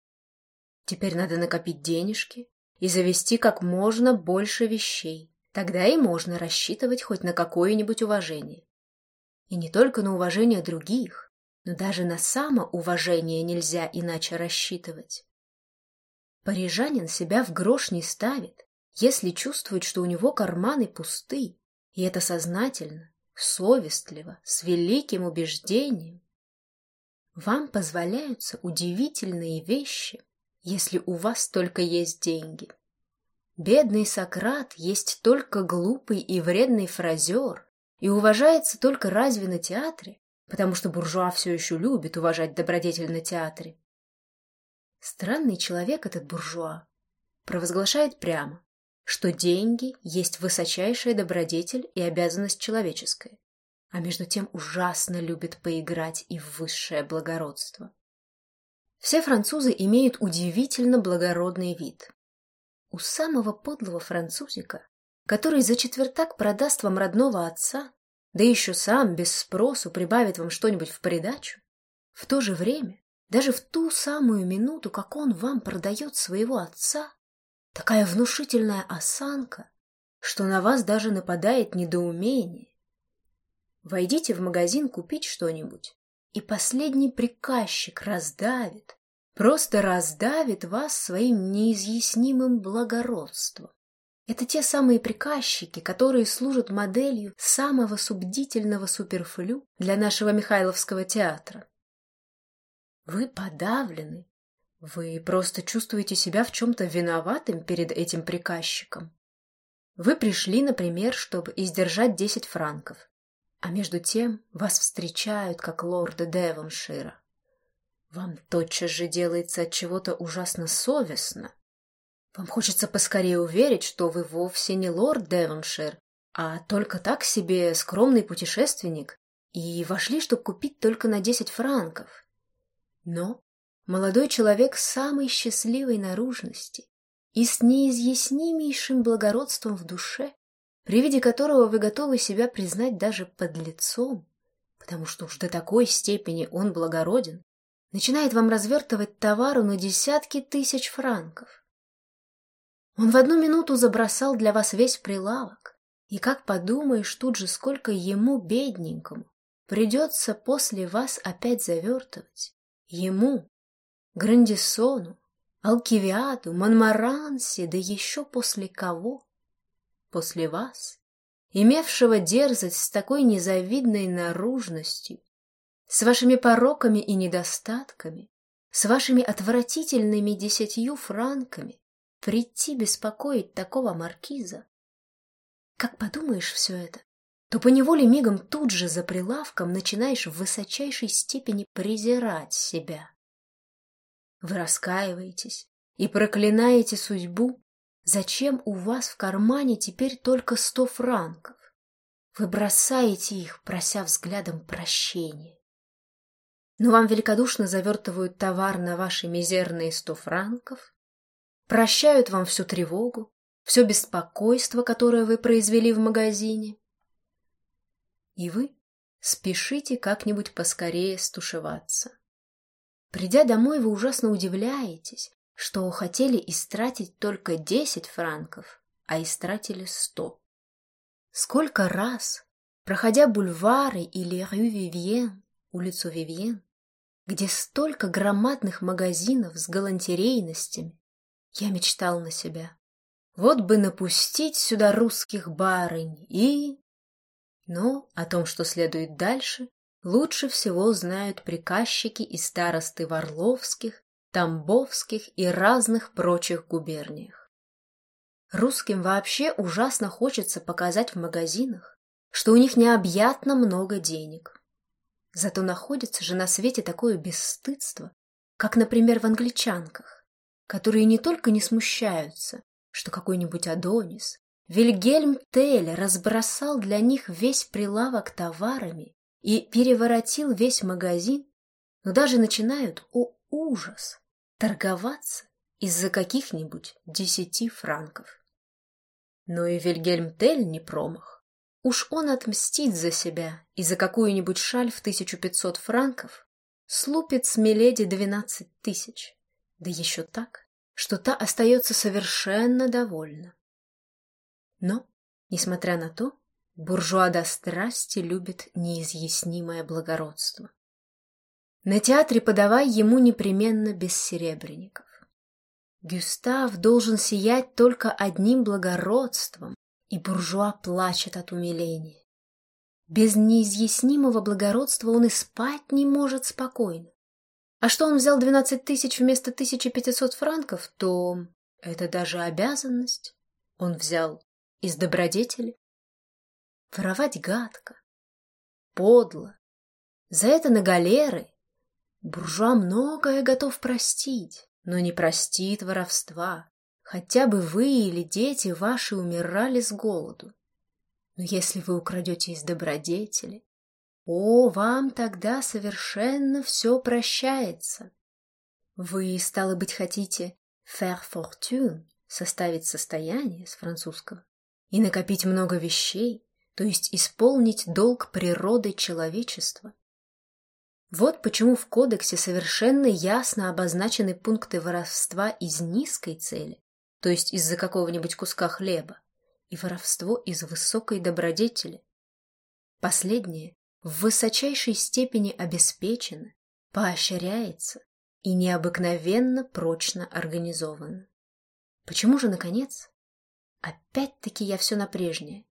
Speaker 1: Теперь надо накопить денежки, и завести как можно больше вещей. Тогда и можно рассчитывать хоть на какое-нибудь уважение. И не только на уважение других, но даже на самоуважение нельзя иначе рассчитывать. Парижанин себя в грош не ставит, если чувствует, что у него карманы пусты, и это сознательно, совестливо, с великим убеждением. Вам позволяются удивительные вещи, если у вас только есть деньги. Бедный Сократ есть только глупый и вредный фразер и уважается только разве на театре, потому что буржуа все еще любит уважать добродетель на театре. Странный человек этот буржуа провозглашает прямо, что деньги есть высочайшая добродетель и обязанность человеческая, а между тем ужасно любит поиграть и в высшее благородство. Все французы имеют удивительно благородный вид. У самого подлого французика, который за четвертак продаст вам родного отца, да еще сам без спросу прибавит вам что-нибудь в придачу, в то же время, даже в ту самую минуту, как он вам продает своего отца, такая внушительная осанка, что на вас даже нападает недоумение. Войдите в магазин купить что-нибудь, и последний приказчик раздавит, просто раздавит вас своим неизъяснимым благородством. Это те самые приказчики, которые служат моделью самого субдительного суперфлю для нашего Михайловского театра. Вы подавлены. Вы просто чувствуете себя в чем-то виноватым перед этим приказчиком. Вы пришли, например, чтобы издержать десять франков, а между тем вас встречают как лорда Девоншира. Вам тотчас же делается от чего-то ужасно совестно. Вам хочется поскорее уверить, что вы вовсе не лорд Девоншир, а только так себе скромный путешественник, и вошли, чтобы купить только на десять франков. Но молодой человек самой счастливой наружности и с неизъяснимейшим благородством в душе, при виде которого вы готовы себя признать даже под лицом, потому что уж до такой степени он благороден, начинает вам развертывать товару на десятки тысяч франков. Он в одну минуту забросал для вас весь прилавок, и как подумаешь тут же, сколько ему, бедненькому, придется после вас опять завертывать. Ему, Грандисону, Алкивиаду, Монмаранси, да еще после кого? После вас, имевшего дерзость с такой незавидной наружностью, с вашими пороками и недостатками, с вашими отвратительными десятью франками, прийти беспокоить такого маркиза. Как подумаешь все это, то поневоле мигом тут же за прилавком начинаешь в высочайшей степени презирать себя. Вы раскаиваетесь и проклинаете судьбу, зачем у вас в кармане теперь только сто франков. Вы бросаете их, прося взглядом прощения. Но вам великодушно завертывают товар на ваши мизерные сто франков, прощают вам всю тревогу, все беспокойство, которое вы произвели в магазине. И вы спешите как-нибудь поскорее стушеваться. Придя домой, вы ужасно удивляетесь, что хотели истратить только десять франков, а истратили сто. Сколько раз, проходя бульвары или рю Вивьен, улицу Вивьен, где столько громадных магазинов с галантерейностями, я мечтал на себя. Вот бы напустить сюда русских барынь и... Но о том, что следует дальше, лучше всего знают приказчики и старосты в Орловских, Тамбовских и разных прочих губерниях. Русским вообще ужасно хочется показать в магазинах, что у них необъятно много денег. Зато находится же на свете такое бесстыдство, как, например, в англичанках, которые не только не смущаются, что какой-нибудь Адонис, Вильгельм Тель разбросал для них весь прилавок товарами и переворотил весь магазин, но даже начинают, о ужас, торговаться из-за каких-нибудь десяти франков. Но и Вильгельм Тель не промах. Уж он отмстит за себя и за какую-нибудь шаль в 1500 франков слупит с Миледи двенадцать тысяч, да еще так, что та остается совершенно довольна. Но, несмотря на то, Буржуа до страсти любит неизъяснимое благородство. На театре подавай ему непременно без серебряников. Гюстав должен сиять только одним благородством, и буржуа плачет от умиления. Без неизъяснимого благородства он и спать не может спокойно. А что он взял двенадцать тысяч вместо тысячи пятисот франков, то это даже обязанность. Он взял из добродетели. Воровать гадко, подло. За это на галеры. Буржуа многое готов простить, но не простит воровства. Хотя бы вы или дети ваши умирали с голоду. Но если вы украдете из добродетели, о, вам тогда совершенно все прощается. Вы, стало быть, хотите faire fortune, составить состояние с французского, и накопить много вещей, то есть исполнить долг природы человечества. Вот почему в кодексе совершенно ясно обозначены пункты воровства из низкой цели, то есть из-за какого-нибудь куска хлеба, и воровство из высокой добродетели. Последнее в высочайшей степени обеспечена, поощряется и необыкновенно прочно организована. Почему же, наконец, опять-таки я все на прежнее,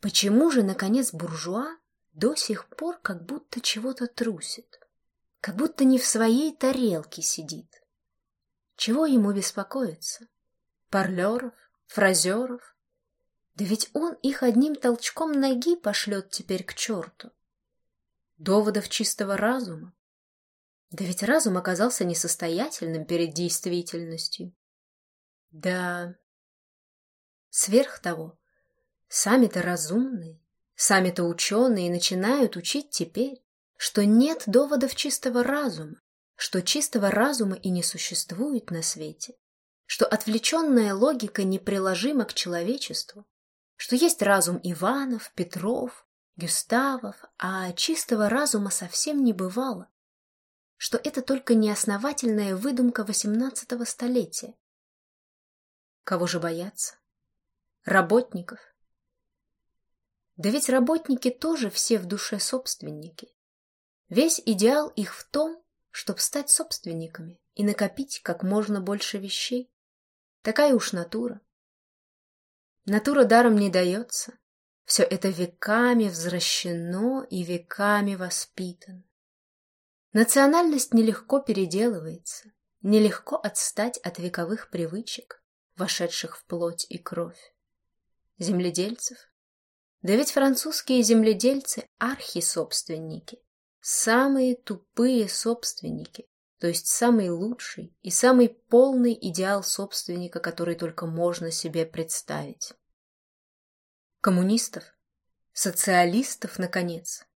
Speaker 1: почему же, наконец, буржуа до сих пор как будто чего-то трусит, как будто не в своей тарелке сидит? Чего ему беспокоиться? Парлеров, фразеров? Да ведь он их одним толчком ноги пошлет теперь к черту. Доводов чистого разума? Да ведь разум оказался несостоятельным перед действительностью. Да, сверх того, сами-то разумные, сами-то ученые начинают учить теперь, что нет доводов чистого разума, что чистого разума и не существует на свете, что отвлеченная логика неприложима к человечеству, что есть разум Иванов, Петров, Гюставов, а чистого разума совсем не бывало, что это только неосновательная выдумка XVIII столетия, Кого же бояться? Работников. Да ведь работники тоже все в душе собственники. Весь идеал их в том, чтобы стать собственниками и накопить как можно больше вещей. Такая уж натура. Натура даром не дается. Все это веками возвращено и веками воспитано. Национальность нелегко переделывается, нелегко отстать от вековых привычек вошедших в плоть и кровь. Земледельцев? Да ведь французские земледельцы – архисобственники, самые тупые собственники, то есть самый лучший и самый полный идеал собственника, который только можно себе представить. Коммунистов? Социалистов, наконец?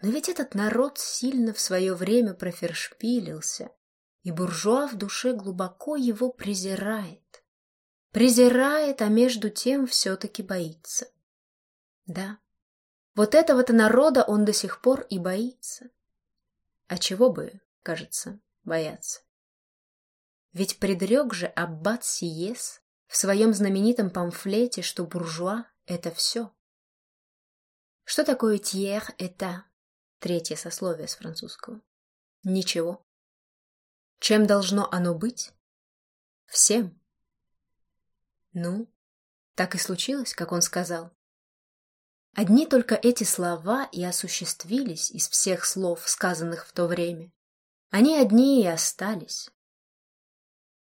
Speaker 1: Но ведь этот народ сильно в свое время профершпилился, и буржуа в душе глубоко его презирает. Презирает, а между тем все-таки боится. Да, вот этого-то народа он до сих пор и боится. А чего бы, кажется, бояться? Ведь предрек же аббат Сиес в своем знаменитом памфлете, что буржуа — это все. Что такое тьер это? Третье сословие с французского. Ничего. Чем должно оно быть? Всем. Ну, так и случилось, как он сказал. Одни только эти слова и осуществились из всех слов, сказанных в то время. Они одни и остались.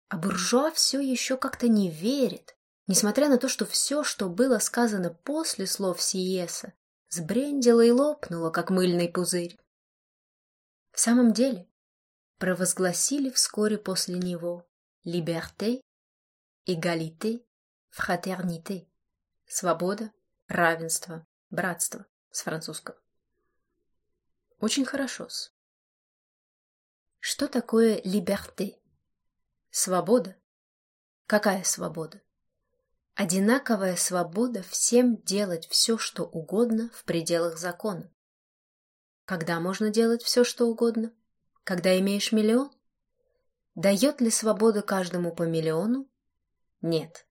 Speaker 1: А буржуа все еще как-то не верит, несмотря на то, что все, что было сказано после слов Сиеса, сбрендило и лопнуло, как мыльный пузырь. В самом деле, провозгласили вскоре после него «либерте», «эгалите», Фратерните. Свобода, равенство, братство с французского. Очень хорошо-с. Что такое либерте? Свобода. Какая свобода? Одинаковая свобода всем делать все, что угодно в пределах закона. Когда можно делать все, что угодно? Когда имеешь миллион? Дает ли свобода каждому по миллиону? Нет.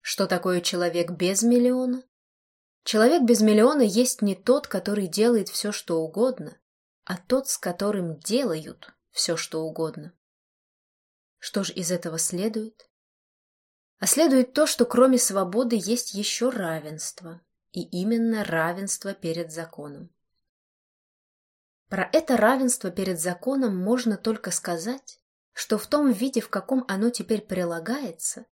Speaker 1: Что такое человек без миллиона? Человек без миллиона есть не тот, который делает все, что угодно, а тот, с которым делают все, что угодно. Что же из этого следует? А следует то, что кроме свободы есть еще равенство, и именно равенство перед законом. Про это равенство перед законом можно только сказать, что в том виде, в каком оно теперь прилагается,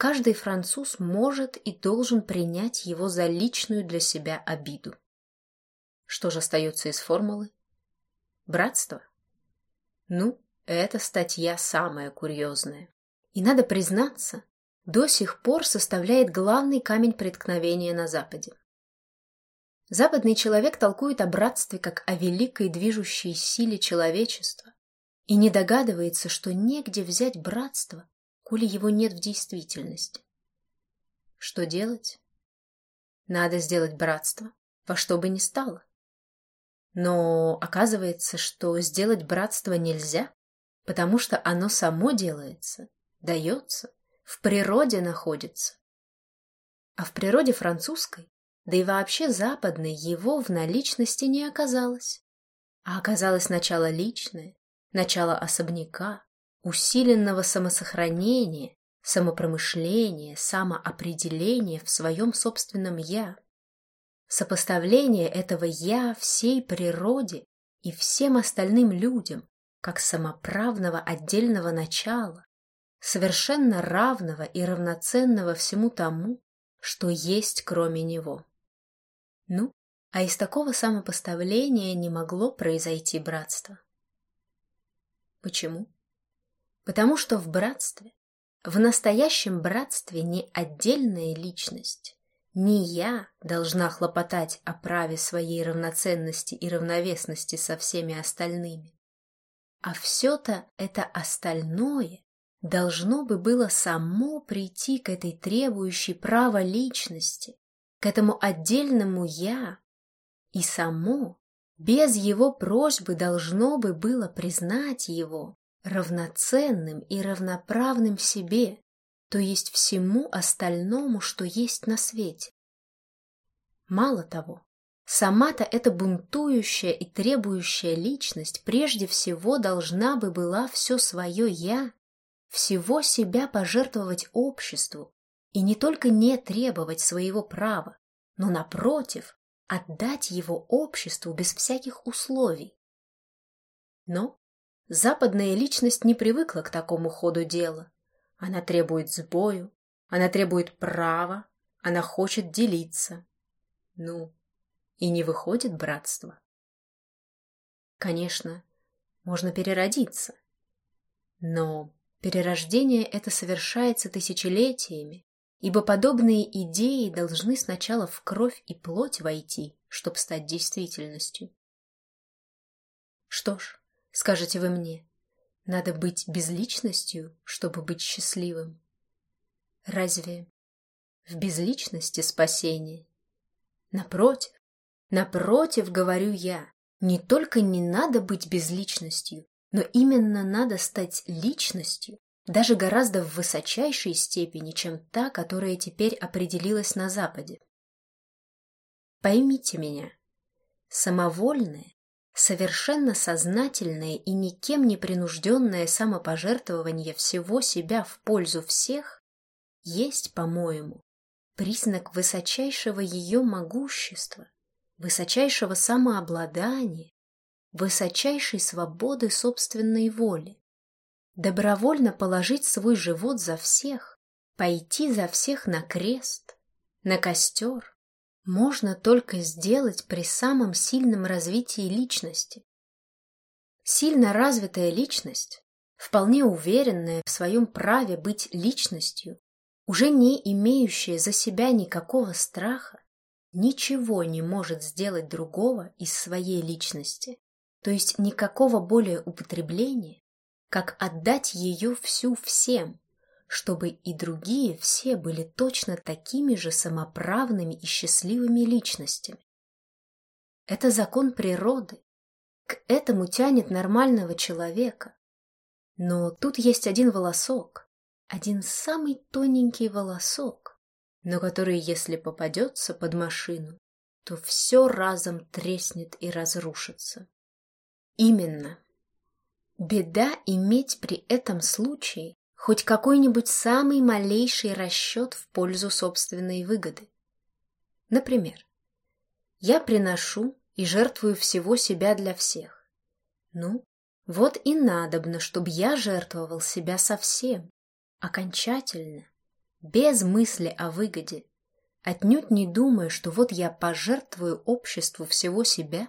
Speaker 1: Каждый француз может и должен принять его за личную для себя обиду. Что же остается из формулы? Братство? Ну, эта статья самая курьезная. И надо признаться, до сих пор составляет главный камень преткновения на Западе. Западный человек толкует о братстве как о великой движущей силе человечества и не догадывается, что негде взять братство, коли его нет в действительности. Что делать? Надо сделать братство, во что бы ни стало. Но оказывается, что сделать братство нельзя, потому что оно само делается, дается, в природе находится. А в природе французской да и вообще западной, его в наличности не оказалось. А оказалось начало личное, начало особняка, усиленного самосохранения, самопромышления, самоопределения в своем собственном «я». Сопоставление этого «я» всей природе и всем остальным людям, как самоправного отдельного начала, совершенно равного и равноценного всему тому, что есть кроме него. Ну, а из такого самопоставления не могло произойти братство. Почему? Потому что в братстве, в настоящем братстве не отдельная личность, не я должна хлопотать о праве своей равноценности и равновесности со всеми остальными, а все-то это остальное должно бы было само прийти к этой требующей права личности, к этому отдельному «я», и само, без его просьбы, должно бы было признать его равноценным и равноправным себе, то есть всему остальному, что есть на свете. Мало того, сама-то эта бунтующая и требующая личность прежде всего должна бы была все свое «я», всего себя пожертвовать обществу и не только не требовать своего права, но, напротив, отдать его обществу без всяких условий. Но западная личность не привыкла к такому ходу дела. Она требует сбою, она требует права, она хочет делиться. Ну, и не выходит братство. Конечно, можно переродиться, но перерождение это совершается тысячелетиями, ибо подобные идеи должны сначала в кровь и плоть войти, чтобы стать действительностью. Что ж, скажете вы мне, надо быть безличностью, чтобы быть счастливым. Разве в безличности спасение? Напротив, напротив, говорю я, не только не надо быть безличностью, но именно надо стать личностью, даже гораздо в высочайшей степени, чем та, которая теперь определилась на Западе. Поймите меня, самовольное, совершенно сознательное и никем не принужденное самопожертвование всего себя в пользу всех есть, по-моему, признак высочайшего ее могущества, высочайшего самообладания, высочайшей свободы собственной воли. Добровольно положить свой живот за всех, пойти за всех на крест, на костер, можно только сделать при самом сильном развитии личности. Сильно развитая личность, вполне уверенная в своем праве быть личностью, уже не имеющая за себя никакого страха, ничего не может сделать другого из своей личности, то есть никакого более употребления, как отдать ее всю всем, чтобы и другие все были точно такими же самоправными и счастливыми личностями. Это закон природы. К этому тянет нормального человека. Но тут есть один волосок, один самый тоненький волосок, но который, если попадется под машину, то все разом треснет и разрушится. Именно Беда иметь при этом случае хоть какой-нибудь самый малейший расчет в пользу собственной выгоды. Например, я приношу и жертвую всего себя для всех. Ну, вот и надобно, чтобы я жертвовал себя совсем, окончательно, без мысли о выгоде, отнюдь не думая, что вот я пожертвую обществу всего себя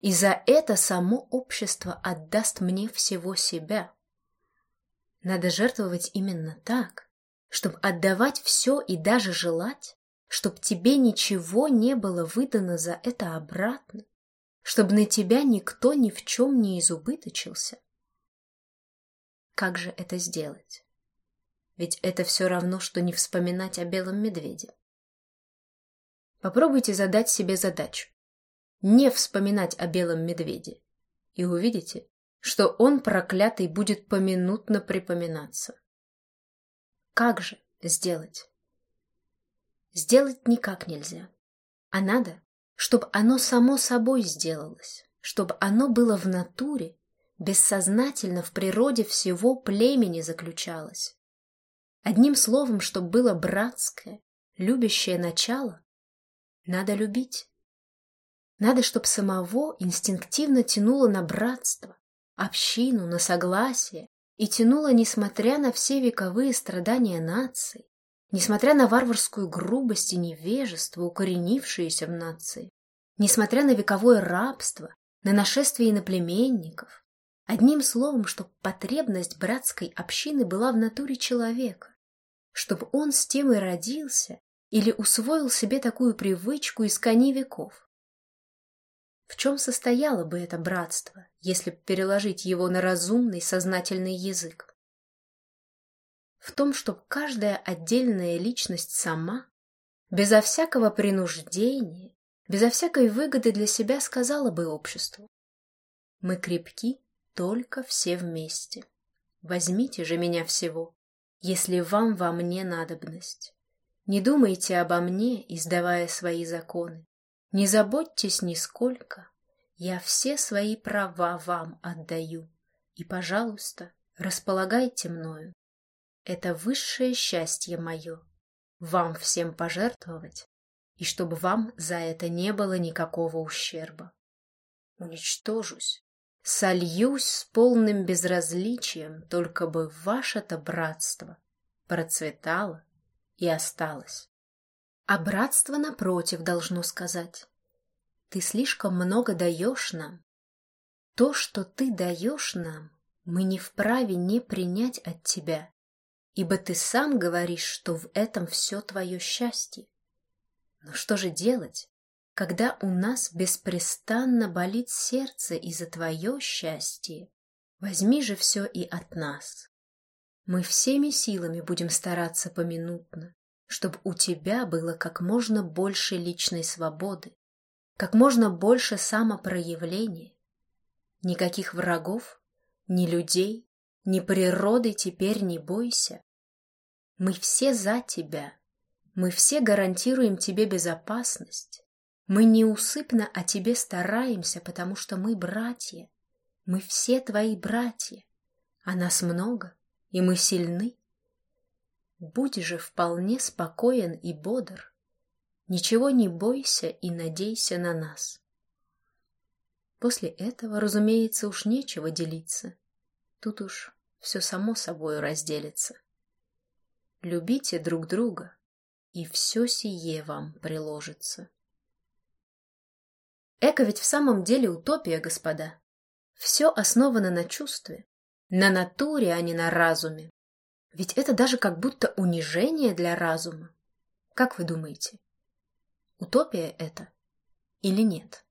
Speaker 1: и за это само общество отдаст мне всего себя. Надо жертвовать именно так, чтобы отдавать все и даже желать, чтобы тебе ничего не было выдано за это обратно, чтобы на тебя никто ни в чем не изубыточился. Как же это сделать? Ведь это все равно, что не вспоминать о белом медведе. Попробуйте задать себе задачу не вспоминать о белом медведе, и увидите, что он, проклятый, будет поминутно припоминаться. Как же сделать? Сделать никак нельзя. а надо, чтобы оно само собой сделалось, чтобы оно было в натуре, бессознательно в природе всего племени заключалось. Одним словом, чтобы было братское, любящее начало, надо любить. Надо, чтобы самого инстинктивно тянуло на братство, общину, на согласие, и тянуло, несмотря на все вековые страдания нации, несмотря на варварскую грубость и невежество, укоренившиеся в нации, несмотря на вековое рабство, на нашествие иноплеменников, одним словом, чтобы потребность братской общины была в натуре человека, чтобы он с тем и родился или усвоил себе такую привычку из кони веков. В чем состояло бы это братство, если переложить его на разумный, сознательный язык? В том, чтобы каждая отдельная личность сама, безо всякого принуждения, безо всякой выгоды для себя сказала бы обществу. Мы крепки только все вместе. Возьмите же меня всего, если вам во мне надобность. Не думайте обо мне, издавая свои законы. Не заботьтесь нисколько, я все свои права вам отдаю, и, пожалуйста, располагайте мною. Это высшее счастье мое, вам всем пожертвовать, и чтобы вам за это не было никакого ущерба. Уничтожусь, сольюсь с полным безразличием, только бы ваше-то братство процветало и осталось. А братство, напротив, должно сказать. Ты слишком много даешь нам. То, что ты даешь нам, мы не вправе не принять от тебя, ибо ты сам говоришь, что в этом все твое счастье. Но что же делать, когда у нас беспрестанно болит сердце из-за твое счастье? Возьми же все и от нас. Мы всеми силами будем стараться поминутно, чтобы у тебя было как можно больше личной свободы, как можно больше самопроявления. Никаких врагов, ни людей, ни природы теперь не бойся. Мы все за тебя, мы все гарантируем тебе безопасность. Мы неусыпно о тебе стараемся, потому что мы братья. Мы все твои братья, а нас много, и мы сильны. Будь же вполне спокоен и бодр. Ничего не бойся и надейся на нас. После этого, разумеется, уж нечего делиться. Тут уж все само собой разделится. Любите друг друга, и все сие вам приложится. Эко ведь в самом деле утопия, господа. Все основано на чувстве, на натуре, а не на разуме. Ведь это даже как будто унижение для разума. Как вы думаете, утопия это или нет?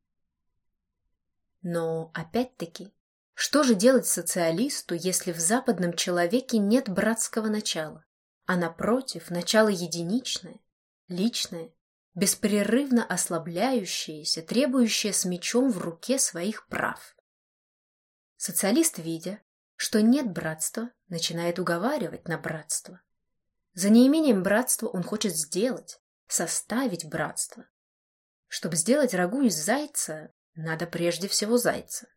Speaker 1: Но опять-таки, что же делать социалисту, если в западном человеке нет братского начала, а напротив, начало единичное, личное, беспрерывно ослабляющееся, требующее с мечом в руке своих прав? Социалист, видя, что нет братства, начинает уговаривать на братство. За неимением братства он хочет сделать, составить братство. Чтобы сделать рагу из зайца, надо прежде всего зайца.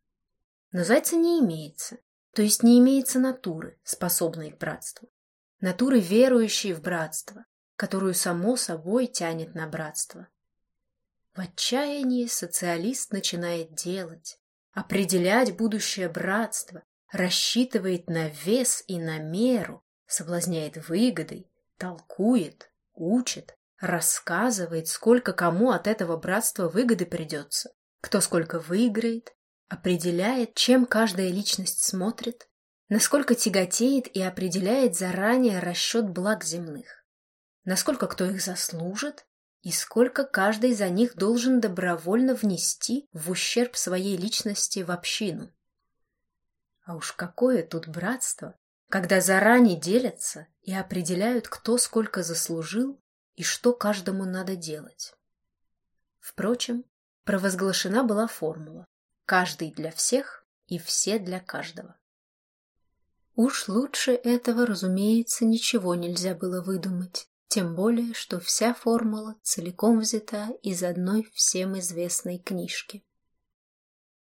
Speaker 1: Но зайца не имеется, то есть не имеется натуры, способной к братству. Натуры, верующей в братство, которую само собой тянет на братство. В отчаянии социалист начинает делать, определять будущее братство, рассчитывает на вес и на меру, соблазняет выгодой, толкует, учит, рассказывает, сколько кому от этого братства выгоды придется, кто сколько выиграет, определяет, чем каждая личность смотрит, насколько тяготеет и определяет заранее расчет благ земных, насколько кто их заслужит и сколько каждый за них должен добровольно внести в ущерб своей личности в общину. А уж какое тут братство, когда заранее делятся и определяют, кто сколько заслужил и что каждому надо делать. Впрочем, провозглашена была формула «каждый для всех и все для каждого». Уж лучше этого, разумеется, ничего нельзя было выдумать. Тем более, что вся формула целиком взята из одной всем известной книжки.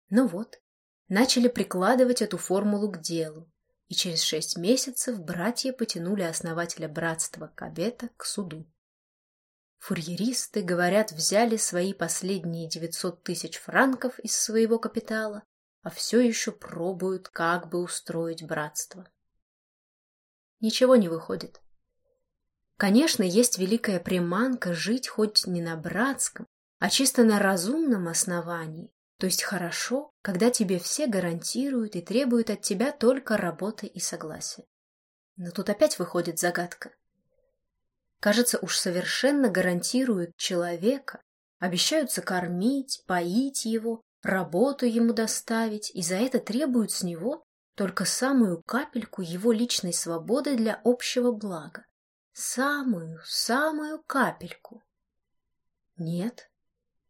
Speaker 1: Ну вот, начали прикладывать эту формулу к делу, и через шесть месяцев братья потянули основателя братства Кабета к суду. Фурьеристы, говорят, взяли свои последние девятьсот тысяч франков из своего капитала, а все еще пробуют, как бы устроить братство. Ничего не выходит. Конечно, есть великая приманка жить хоть не на братском, а чисто на разумном основании, то есть хорошо, когда тебе все гарантируют и требуют от тебя только работы и согласия. Но тут опять выходит загадка. Кажется, уж совершенно гарантируют человека, обещаются кормить, поить его, работу ему доставить, и за это требуют с него только самую капельку его личной свободы для общего блага. Самую, самую капельку. Нет,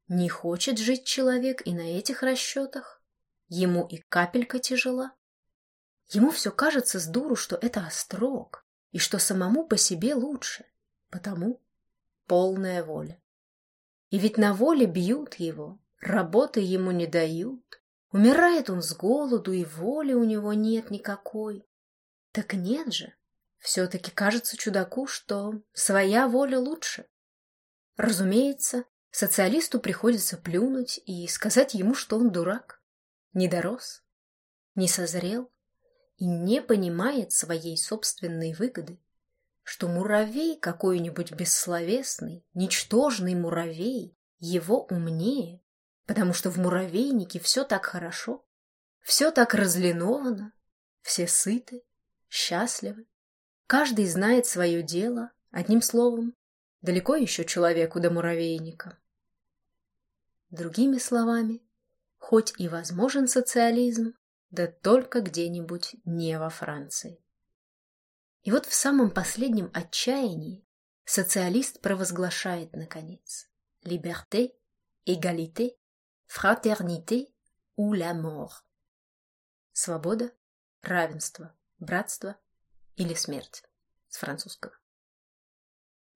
Speaker 1: не хочет жить человек и на этих расчетах. Ему и капелька тяжела. Ему все кажется с дуру, что это острог, и что самому по себе лучше, потому полная воля. И ведь на воле бьют его, работы ему не дают, умирает он с голоду, и воли у него нет никакой. Так нет же, все-таки кажется чудаку, что своя воля лучше. Разумеется, социалисту приходится плюнуть и сказать ему, что он дурак, не дорос, не созрел и не понимает своей собственной выгоды, что муравей какой-нибудь бессловесный, ничтожный муравей, его умнее, потому что в муравейнике все так хорошо, все так разлиновано, все сыты, счастливы. Каждый знает свое дело, одним словом, далеко еще человеку до муравейника. Другими словами, хоть и возможен социализм, да только где-нибудь не во Франции. И вот в самом последнем отчаянии социалист провозглашает, наконец, «Liberté, égalité, fraternité ou la mort» – свобода, равенство, братство или смерть с французского.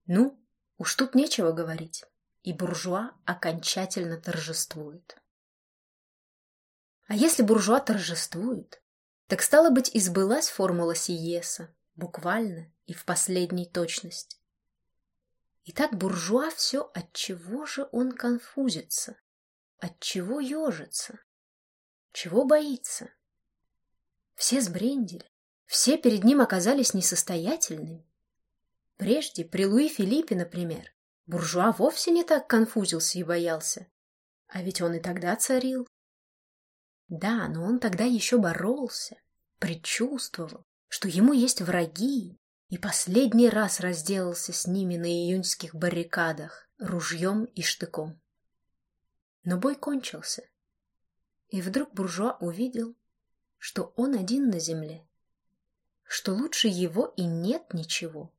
Speaker 1: Ну, уж тут нечего говорить, и буржуа окончательно торжествует. А если буржуа торжествует, так стало быть, избылась формула Сиеса, буквально и в последней точности. Итак, буржуа все, от чего же он конфузится, от чего ежится, чего боится. Все сбрендили, все перед ним оказались несостоятельными. Прежде, при Луи Филиппе, например, буржуа вовсе не так конфузился и боялся. А ведь он и тогда царил. Да, но он тогда еще боролся, предчувствовал, что ему есть враги, и последний раз разделался с ними на июньских баррикадах ружьем и штыком. Но бой кончился, и вдруг буржуа увидел, что он один на земле, что лучше его и нет ничего,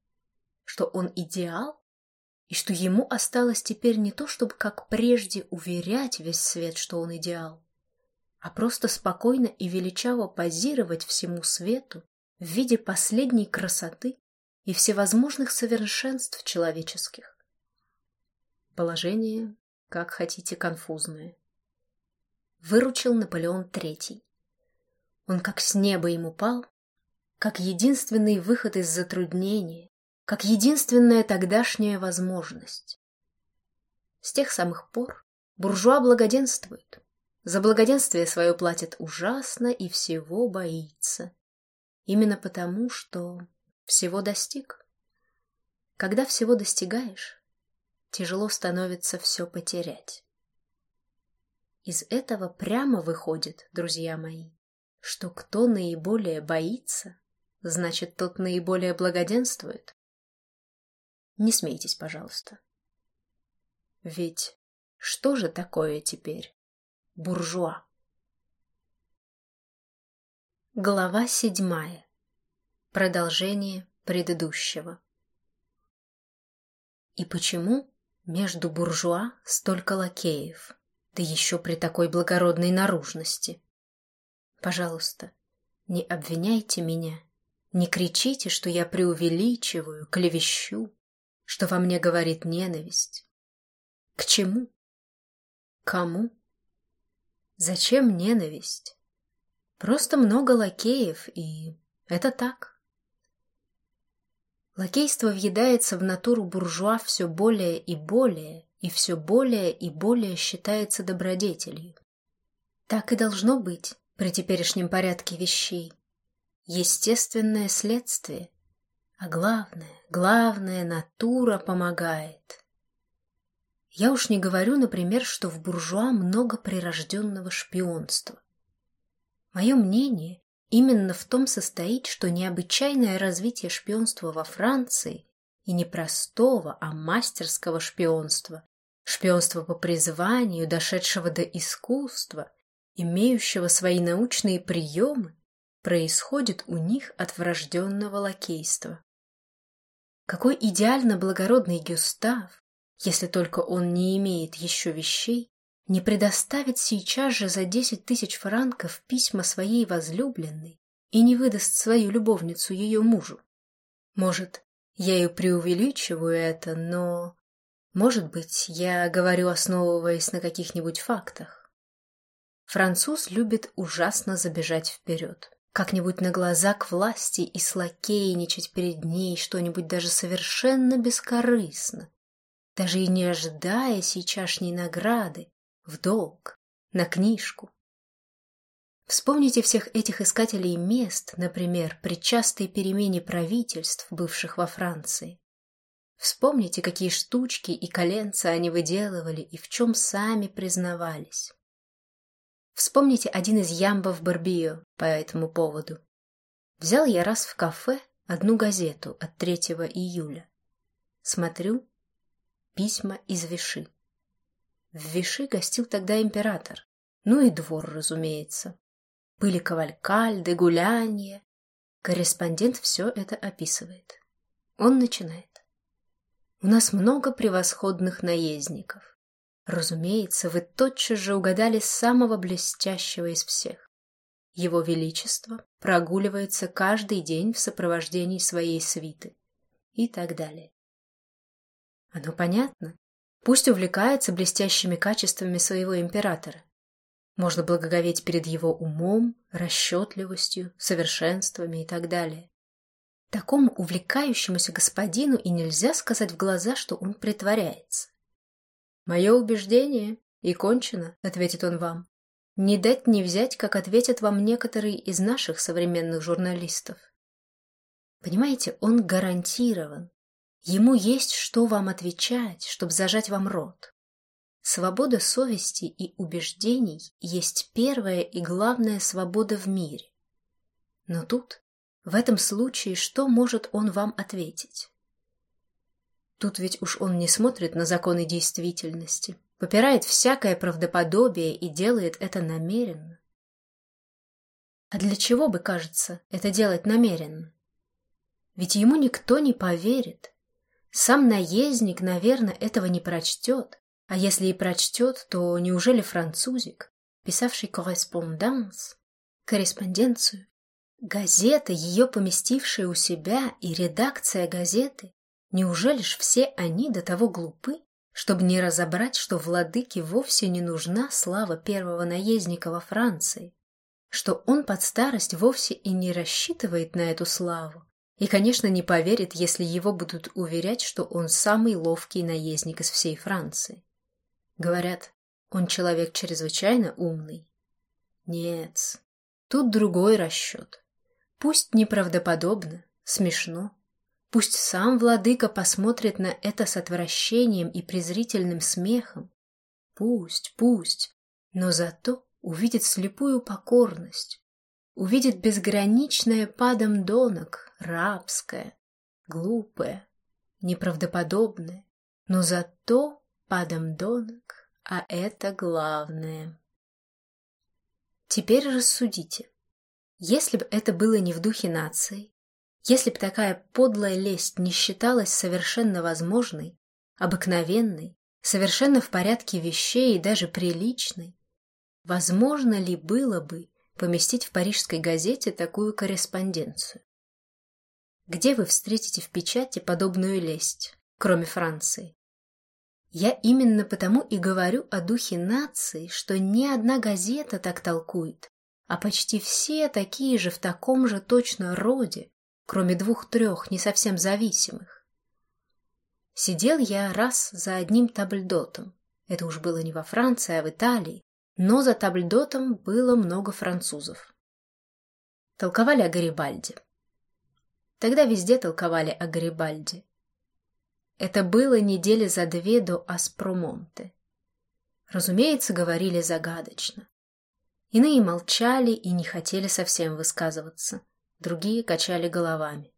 Speaker 1: что он идеал, и что ему осталось теперь не то, чтобы как прежде уверять весь свет, что он идеал, а просто спокойно и величаво позировать всему свету в виде последней красоты и всевозможных совершенств человеческих. Положение, как хотите, конфузное. Выручил Наполеон III. Он как с неба ему пал как единственный выход из затруднения, как единственная тогдашняя возможность. С тех самых пор буржуа благоденствует. За благоденствие свое платит ужасно и всего боится. Именно потому, что всего достиг. Когда всего достигаешь, тяжело становится все потерять. Из этого прямо выходит, друзья мои, что кто наиболее боится, значит, тот наиболее благоденствует? Не смейтесь, пожалуйста. Ведь что же такое теперь буржуа? Глава седьмая. Продолжение предыдущего. И почему между буржуа столько лакеев, да еще при такой благородной наружности? Пожалуйста, не обвиняйте меня не кричите, что я преувеличиваю, клевещу, что во мне говорит ненависть. К чему? Кому? Зачем ненависть? Просто много лакеев, и это так. Лакейство въедается в натуру буржуа все более и более, и все более и более считается добродетелью. Так и должно быть при теперешнем порядке вещей. Естественное следствие. А главное, главное, натура помогает. Я уж не говорю, например, что в буржуа много прирожденного шпионства. Мое мнение именно в том состоит, что необычайное развитие шпионства во Франции и не простого, а мастерского шпионства, шпионства по призванию, дошедшего до искусства, имеющего свои научные приемы, происходит у них от врожденного лакейства. Какой идеально благородный Гюстав, если только он не имеет еще вещей, не предоставит сейчас же за десять тысяч франков письма своей возлюбленной и не выдаст свою любовницу ее мужу. Может, я и преувеличиваю это, но... Может быть, я говорю, основываясь на каких-нибудь фактах. Француз любит ужасно забежать вперед. Как-нибудь на глаза к власти и слакейничать перед ней что-нибудь даже совершенно бескорыстно, даже и не ожидая сейчасшней награды, в долг, на книжку. Вспомните всех этих искателей мест, например, при частой перемене правительств, бывших во Франции. Вспомните, какие штучки и коленца они выделывали и в чем сами признавались. Вспомните один из ямбов Барбио по этому поводу. Взял я раз в кафе одну газету от 3 июля. Смотрю, письма из Виши. В Виши гостил тогда император. Ну и двор, разумеется. Были кавалькальды, гулянья. Корреспондент все это описывает. Он начинает. У нас много превосходных наездников. Разумеется, вы тотчас же угадали самого блестящего из всех. Его Величество прогуливается каждый день в сопровождении своей свиты и так далее. Оно понятно. Пусть увлекается блестящими качествами своего императора. Можно благоговеть перед его умом, расчетливостью, совершенствами и так далее. Такому увлекающемуся господину и нельзя сказать в глаза, что он притворяется. «Мое убеждение, и кончено», — ответит он вам. Не дать не взять, как ответят вам некоторые из наших современных журналистов. Понимаете, он гарантирован, Ему есть что вам отвечать, чтобы зажать вам рот. Свобода совести и убеждений есть первая и главная свобода в мире. Но тут, в этом случае, что может он вам ответить? Тут ведь уж он не смотрит на законы действительности, попирает всякое правдоподобие и делает это намеренно. А для чего бы, кажется, это делать намеренно? Ведь ему никто не поверит, сам наездник, наверное, этого не прочтет. А если и прочтет, то неужели французик, писавший корреспонданс, корреспонденцию, газета, ее поместившая у себя, и редакция газеты, неужели ж все они до того глупы, чтобы не разобрать, что владыке вовсе не нужна слава первого наездника во Франции, что он под старость вовсе и не рассчитывает на эту славу, и, конечно, не поверит, если его будут уверять, что он самый ловкий наездник из всей Франции. Говорят, он человек чрезвычайно умный. Нет, тут другой расчет. Пусть неправдоподобно, смешно. Пусть сам владыка посмотрит на это с отвращением и презрительным смехом. Пусть, пусть, но зато увидит слепую покорность, увидит безграничное падом донок, рабское, глупое, неправдоподобное, но зато падом донок, а это главное. Теперь рассудите. Если бы это было не в духе нации, если бы такая подлая лесть не считалась совершенно возможной, обыкновенной, совершенно в порядке вещей и даже приличной, возможно ли было бы поместить в парижской газете такую корреспонденцию? Где вы встретите в печати подобную лесть? кроме Франции. Я именно потому и говорю о духе нации, что ни одна газета так толкует, а почти все такие же в таком же точно роде, кроме двух-трех не совсем зависимых. Сидел я раз за одним табльдотом. Это уж было не во Франции, а в Италии, но за табльдотом было много французов. Толковали о Гарибальде. Тогда везде толковали о Гарибальде. Это было недели за две до Аспромонте. Разумеется, говорили загадочно. Иные молчали и не хотели совсем высказываться, другие качали головами.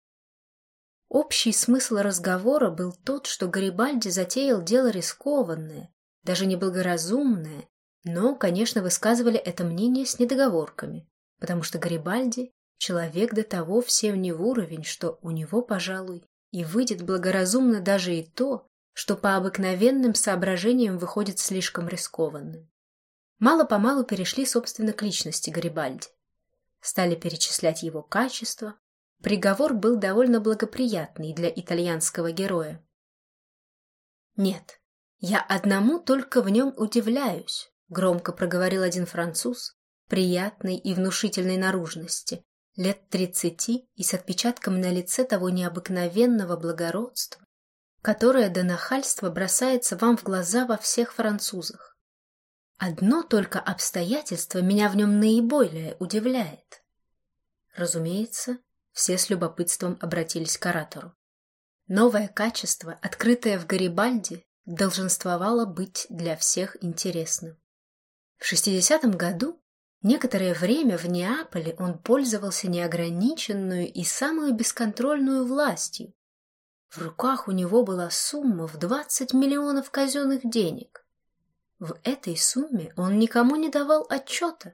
Speaker 1: Общий смысл разговора был тот, что Гарибальди затеял дело рискованное, даже неблагоразумное, но, конечно, высказывали это мнение с недоговорками, потому что Гарибальди — человек до того всем не в уровень, что у него, пожалуй, и выйдет благоразумно даже и то, что по обыкновенным соображениям выходит слишком рискованным. Мало-помалу перешли, собственно, к личности Гарибальди. Стали перечислять его качества. Приговор был довольно благоприятный для итальянского героя. «Нет, я одному только в нем удивляюсь», — громко проговорил один француз, приятной и внушительной наружности, лет тридцати и с отпечатком на лице того необыкновенного благородства, которое до нахальства бросается вам в глаза во всех французах. Одно только обстоятельство меня в нем наиболее удивляет. Разумеется, все с любопытством обратились к оратору. Новое качество, открытое в Гарибальде, долженствовало быть для всех интересным. В 60 году Некоторое время в Неаполе он пользовался неограниченную и самую бесконтрольную властью. В руках у него была сумма в 20 миллионов казенных денег. В этой сумме он никому не давал отчета.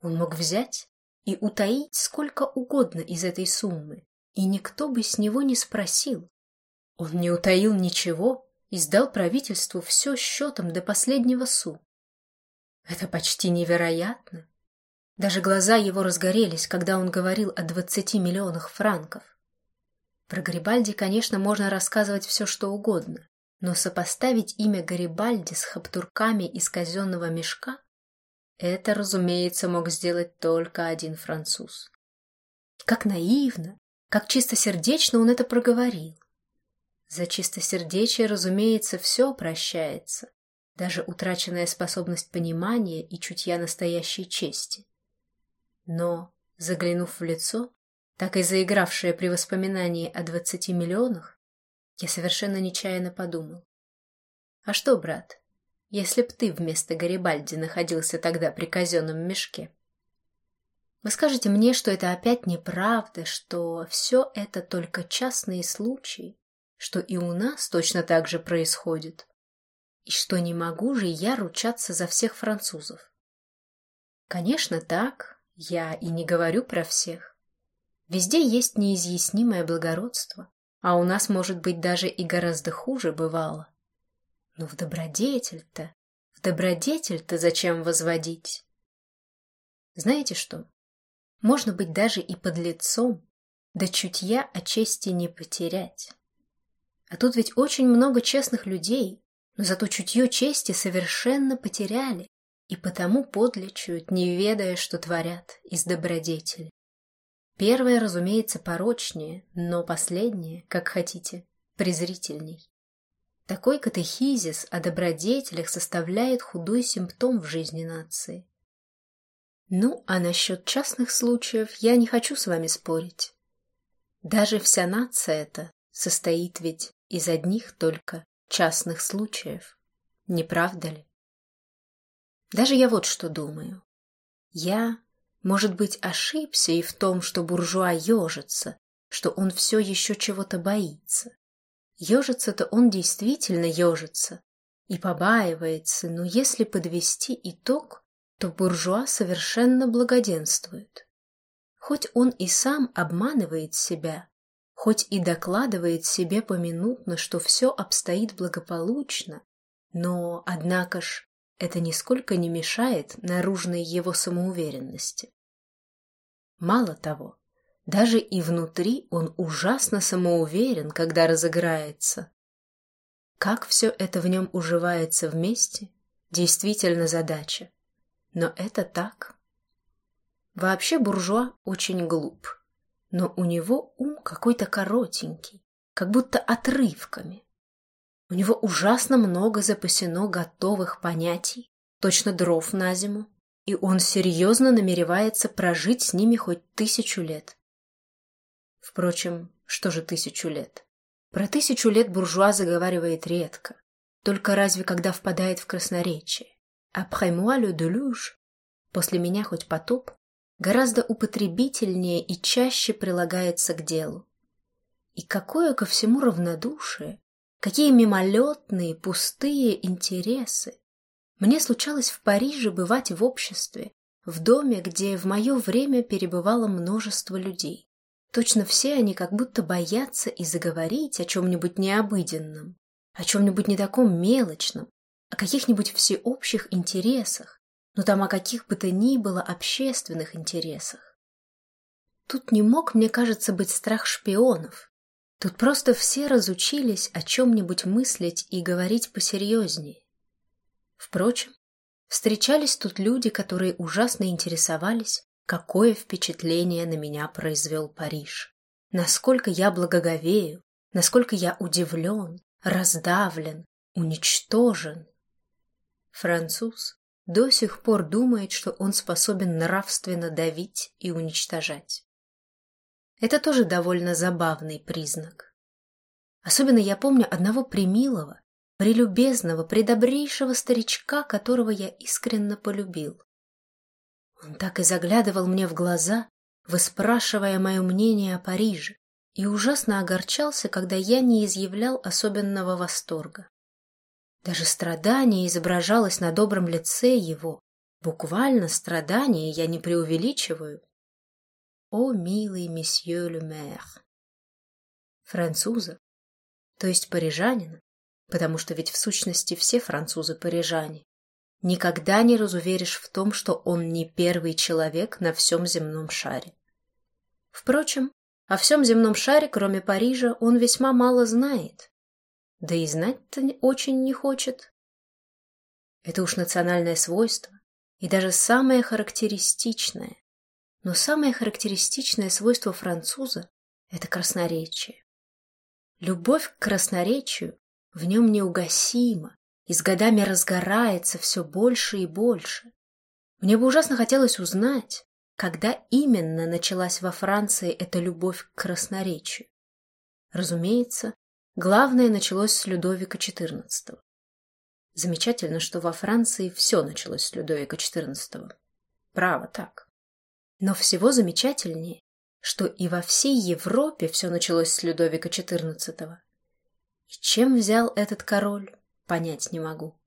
Speaker 1: Он мог взять и утаить сколько угодно из этой суммы, и никто бы с него не спросил. Он не утаил ничего и сдал правительству все счетом до последнего су. Это почти невероятно. Даже глаза его разгорелись, когда он говорил о двадцати миллионах франков. Про Гарибальди, конечно, можно рассказывать все, что угодно, но сопоставить имя Гарибальди с хаптурками из казенного мешка — это, разумеется, мог сделать только один француз. Как наивно, как чистосердечно он это проговорил. За чистосердечие, разумеется, все прощается, даже утраченная способность понимания и чутья настоящей чести. Но, заглянув в лицо, так и заигравшее при воспоминании о двадцати миллионах, я совершенно нечаянно подумал. А что, брат, если б ты вместо Гарибальди находился тогда при казенном мешке? Вы скажете мне, что это опять неправда, что все это только частные случаи, что и у нас точно так же происходит. И что не могу же я ручаться за всех французов? Конечно, так, я и не говорю про всех. Везде есть неизъяснимое благородство, а у нас, может быть, даже и гораздо хуже бывало. Но в добродетель-то, в добродетель-то зачем возводить? Знаете что? Можно быть даже и под лицом, да чутья о чести не потерять. А тут ведь очень много честных людей, но зато чутье чести совершенно потеряли и потому подлечуют, не ведая, что творят из добродетели. Первое, разумеется, порочнее, но последнее, как хотите, презрительней. Такой катехизис о добродетелях составляет худой симптом в жизни нации. Ну, а насчет частных случаев я не хочу с вами спорить. Даже вся нация эта состоит ведь из одних только частных случаев. Не правда ли? Даже я вот что думаю. Я, может быть, ошибся и в том, что буржуа ежится, что он все еще чего-то боится. Ежится-то он действительно ежится и побаивается, но если подвести итог, то буржуа совершенно благоденствует. Хоть он и сам обманывает себя, хоть и докладывает себе поминутно, что все обстоит благополучно, но, однако ж, это нисколько не мешает наружной его самоуверенности. Мало того, даже и внутри он ужасно самоуверен, когда разыграется, Как все это в нем уживается вместе, действительно задача. Но это так. Вообще буржуа очень глуп, но у него ум какой-то коротенький, как будто отрывками. У него ужасно много запасено готовых понятий, точно дров на зиму, и он серьезно намеревается прожить с ними хоть тысячу лет. Впрочем, что же тысячу лет? Про тысячу лет буржуа заговаривает редко, только разве когда впадает в красноречие. Après moi le deluge, после меня хоть потоп, гораздо употребительнее и чаще прилагается к делу. И какое ко всему равнодушие, какие мимолетные, пустые интересы. Мне случалось в Париже бывать в обществе, в доме, где в мое время перебывало множество людей. Точно все они как будто боятся и заговорить о чем-нибудь необыденном, о чем-нибудь не таком мелочном, о каких-нибудь всеобщих интересах, но там о каких бы то ни было общественных интересах. Тут не мог, мне кажется, быть страх шпионов. Тут просто все разучились о чем-нибудь мыслить и говорить посерьезнее. Впрочем, встречались тут люди, которые ужасно интересовались какое впечатление на меня произвел Париж. Насколько я благоговею, насколько я удивлен, раздавлен, уничтожен. Француз до сих пор думает, что он способен нравственно давить и уничтожать. Это тоже довольно забавный признак. Особенно я помню одного примилого, прелюбезного, предобрейшего старичка, которого я искренне полюбил. Он так и заглядывал мне в глаза, выспрашивая мое мнение о Париже, и ужасно огорчался, когда я не изъявлял особенного восторга. Даже страдание изображалось на добром лице его. Буквально страдание, я не преувеличиваю. О, милый месье ле мэр! Француза, то есть парижанина, потому что ведь в сущности все французы парижане, никогда не разуверишь в том, что он не первый человек на всем земном шаре. Впрочем, о всем земном шаре, кроме Парижа, он весьма мало знает. Да и знать-то очень не хочет. Это уж национальное свойство, и даже самое характеристичное. Но самое характеристичное свойство француза – это красноречие. Любовь к красноречию в нем неугасима, и с годами разгорается все больше и больше. Мне бы ужасно хотелось узнать, когда именно началась во Франции эта любовь к красноречию. Разумеется, главное началось с Людовика XIV. Замечательно, что во Франции все началось с Людовика XIV. Право так. Но всего замечательнее, что и во всей Европе все началось с Людовика XIV. И чем взял этот король? понять не могу.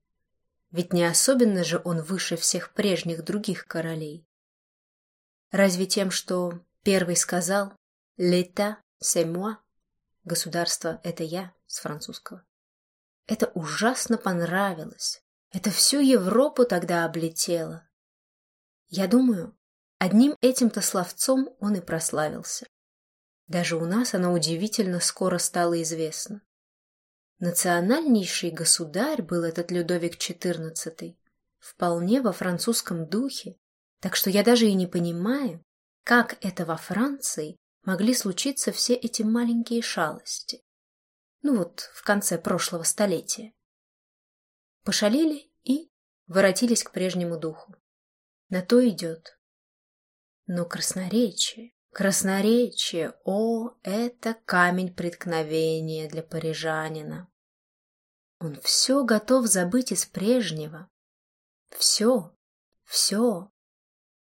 Speaker 1: Ведь не особенно же он выше всех прежних других королей. Разве тем, что первый сказал «L'état, c'est moi» — «Государство — это я» с французского. Это ужасно понравилось. Это всю Европу тогда облетело. Я думаю, одним этим-то словцом он и прославился. Даже у нас оно удивительно скоро стало известно. Национальнейший государь был этот Людовик XIV, вполне во французском духе, так что я даже и не понимаю, как это во Франции могли случиться все эти маленькие шалости. Ну вот, в конце прошлого столетия. Пошалили и воротились к прежнему духу. На то идет. Но красноречие, Красноречие, о, это камень преткновения для парижанина. Он все готов забыть из прежнего. Все, все.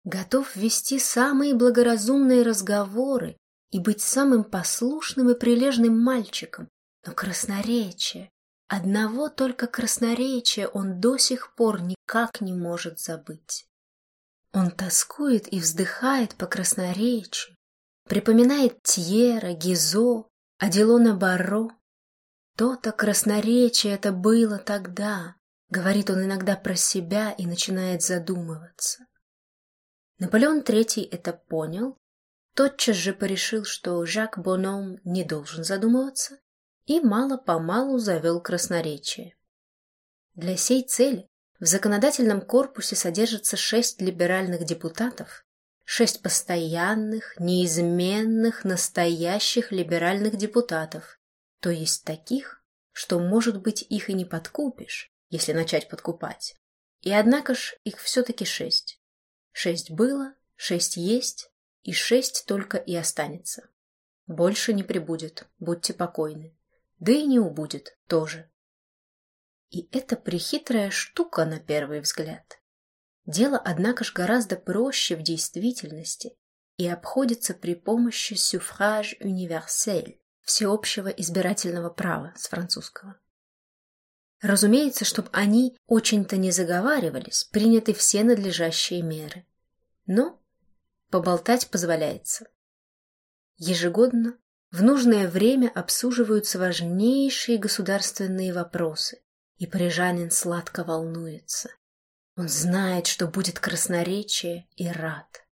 Speaker 1: Готов вести самые благоразумные разговоры и быть самым послушным и прилежным мальчиком. Но красноречие, одного только красноречия он до сих пор никак не может забыть. Он тоскует и вздыхает по красноречию, Припоминает Тьера, Гизо, Аделона Барро. То-то красноречие это было тогда, говорит он иногда про себя и начинает задумываться. Наполеон III это понял, тотчас же порешил, что Жак Боном не должен задумываться, и мало-помалу завел красноречие. Для сей цели в законодательном корпусе содержится шесть либеральных депутатов, шесть постоянных, неизменных, настоящих либеральных депутатов, то есть таких, что, может быть, их и не подкупишь, если начать подкупать. И однако ж их все-таки шесть. Шесть было, шесть есть, и шесть только и останется. Больше не прибудет, будьте покойны. Да и не убудет тоже. И это прихитрая штука на первый взгляд. Дело, однако ж, гораздо проще в действительности и обходится при помощи «suffrage universel» всеобщего избирательного права с французского. Разумеется, чтобы они очень-то не заговаривались, приняты все надлежащие меры. Но поболтать позволяется. Ежегодно в нужное время обсуживаются важнейшие государственные вопросы, и парижанин сладко волнуется. Он знает, что будет красноречие и рад.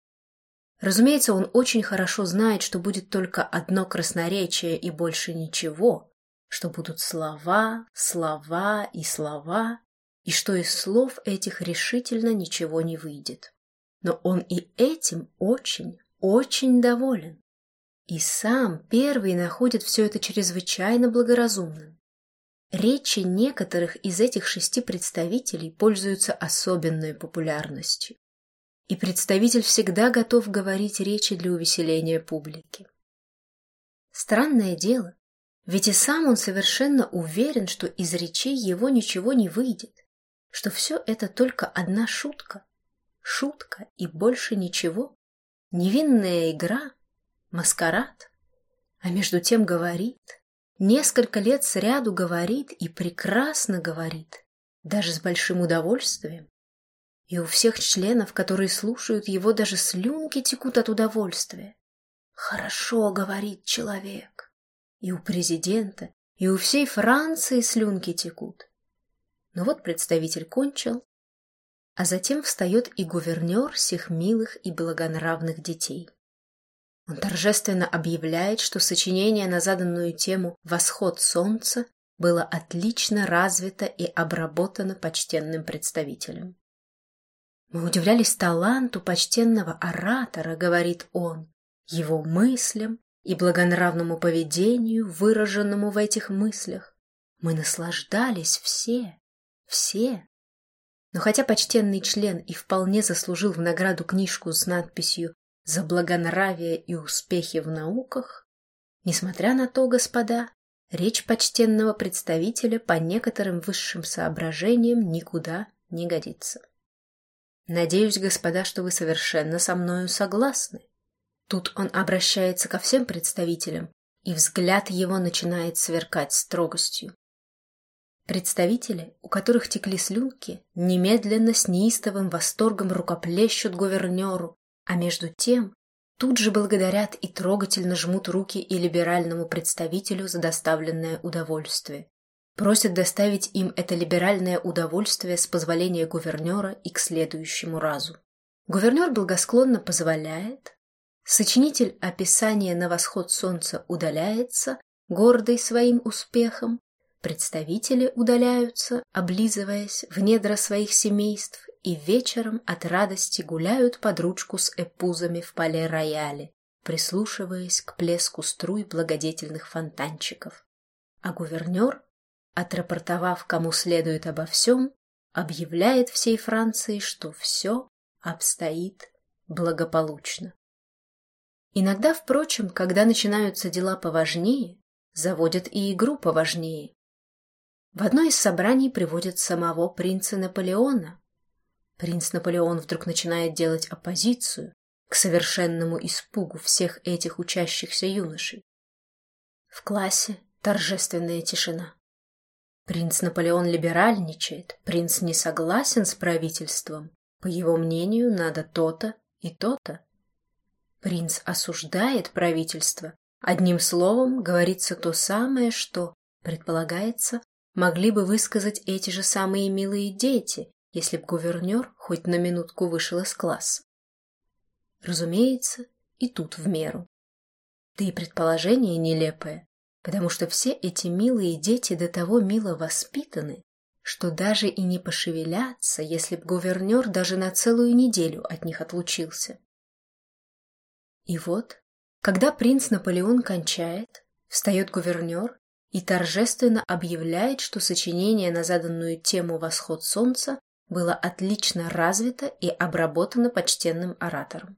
Speaker 1: Разумеется, он очень хорошо знает, что будет только одно красноречие и больше ничего, что будут слова, слова и слова, и что из слов этих решительно ничего не выйдет. Но он и этим очень, очень доволен. И сам первый находит все это чрезвычайно благоразумным. Речи некоторых из этих шести представителей пользуются особенной популярностью. И представитель всегда готов говорить речи для увеселения публики. Странное дело, ведь и сам он совершенно уверен, что из речей его ничего не выйдет, что все это только одна шутка, шутка и больше ничего, невинная игра, маскарад, а между тем говорит – Несколько лет сряду говорит и прекрасно говорит, даже с большим удовольствием. И у всех членов, которые слушают его, даже слюнки текут от удовольствия. Хорошо говорит человек. И у президента, и у всей Франции слюнки текут. Но вот представитель кончил, а затем встает и гувернер всех милых и благонравных детей. Он торжественно объявляет, что сочинение на заданную тему «Восход солнца» было отлично развито и обработано почтенным представителем. «Мы удивлялись таланту почтенного оратора», — говорит он, «его мыслям и благонравному поведению, выраженному в этих мыслях. Мы наслаждались все, все». Но хотя почтенный член и вполне заслужил в награду книжку с надписью за благонравие и успехи в науках, несмотря на то, господа, речь почтенного представителя по некоторым высшим соображениям никуда не годится. Надеюсь, господа, что вы совершенно со мною согласны. Тут он обращается ко всем представителям, и взгляд его начинает сверкать строгостью. Представители, у которых текли слюнки, немедленно с неистовым восторгом рукоплещут гувернеру, а между тем тут же благодарят и трогательно жмут руки и либеральному представителю за доставленное удовольствие. Просят доставить им это либеральное удовольствие с позволения гувернера и к следующему разу. Гувернер благосклонно позволяет, сочинитель описания на восход солнца удаляется, гордый своим успехом, представители удаляются, облизываясь в недра своих семейств и вечером от радости гуляют под ручку с эпузами в поле-рояле, прислушиваясь к плеску струй благодетельных фонтанчиков. А гувернер, отрапортовав кому следует обо всем, объявляет всей Франции, что все обстоит благополучно. Иногда, впрочем, когда начинаются дела поважнее, заводят и игру поважнее. В одно из собраний приводят самого принца Наполеона, Принц Наполеон вдруг начинает делать оппозицию к совершенному испугу всех этих учащихся юношей. В классе торжественная тишина. Принц Наполеон либеральничает, принц не согласен с правительством. По его мнению, надо то-то и то-то. Принц осуждает правительство. Одним словом, говорится то самое, что, предполагается, могли бы высказать эти же самые милые дети, если б гувернер хоть на минутку вышел из класса. Разумеется, и тут в меру. Да и предположение нелепое. потому что все эти милые дети до того мило воспитаны, что даже и не пошевелятся, если б гувернер даже на целую неделю от них отлучился. И вот, когда принц Наполеон кончает, встает гувернер и торжественно объявляет, что сочинение на заданную тему «Восход солнца» было отлично развито и обработано почтенным оратором.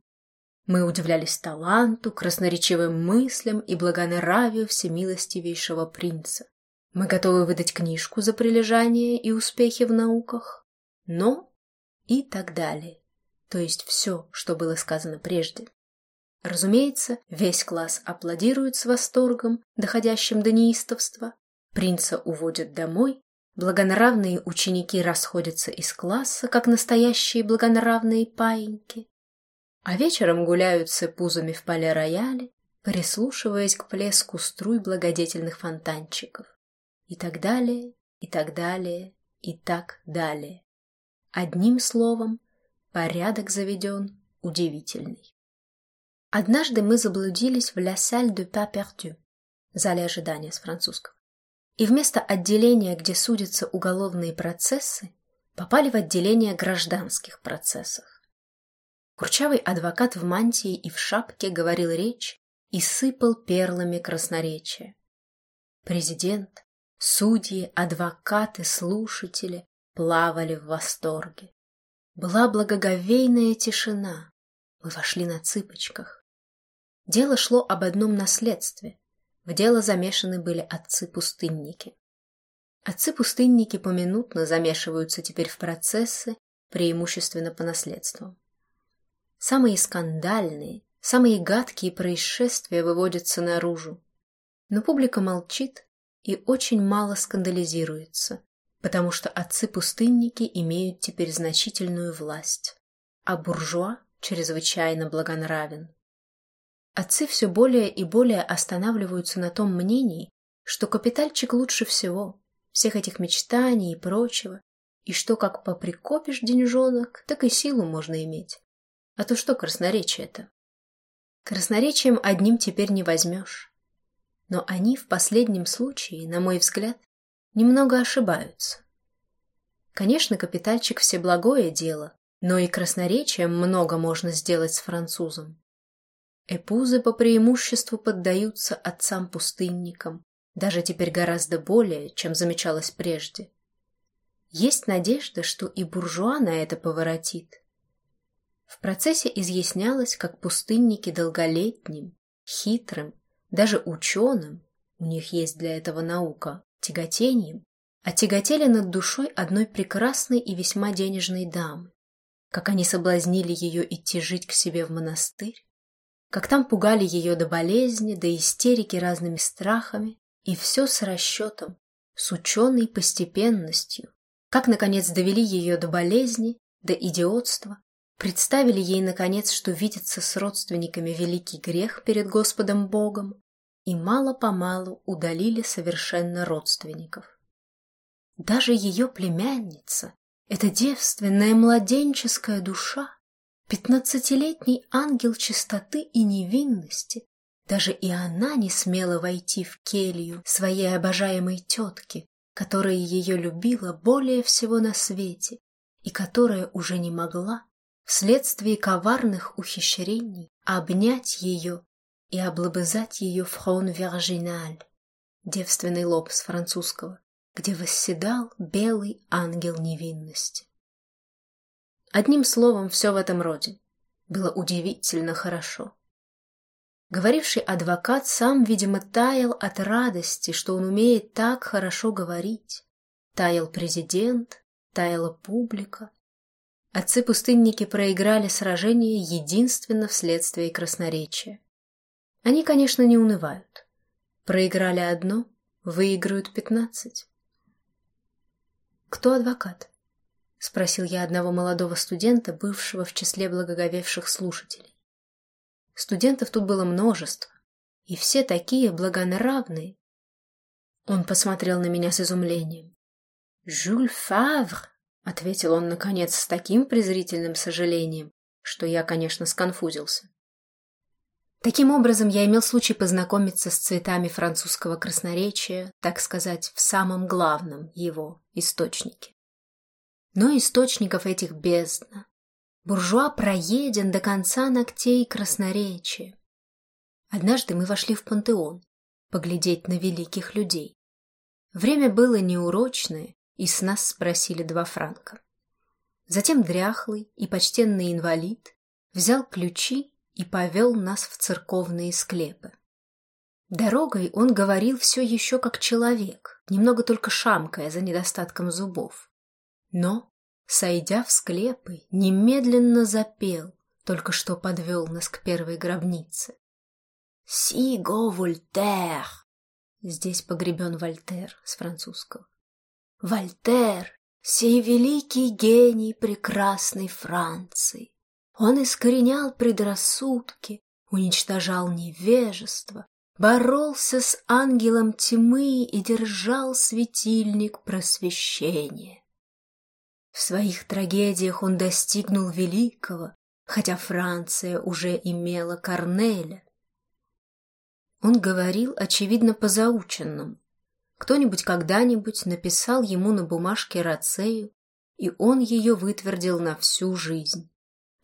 Speaker 1: Мы удивлялись таланту, красноречивым мыслям и благонравию всемилостивейшего принца. Мы готовы выдать книжку за прилежание и успехи в науках, но и так далее. То есть все, что было сказано прежде. Разумеется, весь класс аплодирует с восторгом, доходящим до неистовства. Принца уводят домой, благонравные ученики расходятся из класса, как настоящие благонравные паиньки. А вечером гуляют с пузами в поле-рояле, прислушиваясь к плеску струй благодетельных фонтанчиков. И так далее, и так далее, и так далее. Одним словом, порядок заведен удивительный. Однажды мы заблудились в «La salle de pas perdu» — зале ожидания с французского. И вместо отделения, где судятся уголовные процессы, попали в отделение гражданских процессов. Курчавый адвокат в мантии и в шапке говорил речь и сыпал перлами красноречия. Президент, судьи, адвокаты, слушатели плавали в восторге. Была благоговейная тишина. Мы вошли на цыпочках. Дело шло об одном наследстве. В дело замешаны были отцы-пустынники. Отцы-пустынники поминутно замешиваются теперь в процессы, преимущественно по наследству. Самые скандальные, самые гадкие происшествия выводятся наружу. Но публика молчит и очень мало скандализируется, потому что отцы-пустынники имеют теперь значительную власть, а буржуа чрезвычайно благонравен. Отцы все более и более останавливаются на том мнении, что капитальчик лучше всего, всех этих мечтаний и прочего, и что как поприкопишь деньжонок, так и силу можно иметь. А то что красноречие-то? Красноречием одним теперь не возьмешь. Но они в последнем случае, на мой взгляд, немного ошибаются. Конечно, капитальчик всеблагое дело, но и красноречием много можно сделать с французом. Эпузы по преимуществу поддаются отцам-пустынникам, даже теперь гораздо более, чем замечалось прежде. Есть надежда, что и буржуа на это поворотит. В процессе изъяснялось, как пустынники долголетним, хитрым, даже ученым, у них есть для этого наука, тяготением, отяготели над душой одной прекрасной и весьма денежной дамы, как они соблазнили ее идти жить к себе в монастырь, как там пугали ее до болезни, до истерики разными страхами, и все с расчетом, с ученой постепенностью, как, наконец, довели ее до болезни, до идиотства, представили ей, наконец, что видеться с родственниками великий грех перед Господом Богом, и мало-помалу удалили совершенно родственников. Даже ее племянница, эта девственная младенческая душа, Пятнадцатилетний ангел чистоты и невинности, даже и она не смела войти в келью своей обожаемой тетки, которая ее любила более всего на свете и которая уже не могла, вследствие коварных ухищрений, обнять ее и облобызать ее фрон виржиналь, девственный лоб с французского, где восседал белый ангел невинности. Одним словом, все в этом роде. Было удивительно хорошо. Говоривший адвокат сам, видимо, таял от радости, что он умеет так хорошо говорить. Таял президент, таяла публика. Отцы-пустынники проиграли сражение единственно вследствие красноречия. Они, конечно, не унывают. Проиграли одно, выиграют пятнадцать. Кто адвокат? — спросил я одного молодого студента, бывшего в числе благоговевших слушателей. Студентов тут было множество, и все такие благонравные. Он посмотрел на меня с изумлением. «Жюль Фавр!» — ответил он, наконец, с таким презрительным сожалением, что я, конечно, сконфузился. Таким образом, я имел случай познакомиться с цветами французского красноречия, так сказать, в самом главном его источнике. Но источников этих бездна. Буржуа проеден до конца ногтей красноречия. Однажды мы вошли в пантеон, поглядеть на великих людей. Время было неурочное, и с нас спросили два франка. Затем дряхлый и почтенный инвалид взял ключи и повел нас в церковные склепы. Дорогой он говорил все еще как человек, немного только шамкая за недостатком зубов. Но, сойдя в склепы, немедленно запел, только что подвел нас к первой гробнице. «Сиго Вольтер!» Здесь погребен Вольтер с французского. «Вольтер, сей великий гений прекрасной Франции! Он искоренял предрассудки, уничтожал невежество, боролся с ангелом тьмы и держал светильник просвещения. В своих трагедиях он достигнул великого, хотя Франция уже имела Корнеля. Он говорил, очевидно, по заученному. Кто-нибудь когда-нибудь написал ему на бумажке рацею, и он ее вытвердил на всю жизнь.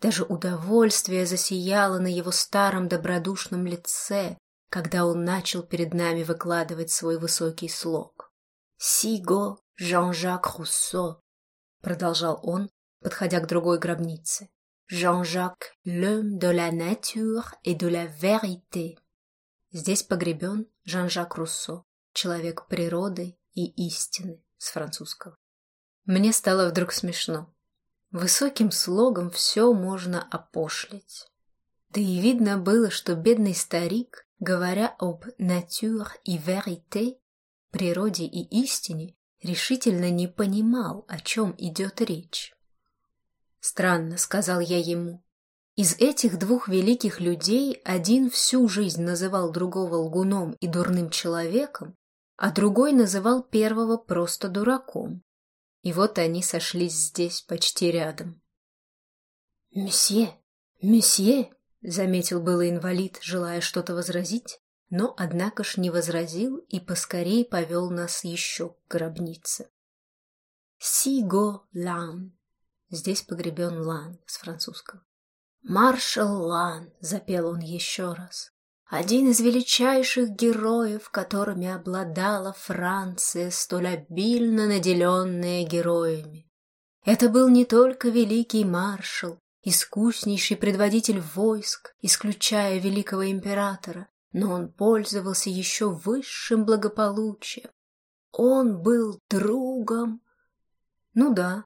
Speaker 1: Даже удовольствие засияло на его старом добродушном лице, когда он начал перед нами выкладывать свой высокий слог. «Сиго Жан-Жак Руссо», — продолжал он, подходя к другой гробнице. «Жан-Жак, l'homme de la nature et de la vérité». Здесь погребен Жан-Жак Руссо, человек природы и истины с французского. Мне стало вдруг смешно. Высоким слогом все можно опошлить. Да и видно было, что бедный старик, говоря об «nature» и «vérité», природе и истине, решительно не понимал, о чем идет речь. «Странно», — сказал я ему. Из этих двух великих людей один всю жизнь называл другого лгуном и дурным человеком, а другой называл первого просто дураком. И вот они сошлись здесь, почти рядом. «Месье! Месье!» — заметил было инвалид, желая что-то возразить, но, однако ж, не возразил и поскорей повел нас еще к гробнице. «Сиго Лан!» Здесь погребен Лан с французского. «Маршал Лан!» — запел он еще раз один из величайших героев, которыми обладала Франция, столь обильно наделенная героями. Это был не только великий маршал, искуснейший предводитель войск, исключая великого императора, но он пользовался еще высшим благополучием. Он был другом. Ну да,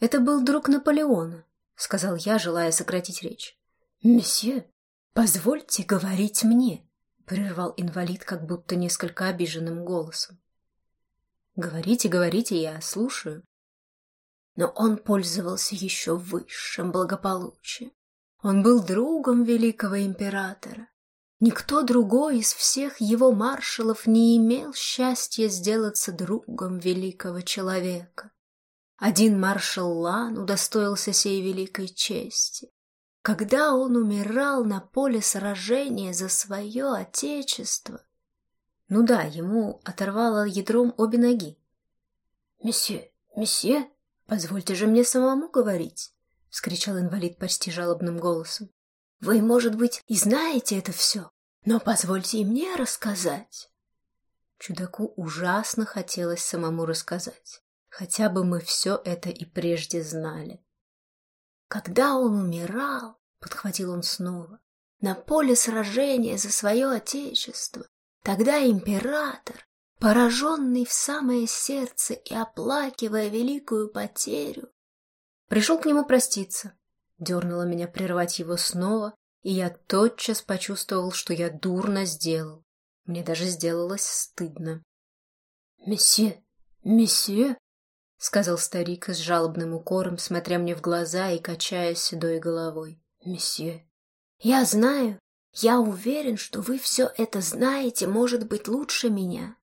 Speaker 1: это был друг Наполеона, сказал я, желая сократить речь. Месье, «Позвольте говорить мне», — прервал инвалид как будто несколько обиженным голосом. «Говорите, говорите, я слушаю». Но он пользовался еще высшим благополучием. Он был другом великого императора. Никто другой из всех его маршалов не имел счастья сделаться другом великого человека. Один маршал Лан удостоился сей великой чести. Когда он умирал на поле сражения за свое отечество... Ну да, ему оторвало ядром обе ноги. «Месье, месье, позвольте же мне самому говорить!» — вскричал инвалид почти жалобным голосом. «Вы, может быть, и знаете это все, но позвольте и мне рассказать!» Чудаку ужасно хотелось самому рассказать. Хотя бы мы все это и прежде знали. Когда он умирал, — подхватил он снова, — на поле сражения за свое отечество, тогда император, пораженный в самое сердце и оплакивая великую потерю, пришел к нему проститься. Дернула меня прервать его снова, и я тотчас почувствовал, что я дурно сделал. Мне даже сделалось стыдно. «Месье, месье!» — сказал старик с жалобным укором, смотря мне в глаза и качая седой головой. «Месье, я знаю, я уверен, что вы все это знаете, может быть, лучше меня.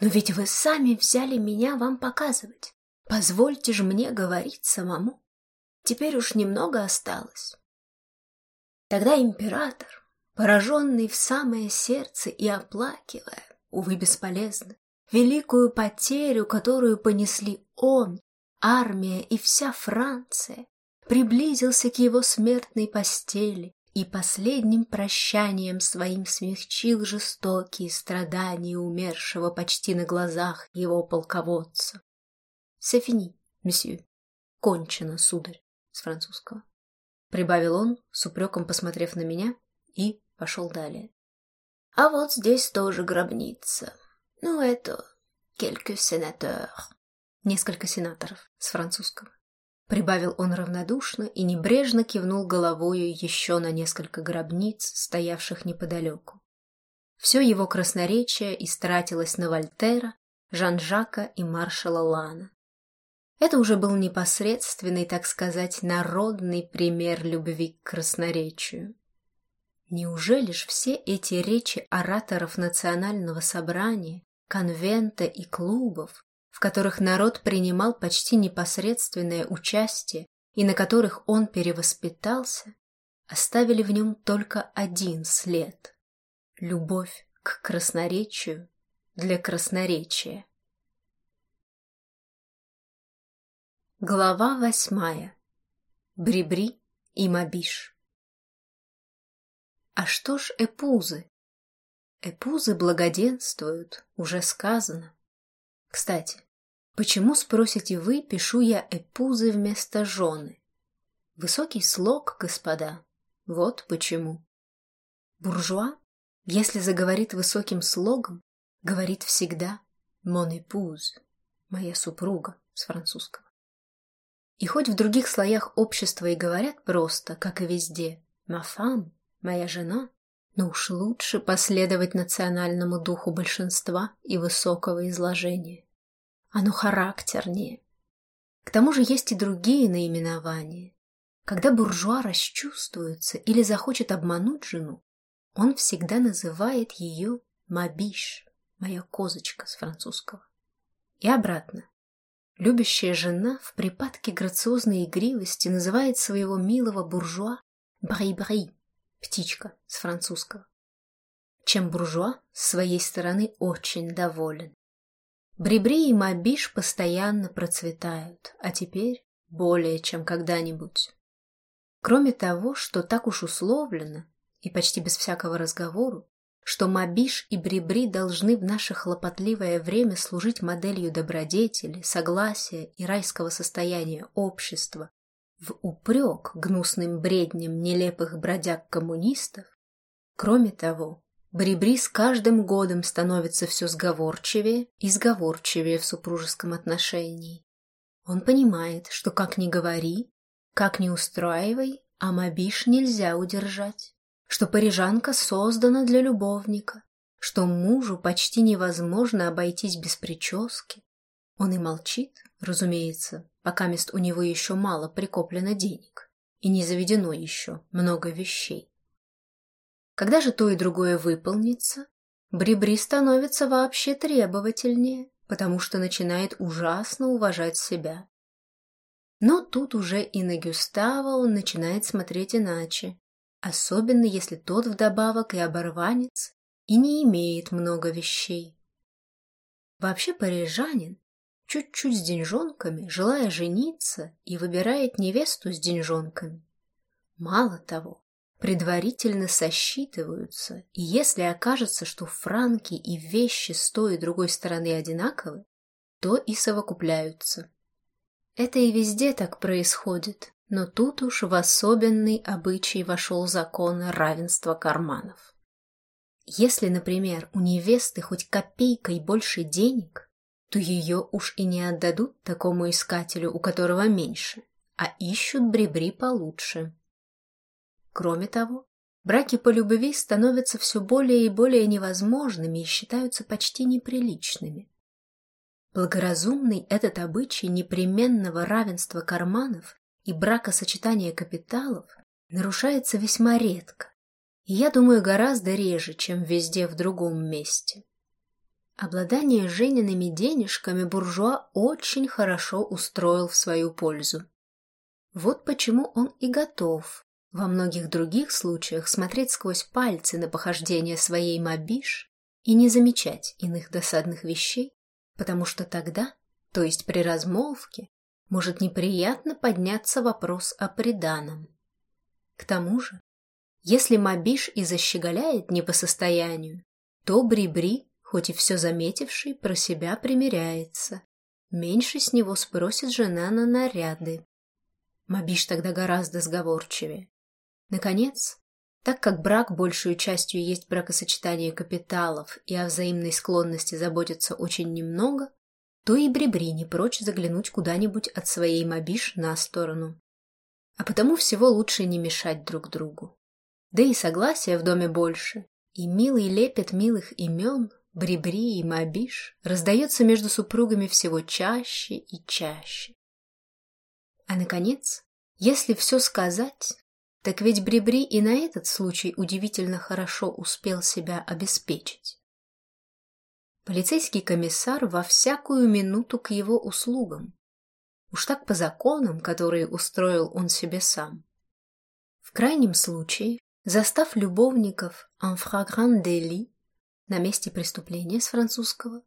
Speaker 1: Но ведь вы сами взяли меня вам показывать. Позвольте же мне говорить самому. Теперь уж немного осталось. Тогда император, пораженный в самое сердце и оплакивая, увы, бесполезно, великую потерю, которую понесли он, армия и вся Франция, приблизился к его смертной постели и последним прощанием своим смягчил жестокие страдания умершего почти на глазах его полководца. «Сефини, месье, кончено, сударь», с французского. Прибавил он, с упреком посмотрев на меня, и пошел далее. «А вот здесь тоже гробница. Ну, это... quelques sénateurs». Несколько сенаторов с французского. Прибавил он равнодушно и небрежно кивнул головою еще на несколько гробниц, стоявших неподалеку. Все его красноречие истратилось на Вольтера, Жан-Жака и маршала Лана. Это уже был непосредственный, так сказать, народный пример любви к красноречию. Неужели ж все эти речи ораторов национального собрания, конвента и клубов в которых народ принимал почти непосредственное участие и на которых он перевоспитался, оставили в нем только один след — любовь к красноречию для красноречия. Глава восьмая. Брибри и Мабиш. А что ж эпузы? Эпузы благоденствуют, уже сказано. Кстати, почему, спросите вы, пишу я эпузы вместо жены? Высокий слог, господа. Вот почему. Буржуа, если заговорит высоким слогом, говорит всегда «mon épouse» — моя супруга с французского. И хоть в других слоях общества и говорят просто, как и везде, «ma femme» — моя жена, но уж лучше последовать национальному духу большинства и высокого изложения. Оно характернее. К тому же есть и другие наименования. Когда буржуа расчувствуется или захочет обмануть жену, он всегда называет ее «мабиш», моя козочка с французского. И обратно. Любящая жена в припадке грациозной игривости называет своего милого буржуа «бри-бри», птичка с французского. Чем буржуа с своей стороны очень доволен. Брибри и Мабиш постоянно процветают, а теперь более чем когда-нибудь. Кроме того, что так уж условлено, и почти без всякого разговору, что Мабиш и Брибри должны в наше хлопотливое время служить моделью добродетели, согласия и райского состояния общества, в упрек гнусным бредням нелепых бродяг-коммунистов, кроме того, Брибри с каждым годом становится все сговорчивее и сговорчивее в супружеском отношении. Он понимает, что как ни говори, как ни устраивай, а Мабиш нельзя удержать, что парижанка создана для любовника, что мужу почти невозможно обойтись без прически. Он и молчит, разумеется, пока мест у него еще мало прикоплено денег и не заведено еще много вещей. Когда же то и другое выполнится, Брибри становится вообще требовательнее, потому что начинает ужасно уважать себя. Но тут уже и на Гюстава он начинает смотреть иначе, особенно если тот вдобавок и оборванец и не имеет много вещей. Вообще парижанин, чуть-чуть с деньжонками, желая жениться, и выбирает невесту с деньжонками. Мало того, предварительно сосчитываются, и если окажется, что франки и вещи с той и другой стороны одинаковы, то и совокупляются. Это и везде так происходит, но тут уж в особенный обычай вошел закон равенства карманов. Если, например, у невесты хоть копейкой больше денег, то ее уж и не отдадут такому искателю, у которого меньше, а ищут бребри получше. Кроме того, браки по любви становятся все более и более невозможными и считаются почти неприличными. Благоразумный этот обычай непременного равенства карманов и бракосочетания капиталов нарушается весьма редко, и я думаю гораздо реже, чем везде в другом месте. Обладание Жениными денежками буржуа очень хорошо устроил в свою пользу. Вот почему он и готов Во многих других случаях смотреть сквозь пальцы на похождение своей мобиш и не замечать иных досадных вещей, потому что тогда, то есть при размолвке, может неприятно подняться вопрос о приданом. К тому же, если мобиш и защеголяет не по состоянию, то Бри-Бри, хоть и все заметивший, про себя примиряется. Меньше с него спросит жена на наряды. Мобиш тогда гораздо сговорчивее. Наконец, так как брак большую частью есть бракосочетание капиталов и о взаимной склонности заботится очень немного, то и Бребри не прочь заглянуть куда-нибудь от своей Мобиш на сторону. А потому всего лучше не мешать друг другу. Да и согласия в доме больше, и милый лепет милых имен, Бребри и Мобиш, раздается между супругами всего чаще и чаще. А, наконец, если все сказать, так ведь Бребри и на этот случай удивительно хорошо успел себя обеспечить. Полицейский комиссар во всякую минуту к его услугам. Уж так по законам, которые устроил он себе сам. В крайнем случае, застав любовников en flagrant délit на месте преступления с французского,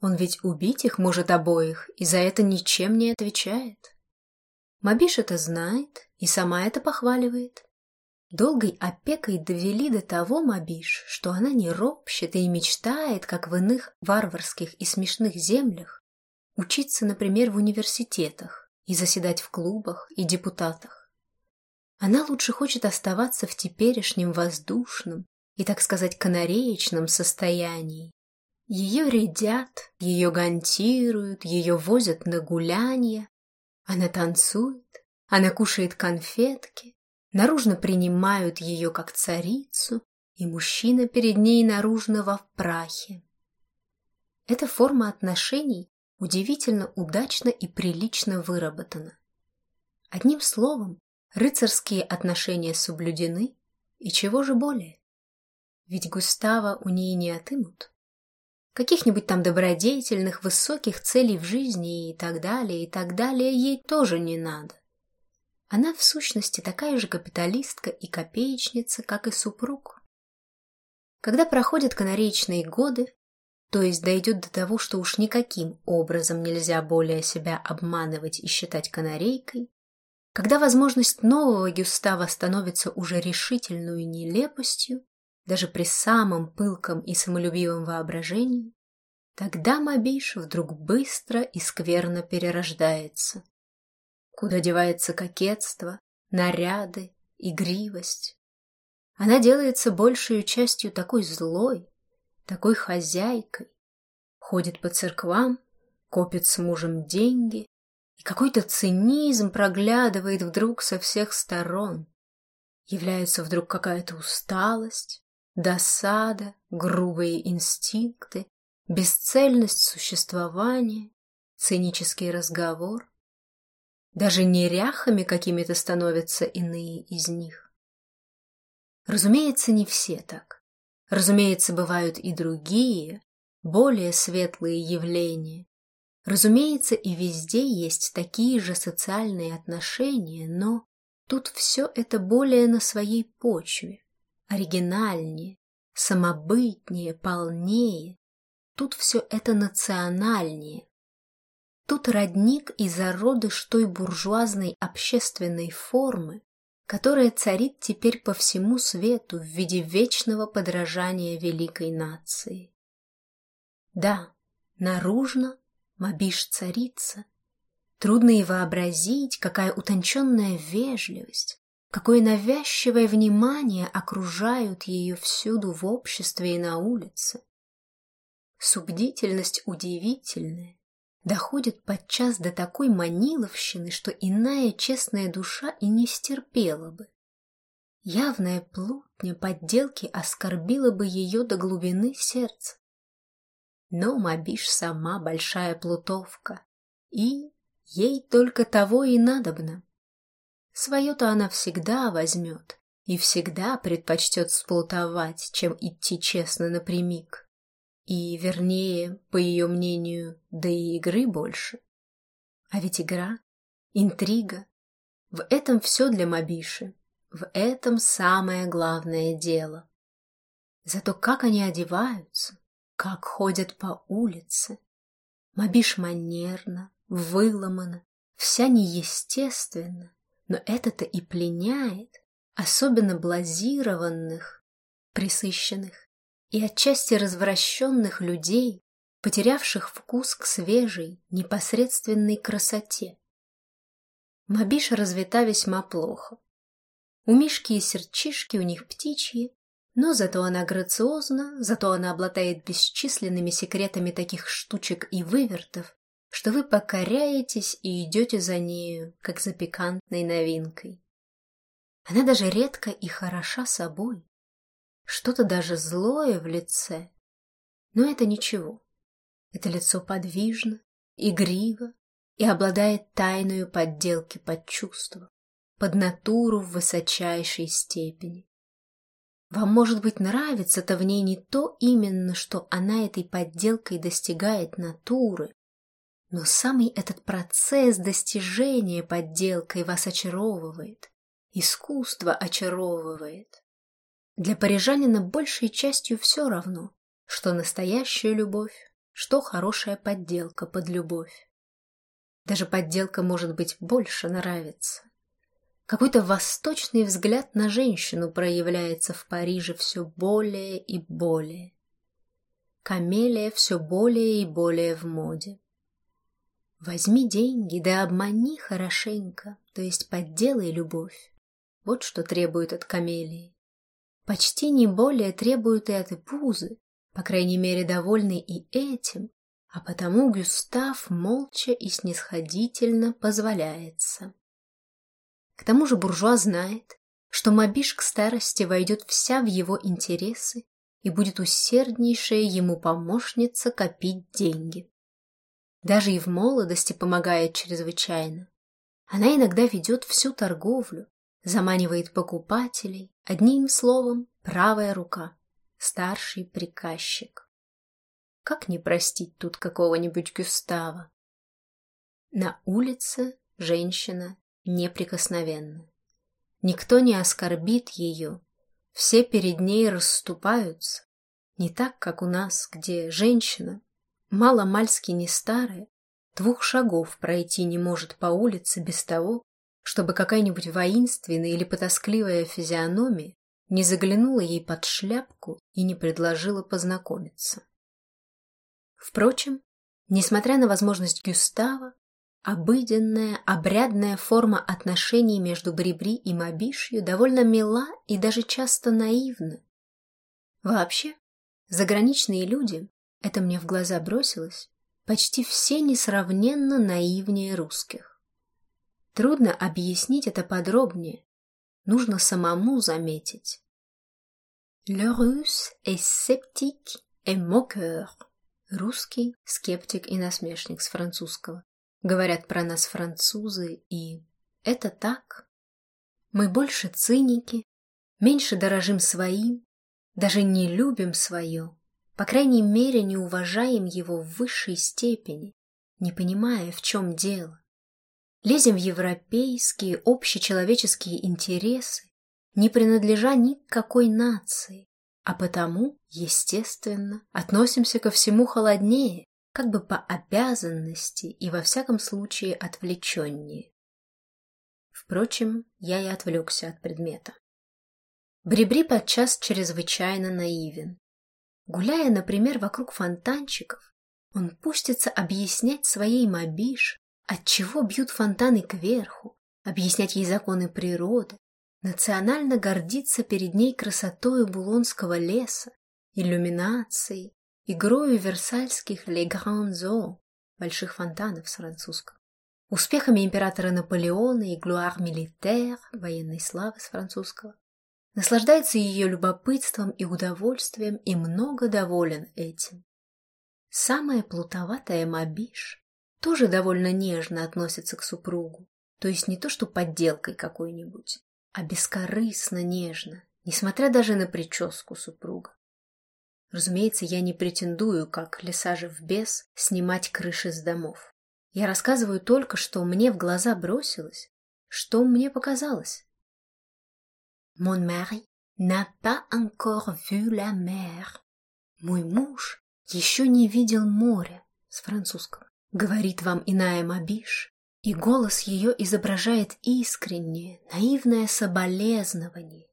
Speaker 1: он ведь убить их может обоих и за это ничем не отвечает. Мабиш это знает и сама это похваливает. Долгой опекой довели до того Мабиш, что она не ропщет и мечтает, как в иных варварских и смешных землях, учиться, например, в университетах и заседать в клубах и депутатах. Она лучше хочет оставаться в теперешнем воздушном и, так сказать, канареечном состоянии. Ее рядят, ее гантируют, ее возят на гулянья. Она танцует, она кушает конфетки, наружно принимают ее как царицу, и мужчина перед ней наружно во прахе. Эта форма отношений удивительно удачно и прилично выработана. Одним словом, рыцарские отношения соблюдены, и чего же более? Ведь Густава у ней не отымут. Каких-нибудь там добродетельных, высоких целей в жизни и так далее, и так далее ей тоже не надо. Она в сущности такая же капиталистка и копеечница, как и супруг. Когда проходят канареечные годы, то есть дойдет до того, что уж никаким образом нельзя более себя обманывать и считать канарейкой, когда возможность нового Гюстава становится уже решительную нелепостью, даже при самом пылком и самолюбивом воображении, тогда Мобиш вдруг быстро и скверно перерождается. Куда девается кокетство, наряды, игривость? Она делается большей частью такой злой, такой хозяйкой. Ходит по церквам, копит с мужем деньги, и какой-то цинизм проглядывает вдруг со всех сторон. Является вдруг какая-то усталость, досада, грубые инстинкты, бесцельность существования, цинический разговор. Даже неряхами какими-то становятся иные из них. Разумеется, не все так. Разумеется, бывают и другие, более светлые явления. Разумеется, и везде есть такие же социальные отношения, но тут все это более на своей почве, оригинальнее, самобытнее, полнее. Тут все это национальнее, Тут родник и зародыш той буржуазной общественной формы, которая царит теперь по всему свету в виде вечного подражания великой нации. Да, наружно Мабиш царица. Трудно и вообразить, какая утонченная вежливость, какое навязчивое внимание окружают ее всюду в обществе и на улице. Субдительность удивительная, доходит подчас до такой маниловщины, что иная честная душа и не стерпела бы. Явная плутня подделки оскорбила бы ее до глубины сердца. Но Мабиш сама большая плутовка, и ей только того и надобно. Свое-то она всегда возьмет и всегда предпочтет сплутовать, чем идти честно напрямик. И, вернее, по ее мнению, да и игры больше. А ведь игра, интрига, в этом все для Мабиши. в этом самое главное дело. Зато как они одеваются, как ходят по улице. Мобиш манерно, выломана, вся неестественно, но это-то и пленяет, особенно блазированных, присыщенных и отчасти развращенных людей, потерявших вкус к свежей, непосредственной красоте. Мобиша развита весьма плохо. У Мишки и серчишки у них птичьи, но зато она грациозна, зато она обладает бесчисленными секретами таких штучек и вывертов, что вы покоряетесь и идете за нею, как за пикантной новинкой. Она даже редко и хороша собой. Что-то даже злое в лице. Но это ничего. Это лицо подвижно, игриво и обладает тайною подделки под чувство, под натуру в высочайшей степени. Вам, может быть, нравится-то в ней не то именно, что она этой подделкой достигает натуры, но самый этот процесс достижения подделкой вас очаровывает, искусство очаровывает. Для парижанина большей частью все равно, что настоящая любовь, что хорошая подделка под любовь. Даже подделка может быть больше нравится. Какой-то восточный взгляд на женщину проявляется в Париже все более и более. Камелия все более и более в моде. Возьми деньги, да обмани хорошенько, то есть подделай любовь. Вот что требует от камелии. Почти не более требует и от эпузы, по крайней мере, довольный и этим, а потому Гюстав молча и снисходительно позволяется. К тому же буржуа знает, что Мобиш к старости войдет вся в его интересы и будет усерднейшая ему помощница копить деньги. Даже и в молодости помогает чрезвычайно. Она иногда ведет всю торговлю, заманивает покупателей, одним словом, правая рука, старший приказчик. Как не простить тут какого-нибудь Гюстава? На улице женщина неприкосновенна. Никто не оскорбит ее, все перед ней расступаются. Не так, как у нас, где женщина, мало-мальски не старая, двух шагов пройти не может по улице без того, чтобы какая-нибудь воинственная или потаскливая физиономия не заглянула ей под шляпку и не предложила познакомиться. Впрочем, несмотря на возможность Гюстава, Обыденная, обрядная форма отношений между Брибри и Мабишью довольно мила и даже часто наивна. Вообще, заграничные люди, это мне в глаза бросилось, почти все несравненно наивнее русских. Трудно объяснить это подробнее, нужно самому заметить. Le russe est sceptique et moqueur. Русский – скептик и насмешник с французского. Говорят про нас французы, и это так. Мы больше циники, меньше дорожим своим, даже не любим свое, по крайней мере не уважаем его в высшей степени, не понимая, в чем дело. Лезем в европейские, общечеловеческие интересы, не принадлежа ни к какой нации, а потому, естественно, относимся ко всему холоднее, как бы по обязанности и во всяком случае отвлеченнее. Впрочем, я и отвлекся от предмета. Бребри подчас чрезвычайно наивен. Гуляя, например, вокруг фонтанчиков, он пустится объяснять своей мобиш, отчего бьют фонтаны кверху, объяснять ей законы природы, национально гордиться перед ней красотою Булонского леса, иллюминацией, игрою версальских «Les Grands Eaux» больших фонтанов с французского, успехами императора Наполеона и «Gloire militaire» военной славы с французского, наслаждается ее любопытством и удовольствием и много доволен этим. Самая плутоватая Мабиш тоже довольно нежно относится к супругу, то есть не то что подделкой какой-нибудь, а бескорыстно нежно, несмотря даже на прическу супруга. Разумеется, я не претендую, как Лесажев бес, снимать крыши с домов. Я рассказываю только, что мне в глаза бросилось, что мне показалось. Mon mari n'a pas encore vu la mer. Мой муж еще не видел моря с французского. Говорит вам иная Мабиш, и голос ее изображает искреннее, наивное соболезнование.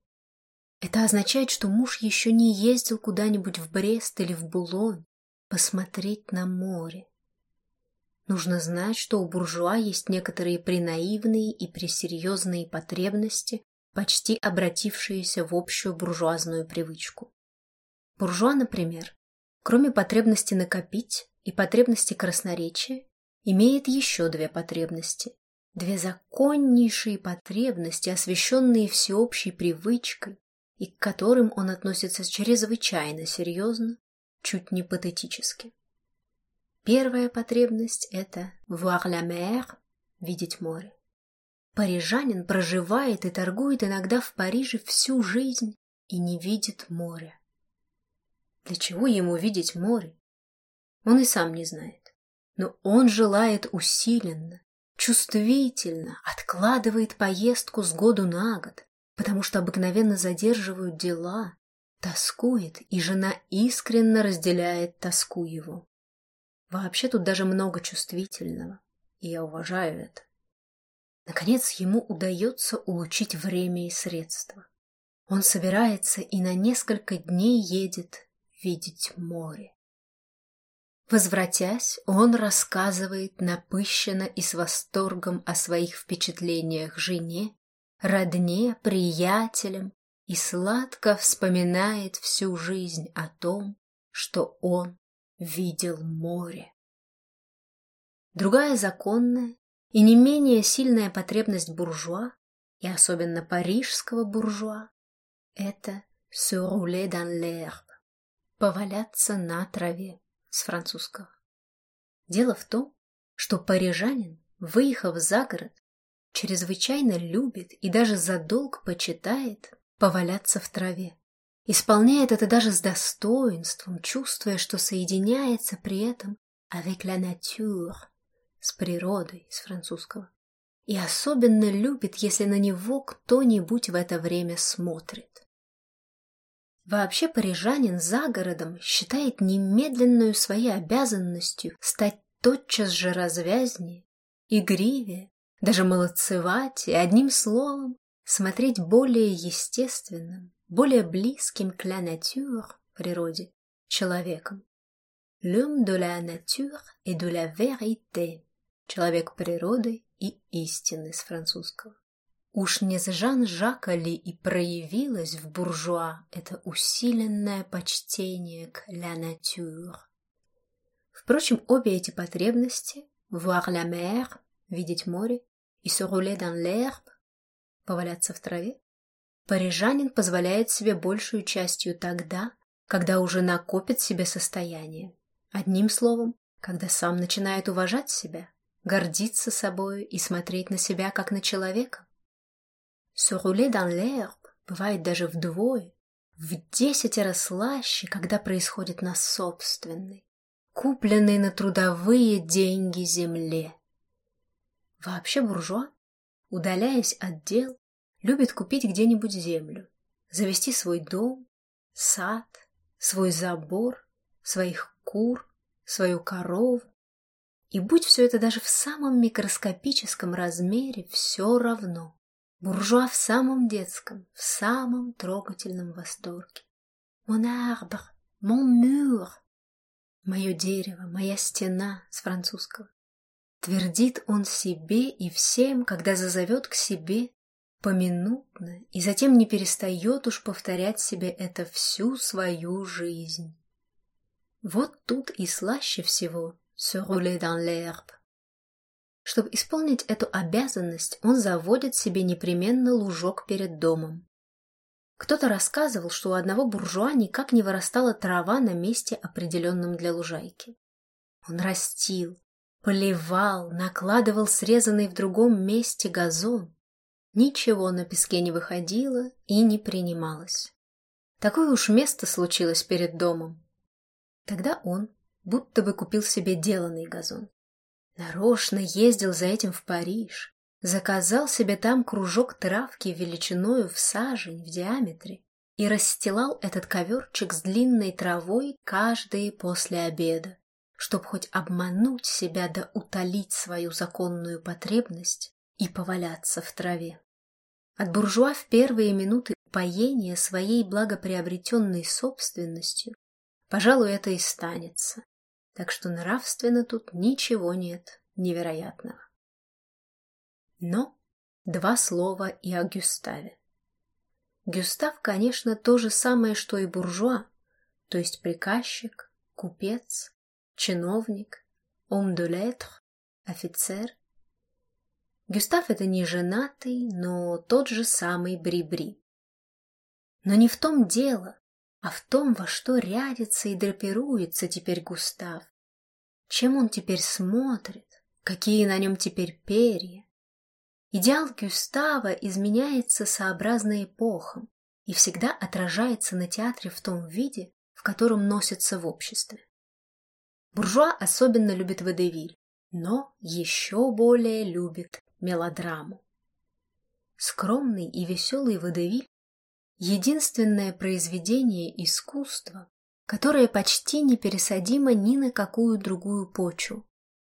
Speaker 1: Это означает, что муж еще не ездил куда-нибудь в Брест или в Булонь посмотреть на море. Нужно знать, что у буржуа есть некоторые принаивные и пресерьезные потребности, почти обратившиеся в общую буржуазную привычку. Буржуа, например, кроме потребности накопить и потребности красноречия, имеет еще две потребности. Две законнейшие потребности, освященные всеобщей привычкой, и к которым он относится чрезвычайно серьезно, чуть не патетически. Первая потребность – это voir la mer – видеть море. Парижанин проживает и торгует иногда в Париже всю жизнь и не видит моря. Для чего ему видеть море? Он и сам не знает. Но он желает усиленно, чувствительно, откладывает поездку с году на год, потому что обыкновенно задерживают дела, тоскует, и жена искренно разделяет тоску его. Вообще тут даже много чувствительного, и я уважаю это. Наконец ему удается улучшить время и средства. Он собирается и на несколько дней едет видеть море. Возвратясь, он рассказывает напыщенно и с восторгом о своих впечатлениях жене, родне, приятелям и сладко вспоминает всю жизнь о том, что он видел море. Другая законная и не менее сильная потребность буржуа, и особенно парижского буржуа, это «se rouler dans l'herbe» — поваляться на траве с французского. Дело в том, что парижанин, выехав за город, чрезвычайно любит и даже за долг почитает поваляться в траве. Исполняет это даже с достоинством, чувствуя, что соединяется при этом avec la nature, с природой, с французского. И особенно любит, если на него кто-нибудь в это время смотрит. Вообще парижанин за городом считает немедленную своей обязанностью стать тотчас же развязнее, игривее, даже молодцевать и, одним словом, смотреть более естественным, более близким к la nature, природе, человеком. L'homme de la nature et de la vérité человек природы и истины с французского. Уж не с Жан-Жака ли и проявилось в буржуа это усиленное почтение к «la nature». Впрочем, обе эти потребности «voir la mer» — видеть море и «se rouler dans l'herbe» — поваляться в траве парижанин позволяет себе большую частью тогда, когда уже накопит себе состояние. Одним словом, когда сам начинает уважать себя, гордиться собой и смотреть на себя как на человека. Se rouler dans l'herbe бывает даже вдвое, в десятеро слаще, когда происходит на собственной, купленной на трудовые деньги земле. Вообще буржуа, удаляясь от дел, любит купить где-нибудь землю, завести свой дом, сад, свой забор, своих кур, свою корову, и будь все это даже в самом микроскопическом размере, все равно. Буржуа в самом детском, в самом трогательном восторге. Mon arbre, mon mur. Мое дерево, моя стена с французского. Твердит он себе и всем, когда зазовет к себе, поминутно, и затем не перестает уж повторять себе это всю свою жизнь. Вот тут и слаще всего se rouler dans l'herbe. Чтобы исполнить эту обязанность, он заводит себе непременно лужок перед домом. Кто-то рассказывал, что у одного буржуа никак не вырастала трава на месте, определенном для лужайки. Он растил, поливал, накладывал срезанный в другом месте газон. Ничего на песке не выходило и не принималось. Такое уж место случилось перед домом. Тогда он, будто бы купил себе деланный газон. Нарочно ездил за этим в Париж, заказал себе там кружок травки величиною в сажень в диаметре и расстилал этот коверчик с длинной травой каждые после обеда, чтоб хоть обмануть себя да утолить свою законную потребность и поваляться в траве. От буржуа в первые минуты упоения своей благоприобретенной собственностью, пожалуй, это и станется, так что нравственно тут ничего нет невероятного. Но два слова и о Гюставе. Гюстав, конечно, то же самое, что и буржуа, то есть приказчик, купец, чиновник, homme de lettres, офицер. Гюстав — это не женатый, но тот же самый Бри-Бри. Но не в том дело, а в том, во что рядится и драпируется теперь Густав. Чем он теперь смотрит, какие на нем теперь перья. Идеал Гюстава изменяется сообразно эпохам и всегда отражается на театре в том виде, в котором носится в обществе. Буржуа особенно любит водевиль, но еще более любит мелодраму. Скромный и веселый водевиль – единственное произведение искусства, которое почти не пересадимо ни на какую другую почву,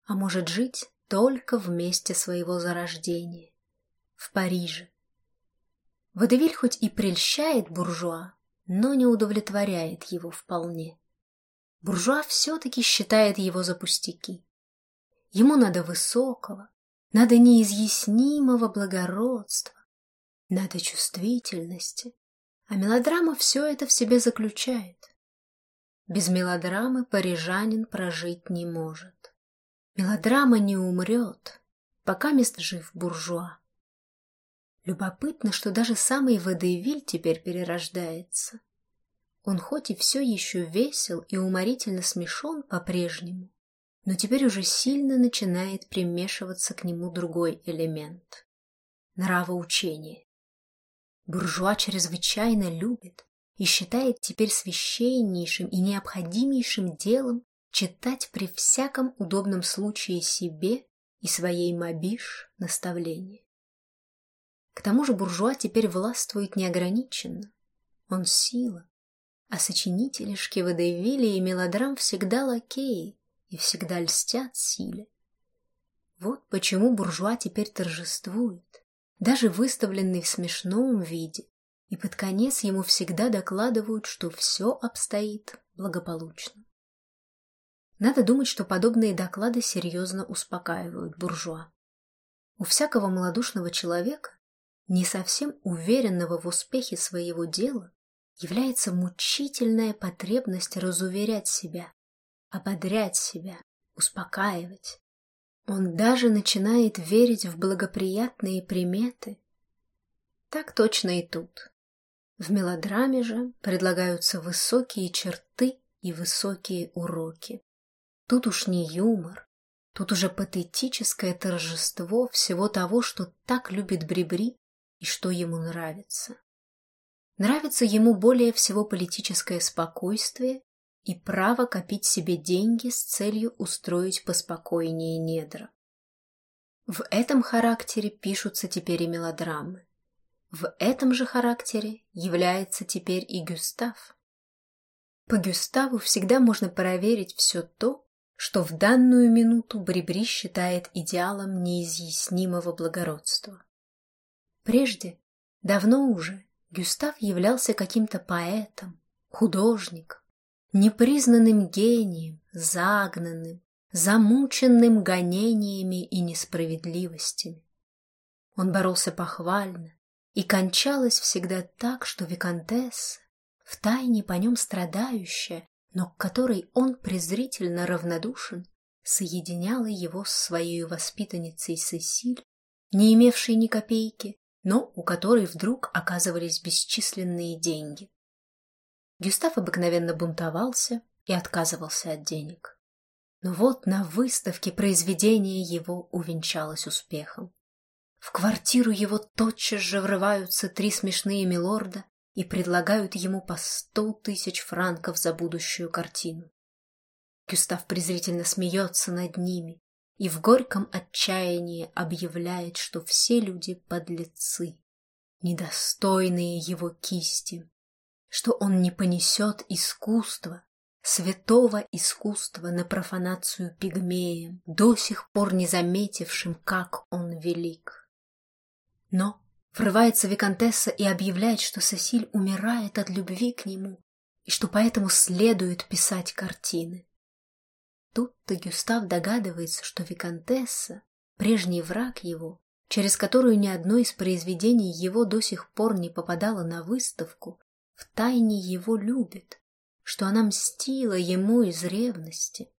Speaker 1: а может жить только в месте своего зарождения – в Париже. Водевиль хоть и прельщает буржуа, но не удовлетворяет его вполне. Буржуа все-таки считает его за пустяки. Ему надо высокого, надо неизъяснимого благородства, надо чувствительности, а мелодрама все это в себе заключает. Без мелодрамы парижанин прожить не может. Мелодрама не умрет, пока мест жив буржуа. Любопытно, что даже самый водевиль теперь перерождается. Он хоть и все еще весел и уморительно смешон по-прежнему, но теперь уже сильно начинает примешиваться к нему другой элемент – нравоучение. Буржуа чрезвычайно любит и считает теперь священнейшим и необходимейшим делом читать при всяком удобном случае себе и своей мобиш наставления. К тому же буржуа теперь властвует неограниченно. Он сила, а сочинители шкиводевили и мелодрам всегда лакеи и всегда льстят силе. Вот почему буржуа теперь торжествует, даже выставленный в смешном виде, и под конец ему всегда докладывают, что все обстоит благополучно. Надо думать, что подобные доклады серьезно успокаивают буржуа. У всякого малодушного человека, не совсем уверенного в успехе своего дела, является мучительная потребность разуверять себя, ободрять себя, успокаивать. Он даже начинает верить в благоприятные приметы. Так точно и тут. В мелодраме же предлагаются высокие черты и высокие уроки. Тут уж не юмор, тут уже патетическое торжество всего того, что так любит Брибри и что ему нравится. Нравится ему более всего политическое спокойствие и право копить себе деньги с целью устроить поспокойнее недра. В этом характере пишутся теперь и мелодрамы. В этом же характере является теперь и Гюстав. По Гюставу всегда можно проверить все то, что в данную минуту Брибри считает идеалом неизъяснимого благородства. Прежде, давно уже, Гюстав являлся каким-то поэтом, художником, непризнанным гением, загнанным, замученным гонениями и несправедливостями. Он боролся похвально, и кончалось всегда так, что виконтесса, втайне по нем страдающая, но к которой он презрительно равнодушен, соединяла его с своей воспитанницей Сесиль, не имевшей ни копейки, но у которой вдруг оказывались бесчисленные деньги. Гюстав обыкновенно бунтовался и отказывался от денег. Но вот на выставке произведение его увенчалось успехом. В квартиру его тотчас же врываются три смешные милорда и предлагают ему по сто тысяч франков за будущую картину. Гюстав презрительно смеется над ними, и в горьком отчаянии объявляет, что все люди подлецы, недостойные его кисти, что он не понесет искусства, святого искусства на профанацию пигмеем, до сих пор не заметившим, как он велик. Но врывается виконтесса и объявляет, что Сосиль умирает от любви к нему, и что поэтому следует писать картины. Тут-то Гюстав догадывается, что виконтесса, прежний враг его, через которую ни одно из произведений его до сих пор не попадало на выставку, втайне его любит, что она мстила ему из ревности.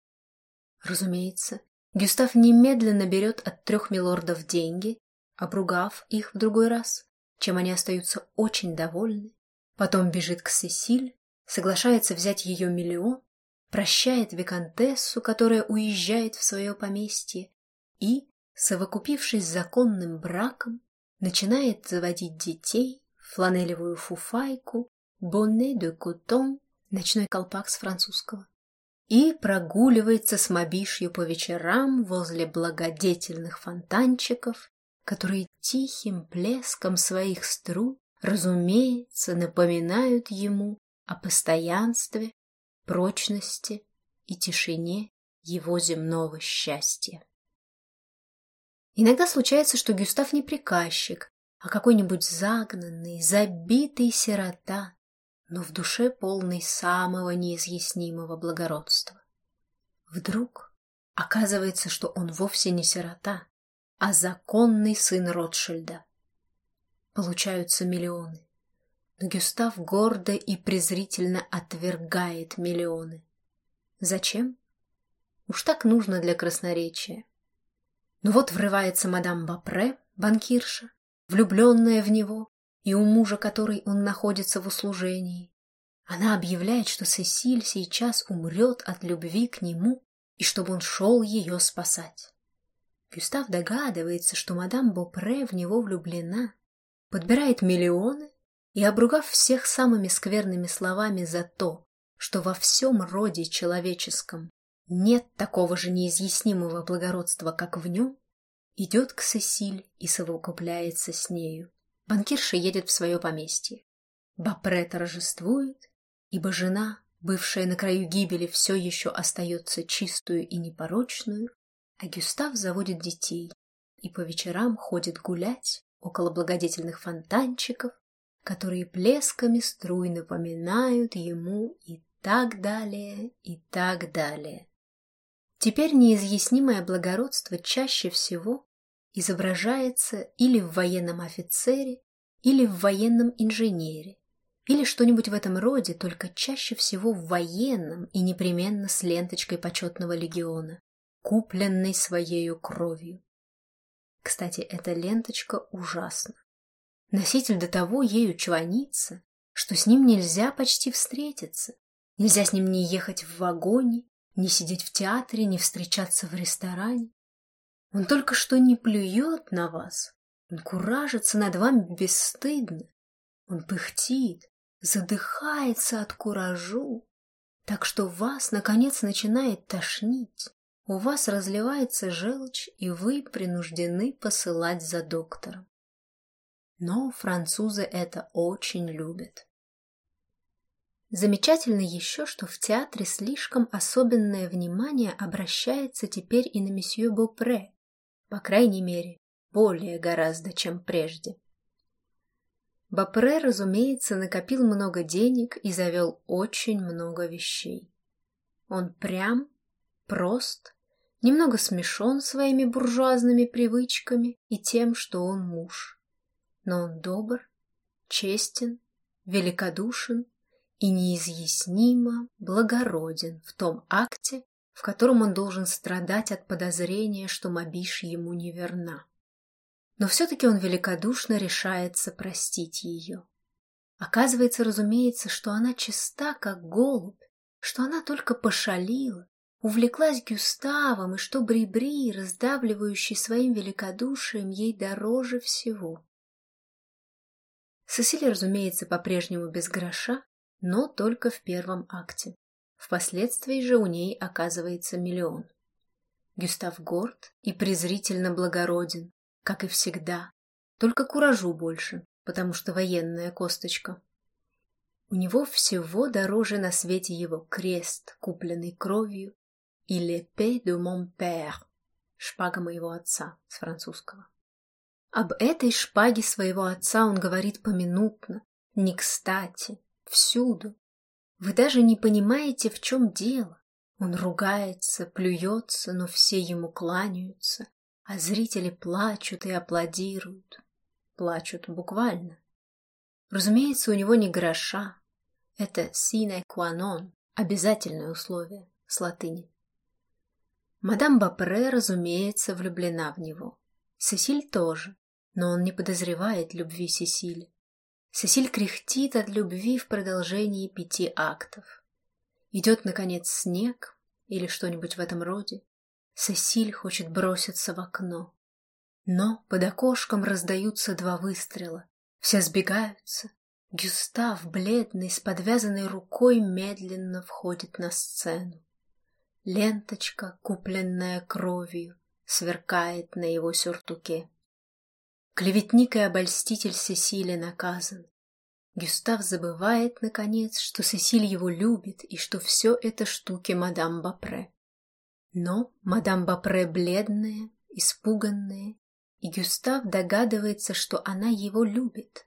Speaker 1: Разумеется, Гюстав немедленно берет от трех милордов деньги, обругав их в другой раз, чем они остаются очень довольны, потом бежит к Сесиль, соглашается взять ее миллион, прощает виконтессу, которая уезжает в свое поместье, и, совокупившись законным браком, начинает заводить детей, фланелевую фуфайку, бонне де котон, ночной колпак с французского, и прогуливается с мобишью по вечерам возле благодетельных фонтанчиков, которые тихим плеском своих струн, разумеется, напоминают ему о постоянстве, прочности и тишине его земного счастья. Иногда случается, что Гюстав не приказчик, а какой-нибудь загнанный, забитый сирота, но в душе полный самого неизъяснимого благородства. Вдруг оказывается, что он вовсе не сирота, а законный сын Ротшильда. Получаются миллионы. Но Гюстав гордо и презрительно отвергает миллионы. Зачем? Уж так нужно для красноречия. Но вот врывается мадам Бапре, банкирша, влюбленная в него, и у мужа, который он находится в услужении. Она объявляет, что Сесиль сейчас умрет от любви к нему и чтобы он шел ее спасать. Гюстав догадывается, что мадам Бопре в него влюблена, подбирает миллионы и, обругав всех самыми скверными словами за то, что во всем роде человеческом нет такого же неизъяснимого благородства, как в нем, идет к Сесиль и совокупляется с нею. Банкирша едет в свое поместье. Бапре торжествует, ибо жена, бывшая на краю гибели, все еще остается чистую и непорочную, а Гюстав заводит детей и по вечерам ходит гулять около благодетельных фонтанчиков, которые плесками струй напоминают ему и так далее, и так далее. Теперь неизъяснимое благородство чаще всего изображается или в военном офицере, или в военном инженере, или что-нибудь в этом роде, только чаще всего в военном и непременно с ленточкой почетного легиона, купленной своею кровью. Кстати, эта ленточка ужасна. Носитель до того ею чванится, что с ним нельзя почти встретиться, нельзя с ним ни ехать в вагоне, ни сидеть в театре, ни встречаться в ресторане. Он только что не плюет на вас. Он куражится над вами бесстыдно. Он пыхтит, задыхается от куражу, так что вас, наконец, начинает тошнить. У вас разливается желчь, и вы принуждены посылать за доктором. Но французы это очень любят. Замечательно еще, что в театре слишком особенное внимание обращается теперь и на месье Бопре, по крайней мере, более гораздо, чем прежде. Бапре, разумеется, накопил много денег и завел очень много вещей. Он прям, прост, немного смешон своими буржуазными привычками и тем, что он муж. Но он добр, честен, великодушен и неизъяснимо благороден в том акте, в котором он должен страдать от подозрения, что Мабиш ему не верна. Но все-таки он великодушно решается простить ее. Оказывается, разумеется, что она чиста, как голубь, что она только пошалила, увлеклась Гюставом, и что Брибри, раздавливающий своим великодушием, ей дороже всего. Сесилия, разумеется, по-прежнему без гроша, но только в первом акте. Впоследствии же у ней оказывается миллион. Гюстав горд и презрительно благороден, как и всегда, только куражу больше, потому что военная косточка. У него всего дороже на свете его крест, купленный кровью, и l'épée de mon père, шпага моего отца с французского. Об этой шпаге своего отца он говорит поминутно, не кстати, всюду. Вы даже не понимаете, в чем дело. Он ругается, плюется, но все ему кланяются, а зрители плачут и аплодируют. Плачут буквально. Разумеется, у него не гроша. Это sine qua non, обязательное условие с латыни. Мадам Бапре, разумеется, влюблена в него. Сесиль тоже, но он не подозревает любви Сесили. Сесиль кряхтит от любви в продолжении пяти актов. Идет, наконец, снег или что-нибудь в этом роде. Сесиль хочет броситься в окно. Но под окошком раздаются два выстрела. Все сбегаются. Гюстав, бледный, с подвязанной рукой, медленно входит на сцену. Ленточка, купленная кровью, сверкает на его сюртуке. Клеветник и обольститель Сесили наказан. Гюстав забывает, наконец, что Сесиль его любит и что все это штуки мадам Бапре. Но мадам Бапре бледная, испуганная, и Гюстав догадывается, что она его любит.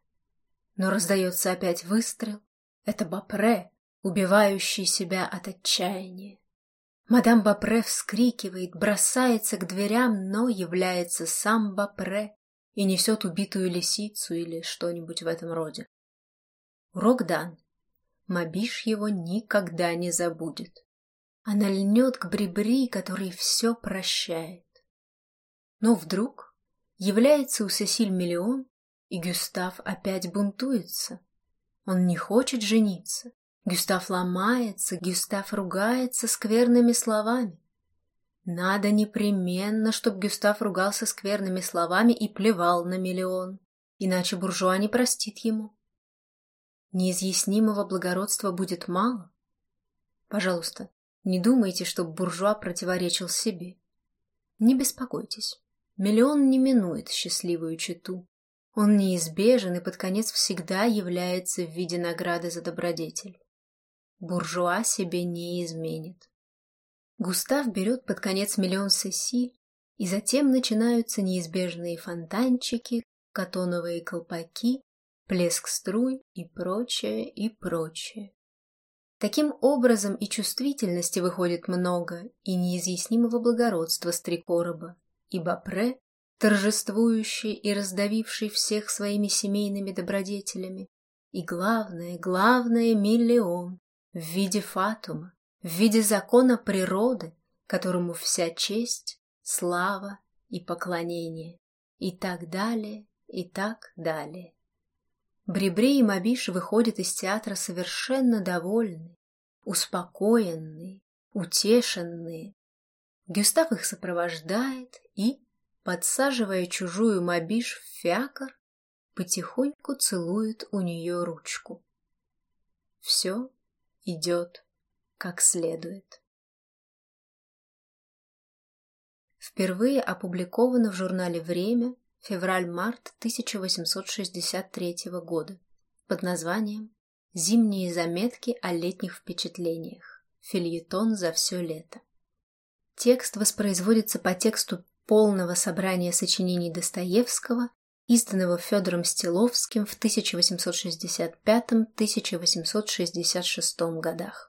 Speaker 1: Но раздается опять выстрел. Это Бапре, убивающий себя от отчаяния. Мадам Бапре вскрикивает, бросается к дверям, но является сам Бапре и несет убитую лисицу или что-нибудь в этом роде. Урок дан. Мабиш его никогда не забудет. Она льнет к Брибри, который все прощает. Но вдруг является у Сесиль миллион, и Гюстав опять бунтуется. Он не хочет жениться, Гюстав ломается, Гюстав ругается скверными словами. Надо непременно, чтоб Гюстав ругался скверными словами и плевал на миллион, иначе буржуа не простит ему. Неизъяснимого благородства будет мало. Пожалуйста, не думайте, чтоб буржуа противоречил себе. Не беспокойтесь, миллион не минует счастливую читу. Он неизбежен и под конец всегда является в виде награды за добродетель буржуа себе не изменит. Густав берет под конец миллион сессиль, и затем начинаются неизбежные фонтанчики, катоновые колпаки, плеск струй и прочее, и прочее. Таким образом и чувствительности выходит много, и неизъяснимого благородства с три короба, и Бапре, торжествующий и раздавивший всех своими семейными добродетелями, и главное, главное — миллион, в виде фатума, в виде закона природы, которому вся честь, слава и поклонение, и так далее, и так далее. Брибри и Мабиш выходят из театра совершенно довольны, успокоенные, утешенные. Гюстав их сопровождает и, подсаживая чужую Мабиш в фиакр, потихоньку целует у нее ручку. Все идет как следует. Впервые опубликовано в журнале «Время» февраль-март 1863 года под названием «Зимние заметки о летних впечатлениях. Фильетон за все лето». Текст воспроизводится по тексту полного собрания сочинений Достоевского изданного Федором Стиловским в 1865-1866 годах.